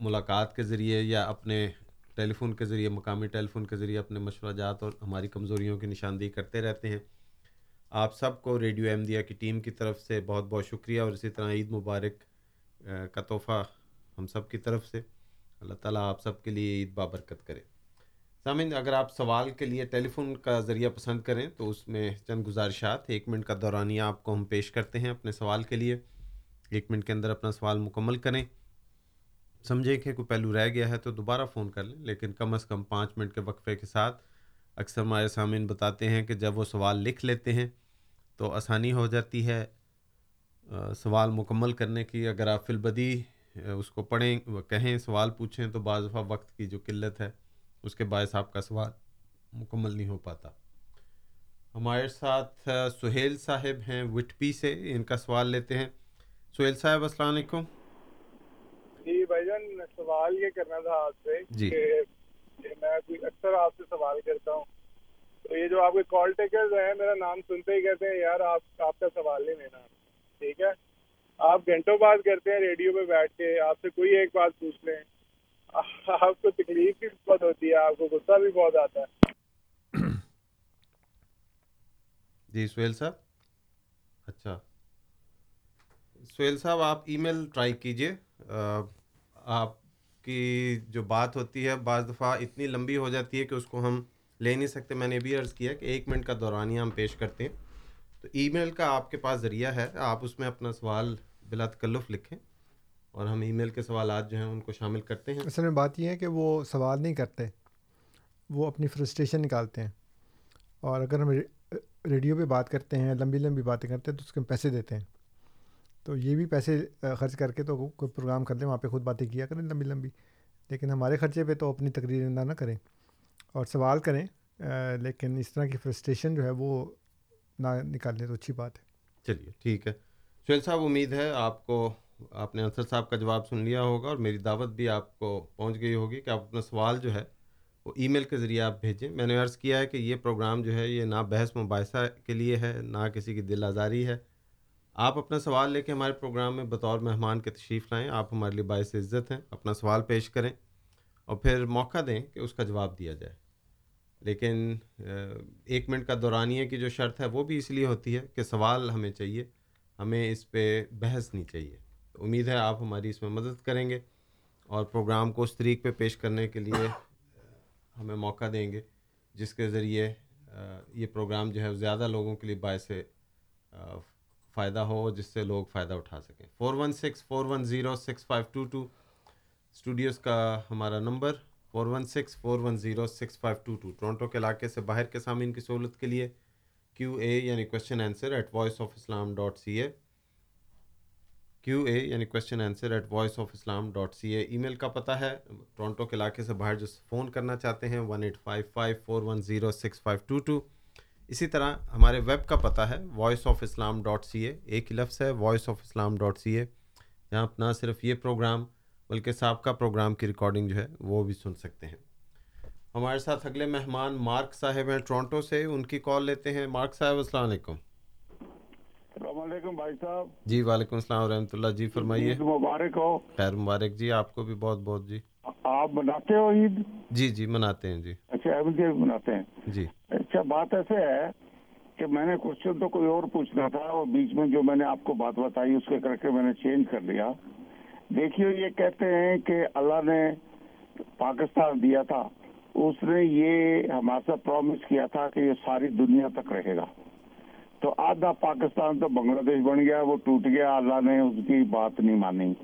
ملاقات کے ذریعے یا اپنے ٹیلی فون کے ذریعے، مقامی ٹیلی فون کے ذریعے اپنے مشورہ جات اور ہماری کمزوریوں کی نشاندہی کرتے رہتے ہیں۔ آپ سب کو ریڈیو احمدیہ کی ٹیم کی طرف سے بہت بہت شکریہ۔ اور اسی طرح عید مبارک کا تحفہ ہم سب کی طرف سے۔ اللہ تعالیٰ آپ سب کے لیے عید بابرکت کرے۔ سامعین، اگر آپ سوال کے لیے ٹیلی فون کا ذریعہ پسند کریں تو اس میں چند گزارشات، ایک منٹ کا دورانیہ آپ کو ہم پیش کرتے ہیں اپنے سوال کے لیے۔ ایک منٹ کے اندر اپنا سوال مکمل کریں۔ سمجھیں کہ کوئی پہلو رہ گیا ہے تو دوبارہ فون کر لیں، لیکن کم از کم پانچ منٹ کے وقفے کے ساتھ اکثر ہمارے سامعین بتاتے ہیں کہ جب وہ سوال لکھ لیتے ہیں تو آسانی ہو جاتی ہے سوال مکمل کرنے کی۔ اگر آپ فلبدی اس کو پڑھیں کہیں سوال پوچھیں تو بعض دفعہ وقت کی جو قلت ہے اس کے باعث آپ کا سوال مکمل نہیں ہو پاتا۔ ہمارے ساتھ سہیل صاحب ہیں وٹ پی سے ان کا سوال لیتے ہیں۔ سہیل صاحب السلام علیکم۔ جی بھائی جان سوال یہ کرنا تھا آپ سے جی۔ کہ میں اکثر آپ سے سوال کرتا ہوں۔ تو یہ جو آپ کے کال ٹیکرز ہیں میرا نام سنتے ہی کہتے ہیں یار آپ آپ کا سوال نہیں لینا۔ ٹھیک ہے؟ آپ گھنٹوں بات کرتے ہیں ریڈیو پہ بیٹھ کے، آپ سے کوئی ایک بات پوچھ لیں۔ آپ کو تکلیف بھی بہت ہوتی ہے، آپ کو غصہ بھی بہت آتا ہے۔ جی سہیل صاحب؟ اچھا۔ سہیل صاحب، آپ ای میل ٹرائی کیجیے آپ کی جو بات ہوتی ہے، بعض دفعہ اتنی لمبی ہو جاتی ہے کہ اس کو ہم لے نہیں سکتے۔ میں نے بھی عرض کیا کہ ایک منٹ کا دورانیہ ہم پیش کرتے ہیں۔ تو ای میل کا آپ کے پاس ذریعہ ہے، آپ اس میں اپنا سوال بلا تکلف لکھیں اور ہم ای میل کے سوالات جو ہیں ان کو شامل کرتے ہیں۔ اصل میں بات یہ ہے کہ وہ سوال نہیں کرتے، وہ اپنی فرسٹریشن نکالتے ہیں اور اگر ہم ریڈیو پہ بات کرتے ہیں، لمبی لمبی باتیں کرتے ہیں تو اس کے ہم پیسے دیتے ہیں۔ تو یہ بھی پیسے خرچ کر کے تو کوئی پروگرام کر لیں، وہاں پہ خود باتیں کیا کریں لمبی لمبی۔ لیکن ہمارے خرچے پہ تو اپنی تقریر نہ کریں اور سوال کریں لیکن اس طرح کی فرسٹریشن جو ہے وہ نہ نکالنے تو اچھی بات ہے۔ چلیے، ٹھیک ہے۔ سہیل صاحب، امید ہے آپ کو، آپ نے انصر صاحب کا جواب سن لیا ہوگا اور میری دعوت بھی آپ کو پہنچ گئی ہوگی کہ آپ اپنا سوال جو ہے وہ ای میل کے ذریعے آپ بھیجیں۔ میں نے عرض کیا ہے کہ یہ پروگرام جو ہے یہ نہ بحث مباحثہ کے لیے ہے، نہ کسی کی دل آزاری ہے۔ آپ اپنا سوال لے کے ہمارے پروگرام میں بطور مہمان کے تشریف لائیں۔ آپ ہمارے لیے باعث عزت ہیں۔ اپنا سوال پیش کریں اور پھر موقع دیں کہ اس کا جواب دیا جائے۔ لیکن ایک منٹ کا دورانیے کی جو شرط ہے وہ بھی اس لیے ہوتی ہے کہ سوال ہمیں چاہیے، ہمیں اس پہ بحث نہیں چاہیے۔ امید ہے آپ ہماری اس میں مدد کریں گے اور پروگرام کو اس طریق پہ پیش کرنے کے لیے ہمیں موقع دیں گے، جس کے ذریعے یہ پروگرام جو ہے زیادہ لوگوں کے لیے باعث فائدہ ہو جس سے لوگ فائدہ اٹھا سکیں۔ Four one six, four one zero, six five two two studios کا ہمارا number four one six, four one zero, six five two two, Toronto کے علاقے سے باہر کے سامعین کی سہولت کے لیے کیو اے یعنی question answer at Voice of Islam dot C A Q A یعنی question answer at Voice of Islam dot C A email کا پتہ ہے۔ ٹورنٹو کے علاقے سے باہر جو فون کرنا چاہتے ہیں one eight five five four one zero, six five two two. اسی طرح ہمارے ویب کا پتہ ہے Voice of Islam dot C A ایک ہی لفظ ہے Voice of Islam dot C A جہاں نہ صرف یہ پروگرام بلکہ سابقہ پروگرام کی ریکارڈنگ جو ہے وہ بھی سن سکتے ہیں۔ ہمارے ساتھ اگلے مہمان مارک صاحب ہیں ٹورنٹو سے ان کی کال لیتے ہیں۔ مارک صاحب السلام علیکم۔ السلام علیکم بھائی صاحب۔ جی وعلیکم السلام ورحمۃ اللہ۔ جی فرمائیے۔ مبارک ہو۔ خیر مبارک۔ جی آپ کو بھی بہت بہت جی۔ آپ مناتے ہو عید؟ جی جی مناتے ہیں جی۔ اچھا احمد مناتے ہیں۔ جی۔ اچھا بات ایسے ہے کہ میں نے کوشچن تو کوئی اور پوچھنا تھا اور بیچ میں جو میں نے آپ کو بات بتائی اس کے کر کے میں نے چینج کر لیا۔ دیکھیے، یہ کہتے ہیں کہ اللہ نے پاکستان دیا تھا۔ اس نے یہ ہمارے ساتھ پرومس کیا تھا کہ یہ ساری دنیا تک رہے گا۔ تو آدھا پاکستان تو بنگلہ دیش بن گیا، وہ ٹوٹ گیا، اللہ نے اس کی بات نہیں مانی۔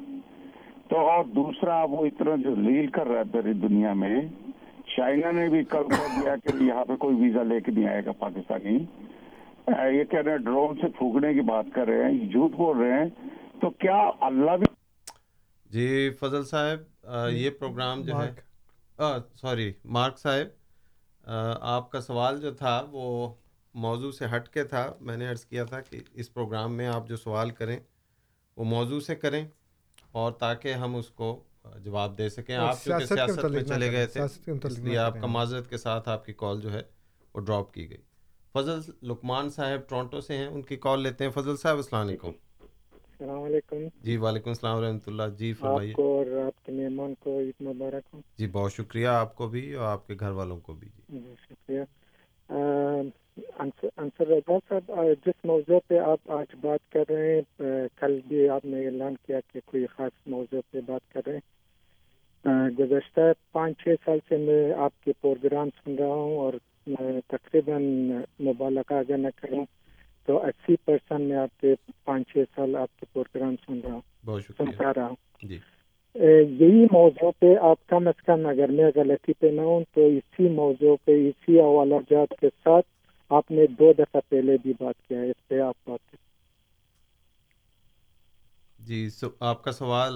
تو اور دوسرا، وہ اتنا جو لیل کر رہا ہے پوری دنیا میں، چائنا نے بھی کل کر دیا کہ یہاں پہ کوئی ویزا لے کے نہیں آئے گا پاکستانی۔ یہ کہہ رہے ہیں، ڈرون سے پھونکنے کی بات کر رہے ہیں، جھوٹ بول رہے ہیں۔ تو کیا اللہ بھی جی فضل صاحب یہ پروگرام جو ہے سوری مارک صاحب آپ کا سوال جو تھا وہ موضوع سے ہٹ کے تھا۔ میں نے عرض کیا تھا کہ اس پروگرام میں آپ جو سوال کریں وہ موضوع سے کریں اور تاکہ ہم اس کو جواب دے سکیں۔ آپ چونکہ سیاست میں چلے گئے تھے اس لیے آپ کا۔ معذرت کے ساتھ آپ کی کال جو ہے وہ ڈراپ کی گئی۔ فضل لکمان صاحب ٹورنٹو سے ہیں ان کی کال لیتے ہیں۔ فضل صاحب السلام علیکم۔ السلام علیکم۔ جی وعلیکم السلام ورحمۃ اللہ۔ جی آپ فرمائیے۔ کو اور آپ کے مہمان کو عید مبارک ہو۔ جی بہت شکریہ آپ کو بھی اور آپ کے گھر والوں کو بھی۔ جی۔ جی شکریہ۔ انصر رضا صاحب جس موضوع پہ آپ آج بات کر رہے ہیں کل بھی آپ نے اعلان کیا کہ کوئی خاص موضوع پہ بات کر رہے ہیں۔ گزشتہ پانچ چھ سال سے میں آپ کے پروگرام سن رہا ہوں اور میں تقریباً مبالغہ اگر نہ کروں تو اسی پرسنٹ میں آپ کے پانچ چھ سال آپ کے پروگرام سن رہا ہوں سنتا رہا ہوں۔ جی۔ یہی موضوع پہ آپ کم از کم اگر میں غلطی پہ نہ ہوں تو اسی موضوع پہ اسی حوالہ جات کے ساتھ آپ نے دو دفعہ پہلے بھی بات کیا ہے اس پہ آپ بات جی سو آپ کا سوال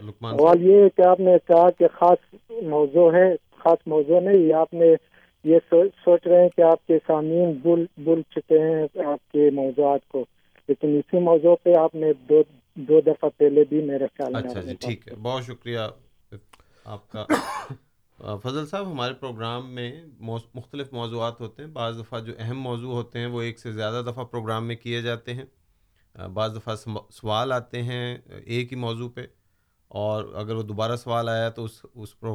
لکمان سوال یہ ہے کہ آپ نے کہا کہ خاص موضوع ہے خاص موضوع نہیں آپ نے یہ سو- سوچ رہے ہیں کہ آپ کے سامعین بھول بھول چکے ہیں آپ کے موضوعات کو لیکن اسی موضوع پہ آپ نے دو دو دفعہ پہلے بھی میرے خیال میں اچھا جی ٹھیک ہے بہت شکریہ آپ کا۔ فضل صاحب ہمارے پروگرام میں مختلف موضوعات ہوتے ہیں بعض دفعہ جو اہم موضوع ہوتے ہیں وہ ایک سے زیادہ دفعہ پروگرام میں کیے جاتے ہیں بعض دفعہ سوال آتے ہیں ایک ہی موضوع پہ اور اگر وہ دوبارہ سوال آیا تو اس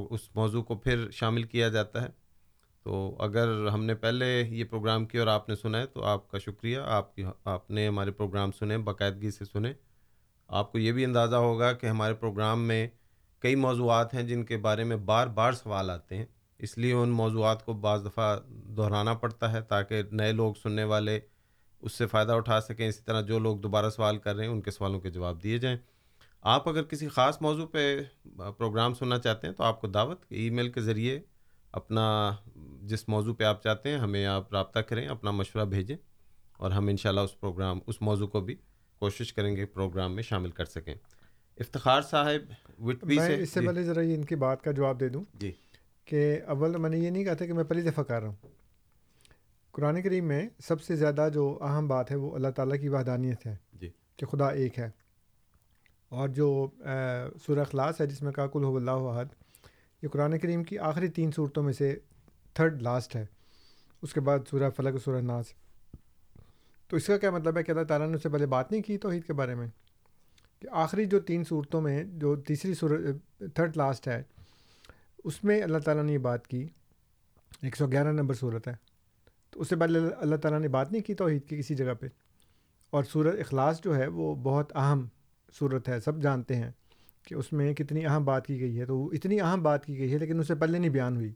اس موضوع کو پھر شامل کیا جاتا ہے۔ تو اگر ہم نے پہلے یہ پروگرام کیا اور آپ نے سنا ہے تو آپ کا شکریہ۔ آپ کی آپ نے ہمارے پروگرام سنے، باقاعدگی سے سنے۔ آپ کو یہ بھی اندازہ ہوگا کہ ہمارے پروگرام میں کئی موضوعات ہیں جن کے بارے میں بار بار سوال آتے ہیں۔ اس لیے ان موضوعات کو بعض دفعہ دہرانا پڑتا ہے تاکہ نئے لوگ سننے والے اس سے فائدہ اٹھا سکیں۔ اسی طرح جو لوگ دوبارہ سوال کر رہے ہیں، ان کے سوالوں کے جواب دیے جائیں۔ آپ اگر کسی خاص موضوع پہ پروگرام سننا چاہتے ہیں تو آپ کو دعوت، ای میل کے ذریعے اپنا جس موضوع پہ آپ چاہتے ہیں ہمیں آپ رابطہ کریں اپنا مشورہ بھیجیں اور ہم انشاءاللہ اس پروگرام اس موضوع کو بھی کوشش کریں گے پروگرام میں شامل کر سکیں۔ افتخار صاحب میں سے اس سے جی۔ پہلے ذرا یہ ان کی بات کا جواب دے دوں۔ جی۔ کہ اول میں نے یہ نہیں کہا تھا کہ میں پہلی دفعہ کر رہا ہوں۔ قرآن کریم میں سب سے زیادہ جو اہم بات ہے وہ اللہ تعالیٰ کی وحدانیت ہے جی۔ کہ خدا ایک ہے۔ اور جو سورہ اخلاص ہے جس میں کہا کل ہو اللہ احد یہ قرآن کریم کی آخری تین صورتوں میں سے تھرڈ لاسٹ ہے۔ اس کے بعد سورہ فلق اور سورہ ناز تو اس کا کیا مطلب ہے کہ اللہ تعالیٰ نے اس سے پہلے بات نہیں کی توحید کے بارے میں؟ کہ آخری جو تین صورتوں میں جو تیسری صورت تھرڈ لاسٹ ہے، اس میں اللہ تعالیٰ نے یہ بات کی۔ ایک سو گیارہ نمبر صورت ہے۔ تو اس سے پہلے اللہ تعالیٰ نے بات نہیں کی توحید کی کسی جگہ پہ۔ اور صورت اخلاص جو ہے، وہ بہت اہم صورت ہے۔ سب جانتے ہیں کہ اس میں کتنی اہم بات کی گئی ہے۔ تو وہ اتنی اہم بات کی گئی ہے، لیکن اس سے پہلے نہیں بیان ہوئی۔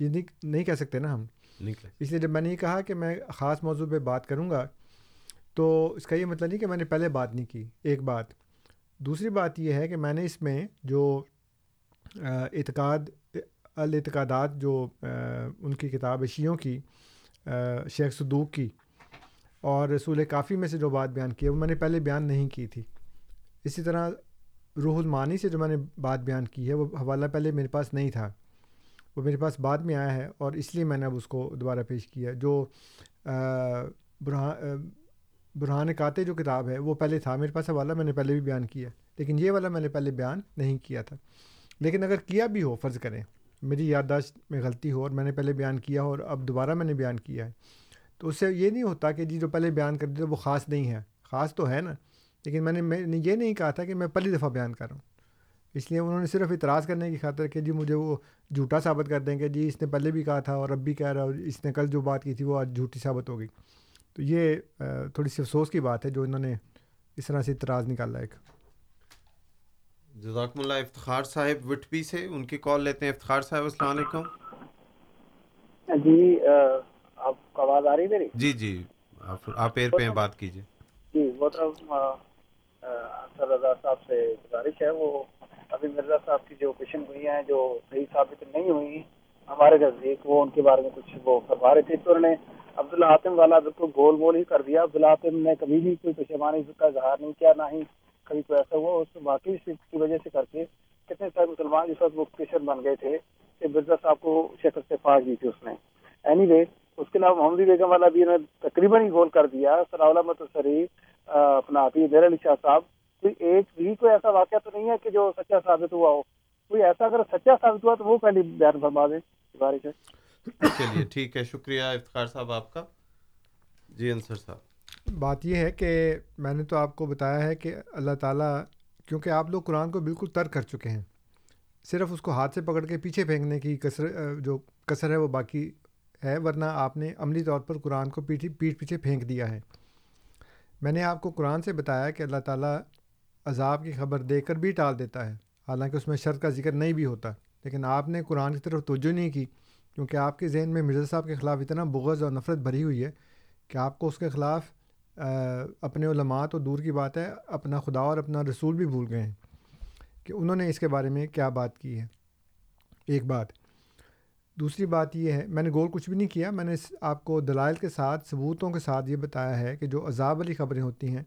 یہ نہیں کہہ سکتے نا ہم۔ اس لیے جب میں نے یہ کہا کہ میں خاص موضوع پہ بات کروں گا تو اس کا یہ مطلب نہیں کہ میں نے پہلے بات نہیں کی ایک بات۔ دوسری بات یہ ہے کہ میں نے اس میں جو اعتقاد الاعتقادات جو ان کی کتاب ہے شیعوں کی شیخ صدوق کی اور رسول کافی میں سے جو بات بیان کی ہے وہ میں نے پہلے بیان نہیں کی تھی۔ اسی طرح روح المانی سے جو میں نے بات بیان کی ہے وہ حوالہ پہلے میرے پاس نہیں تھا۔ وہ میرے پاس بعد میں آیا ہے اور اس لیے میں نے اب اس کو دوبارہ پیش کیا جو برہان برہان کاتے جو کتاب ہے وہ پہلے تھا، میرے پاس حوالہ میں نے پہلے بھی بیان کیا، لیکن یہ والا میں نے پہلے بیان نہیں کیا تھا۔ لیکن اگر کیا بھی ہو، فرض کریں، میری یادداشت میں غلطی ہو اور میں نے پہلے بیان کیا ہو اور اب دوبارہ میں نے بیان کیا ہے، تو اس سے یہ نہیں ہوتا کہ جی جو پہلے بیان کر دیتے وہ خاص نہیں ہے۔ خاص تو ہے نا، لیکن میں نے میں نے یہ نہیں کہا تھا کہ میں پہلی دفعہ بیان کر رہا ہوں۔ اس لیے انہوں نے صرف اعتراض کرنے کی خاطر کہ جی مجھے وہ جھوٹا ثابت کر دیں کہ جی اس نے پہلے بھی کہا تھا اور اب بھی کہہ رہا اور اس نے کل جو بات کی تھی وہ آج جھوٹی ثابت ہو گئی۔ تو یہ تھوڑی سی افسوس کی بات ہے جو انہوں نے اس طرح سے اعتراض نکالا ایک۔ جزاکم اللہ افتخار صاحب وٹپی سے ان کی کال لیتے ہیں۔ افتخار صاحب السلام علیکم۔ جی آپ کو آواز آ رہی میری؟ جی جی آپ آپ ایر پہ ہیں بات کیجیے۔ جی محترم رضا صاحب سے گزارش ہے وہ ابھی مرزا صاحب کی جو پیشن ہوئی ہیں، جو صحیح ثابت نہیں ہوئی، ہمارے نزدیک وہ ان کے بارے میں کچھ وہ فرما رہے تھے۔ تو انہوں نے عبداللہ حاتم والا بالکل گول مول ہی کر دیا۔ عبداللہ حاتم نے کبھی بھی کوئی پشیمانی کا اظہار نہیں کیا، نہ ہی کبھی کوئی ایسا ہوا۔ اس واقعی کی وجہ سے کر کے کتنے سارے مسلمان جس وقت وہ پیشن بن گئے تھے کہ مرزا صاحب کو شکل سے پاس دی تھی اس نے۔ اینی وے اس کے علاوہ محمدی بیگم والا بھی انہوں نے تقریباً ہی گول کر دیا۔ سراولہ مت شریف اپنا عطی دیر علی شاہ صاحب کوئی ایک بھی کوئی ایسا واقعہ تو نہیں ہے کہ جو سچا ثابت ہوا ہو۔ کوئی ایسا اگر سچا ثابت ہوا تو وہ پہلے بیان فرما دیں بارش ہے چلیے ٹھیک ہے شکریہ افتخار صاحب آپ کا۔ جی انصر صاحب۔ بات یہ ہے کہ میں نے تو آپ کو بتایا ہے کہ اللہ تعالیٰ کیونکہ آپ لوگ قرآن کو بالکل ترک کر چکے ہیں صرف اس کو ہاتھ سے پکڑ کے پیچھے پھینکنے کی کثر جو کثر ہے وہ باقی ہے ورنہ آپ نے عملی طور پر قرآن کو پیٹھی پیٹھ پیچھے پھینک دیا ہے۔ میں نے آپ کو قرآن سے بتایا کہ اللہ تعالیٰ عذاب کی خبر دے کر بھی ٹال دیتا ہے۔ حالانکہ اس میں شرط کا ذکر نہیں بھی ہوتا۔ لیکن آپ نے قرآن کی طرف توجہ نہیں کی، کیونکہ آپ کے ذہن میں مرزا صاحب کے خلاف اتنا بغض اور نفرت بھری ہوئی ہے کہ آپ کو اس کے خلاف اپنے علماء تو دور کی بات ہے، اپنا خدا اور اپنا رسول بھی بھول گئے ہیں کہ انہوں نے اس کے بارے میں کیا بات کی ہے۔ ایک بات۔ دوسری بات یہ ہے، میں نے گول کچھ بھی نہیں کیا، میں نے آپ کو دلائل کے ساتھ، ثبوتوں کے ساتھ یہ بتایا ہے کہ جو عذاب والی خبریں ہوتی ہیں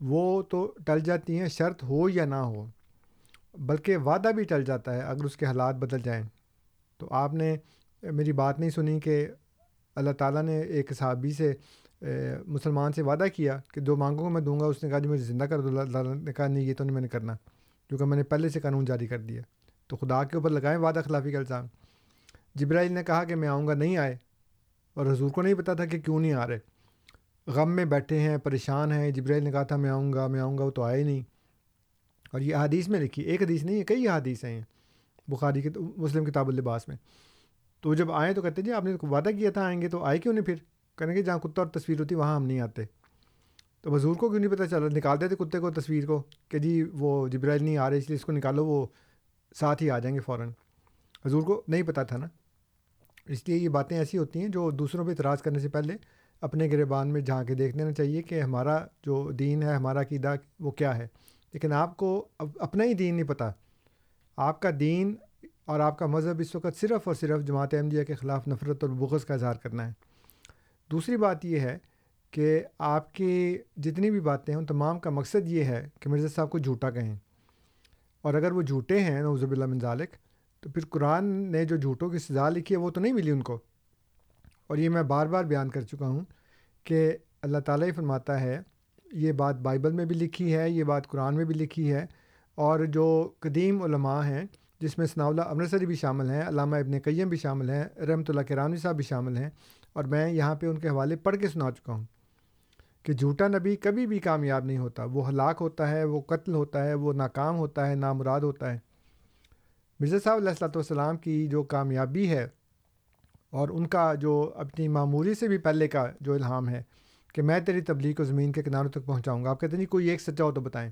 وہ تو ٹل جاتی ہیں شرط ہو یا نہ ہو، بلکہ وعدہ بھی ٹل جاتا ہے اگر اس کے حالات بدل جائیں۔ تو آپ نے میری بات نہیں سنی کہ اللہ تعالیٰ نے ایک صحابی سے مسلمان سے وعدہ کیا کہ جو مانگوں گا میں دوں گا، اس نے کہا جی مجھے زندہ کر دو، اللہ تعالیٰ نے کہا نہیں، یہ تو نہیں میں نے کرنا، کیونکہ میں نے پہلے سے قانون جاری کر دیا۔ تو خدا کے اوپر لگائیں وعدہ خلافی کا الزام۔ جبرائیل نے کہا کہ میں آؤں گا، نہیں آئے، اور حضور کو نہیں پتا تھا کہ کیوں نہیں آ رہے۔ غم میں بیٹھے ہیں، پریشان ہیں، جبرائیل نے کہا تھا میں آؤں گا، میں آؤں گا، وہ تو آئے نہیں۔ اور یہ حدیث میں لکھی، ایک حدیث نہیں ہے، کئی حدیث ہیں۔ بخاری کے مسلم کتاب اللباس میں۔ تو جب آئیں تو کہتے جی آپ نے وعدہ کیا تھا آئیں گے تو آئے کیوں نہیں پھر؟ کہیں گے جہاں کتا اور تصویر ہوتی، وہاں ہم نہیں آتے۔ تو حضور کو کیوں نہیں پتہ چلا؟ نکال دیتے کتے کو تصویر کو کہ جی وہ جبرائیل نہیں آ رہے، اس لیے اس کو نکالو، وہ ساتھ ہی آ جائیں گے فوراً۔ حضور کو نہیں پتہ تھا نا۔ اس لیے یہ باتیں ایسی ہوتی ہیں جو دوسروں پہ اعتراض کرنے سے پہلے اپنے گربان میں جھانک کے دیکھ لینا چاہیے کہ ہمارا جو دین ہے، ہمارا عقیدہ وہ کیا ہے۔ لیکن آپ کو اپنا ہی دین نہیں پتہ آپ کا دین اور آپ کا مذہب اس وقت صرف اور صرف جماعت احمدیہ کے خلاف نفرت اور بغض کا اظہار کرنا ہے۔ دوسری بات یہ ہے کہ آپ کی جتنی بھی باتیں ہیں، ان تمام کا مقصد یہ ہے کہ مرزا صاحب کو جھوٹا کہیں۔ اور اگر وہ جھوٹے ہیں نوزب اللہ منظالک تو پھر قرآن نے جو جھوٹوں کی سزا لکھی ہے، وہ تو نہیں ملی ان کو۔ اور یہ میں بار بار بیان کر چکا ہوں کہ اللہ تعالیٰ ہی فرماتا ہے، یہ بات بائبل میں بھی لکھی ہے، یہ بات قرآن میں بھی لکھی ہے اور جو قدیم علماء ہیں، جس میں ثناء اللہ امرتسری بھی شامل ہیں، علامہ ابن قیم بھی شامل ہیں، رحمۃ اللہ کرانی صاحب بھی شامل ہیں اور میں یہاں پہ ان کے حوالے پڑھ کے سنا چکا ہوں کہ جھوٹا نبی کبھی بھی کامیاب نہیں ہوتا۔ وہ ہلاک ہوتا ہے، وہ قتل ہوتا ہے، وہ ناکام ہوتا ہے، نامراد ہوتا ہے۔ مرزا صاحب علیہ السلۃ والسلام کی جو کامیابی ہے اور ان کا جو اپنی معمولی سے بھی پہلے کا جو الہام ہے کہ میں تیری تبلیغ کو زمین کے کناروں تک پہنچاؤں گا، آپ کہتے ہیں جی کوئی ایک سچا ہو تو بتائیں۔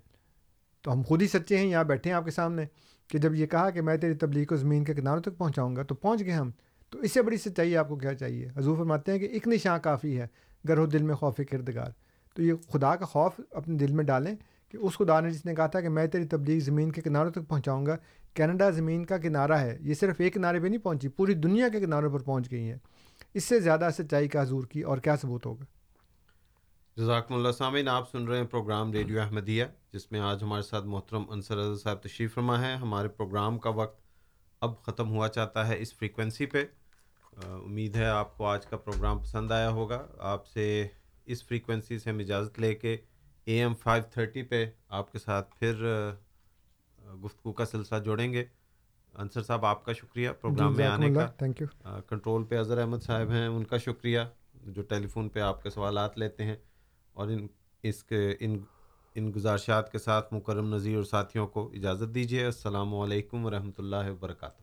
تو ہم خود ہی سچے ہیں، یہاں بیٹھے ہیں آپ کے سامنے، کہ جب یہ کہا کہ میں تیری تبلیغ کو زمین کے کناروں تک پہنچاؤں گا تو پہنچ گئے ہم۔ تو اس سے بڑی سچائی آپ کو کیا چاہیے؟ حضور فرماتے ہیں کہ ایک نشاں کافی ہے گر ہو دل میں خوف کردگار۔ تو یہ خدا کا خوف اپنے دل میں ڈالیں کہ اس خدا نے جس نے کہا تھا کہ میں تیری تبلیغ زمین کے کناروں تک پہنچاؤں گا، کینیڈا زمین کا کنارہ ہے۔ یہ صرف ایک کنارے پہ نہیں پہنچی، پوری دنیا کے کناروں پر پہنچ گئی ہیں۔ اس سے زیادہ سچائی کا حضور کی اور کیا ثبوت ہوگا؟ جزاکم اللہ سامعین، آپ سن رہے ہیں پروگرام ریڈیو احمدیہ، جس میں آج ہمارے ساتھ محترم انصر رضا صاحب تشریف فرما ہے ہمارے پروگرام کا وقت اب ختم ہوا چاہتا ہے اس فریکوینسی پہ۔ امید ہے آپ کو آج کا پروگرام پسند آیا ہوگا۔ آپ سے اس فریکوینسی سے ہم اجازت لے کے اے ایم فائیو تھرٹی پہ آپ کے ساتھ پھر گفتگو کا سلسلہ جوڑیں گے۔ انصر صاحب آپ کا شکریہ پروگرام میں آنے کا۔ تھینک یو کنٹرول پہ اظہر احمد صاحب ہیں ان کا شکریہ۔ جو ٹیلی فون پہ آپ کے سوالات لیتے ہیں اور ان اس کے ان ان گزارشات کے ساتھ مکرم نظیر اور ساتھیوں کو اجازت دیجیے۔ السلام علیکم ورحمۃ اللہ وبرکاتہ۔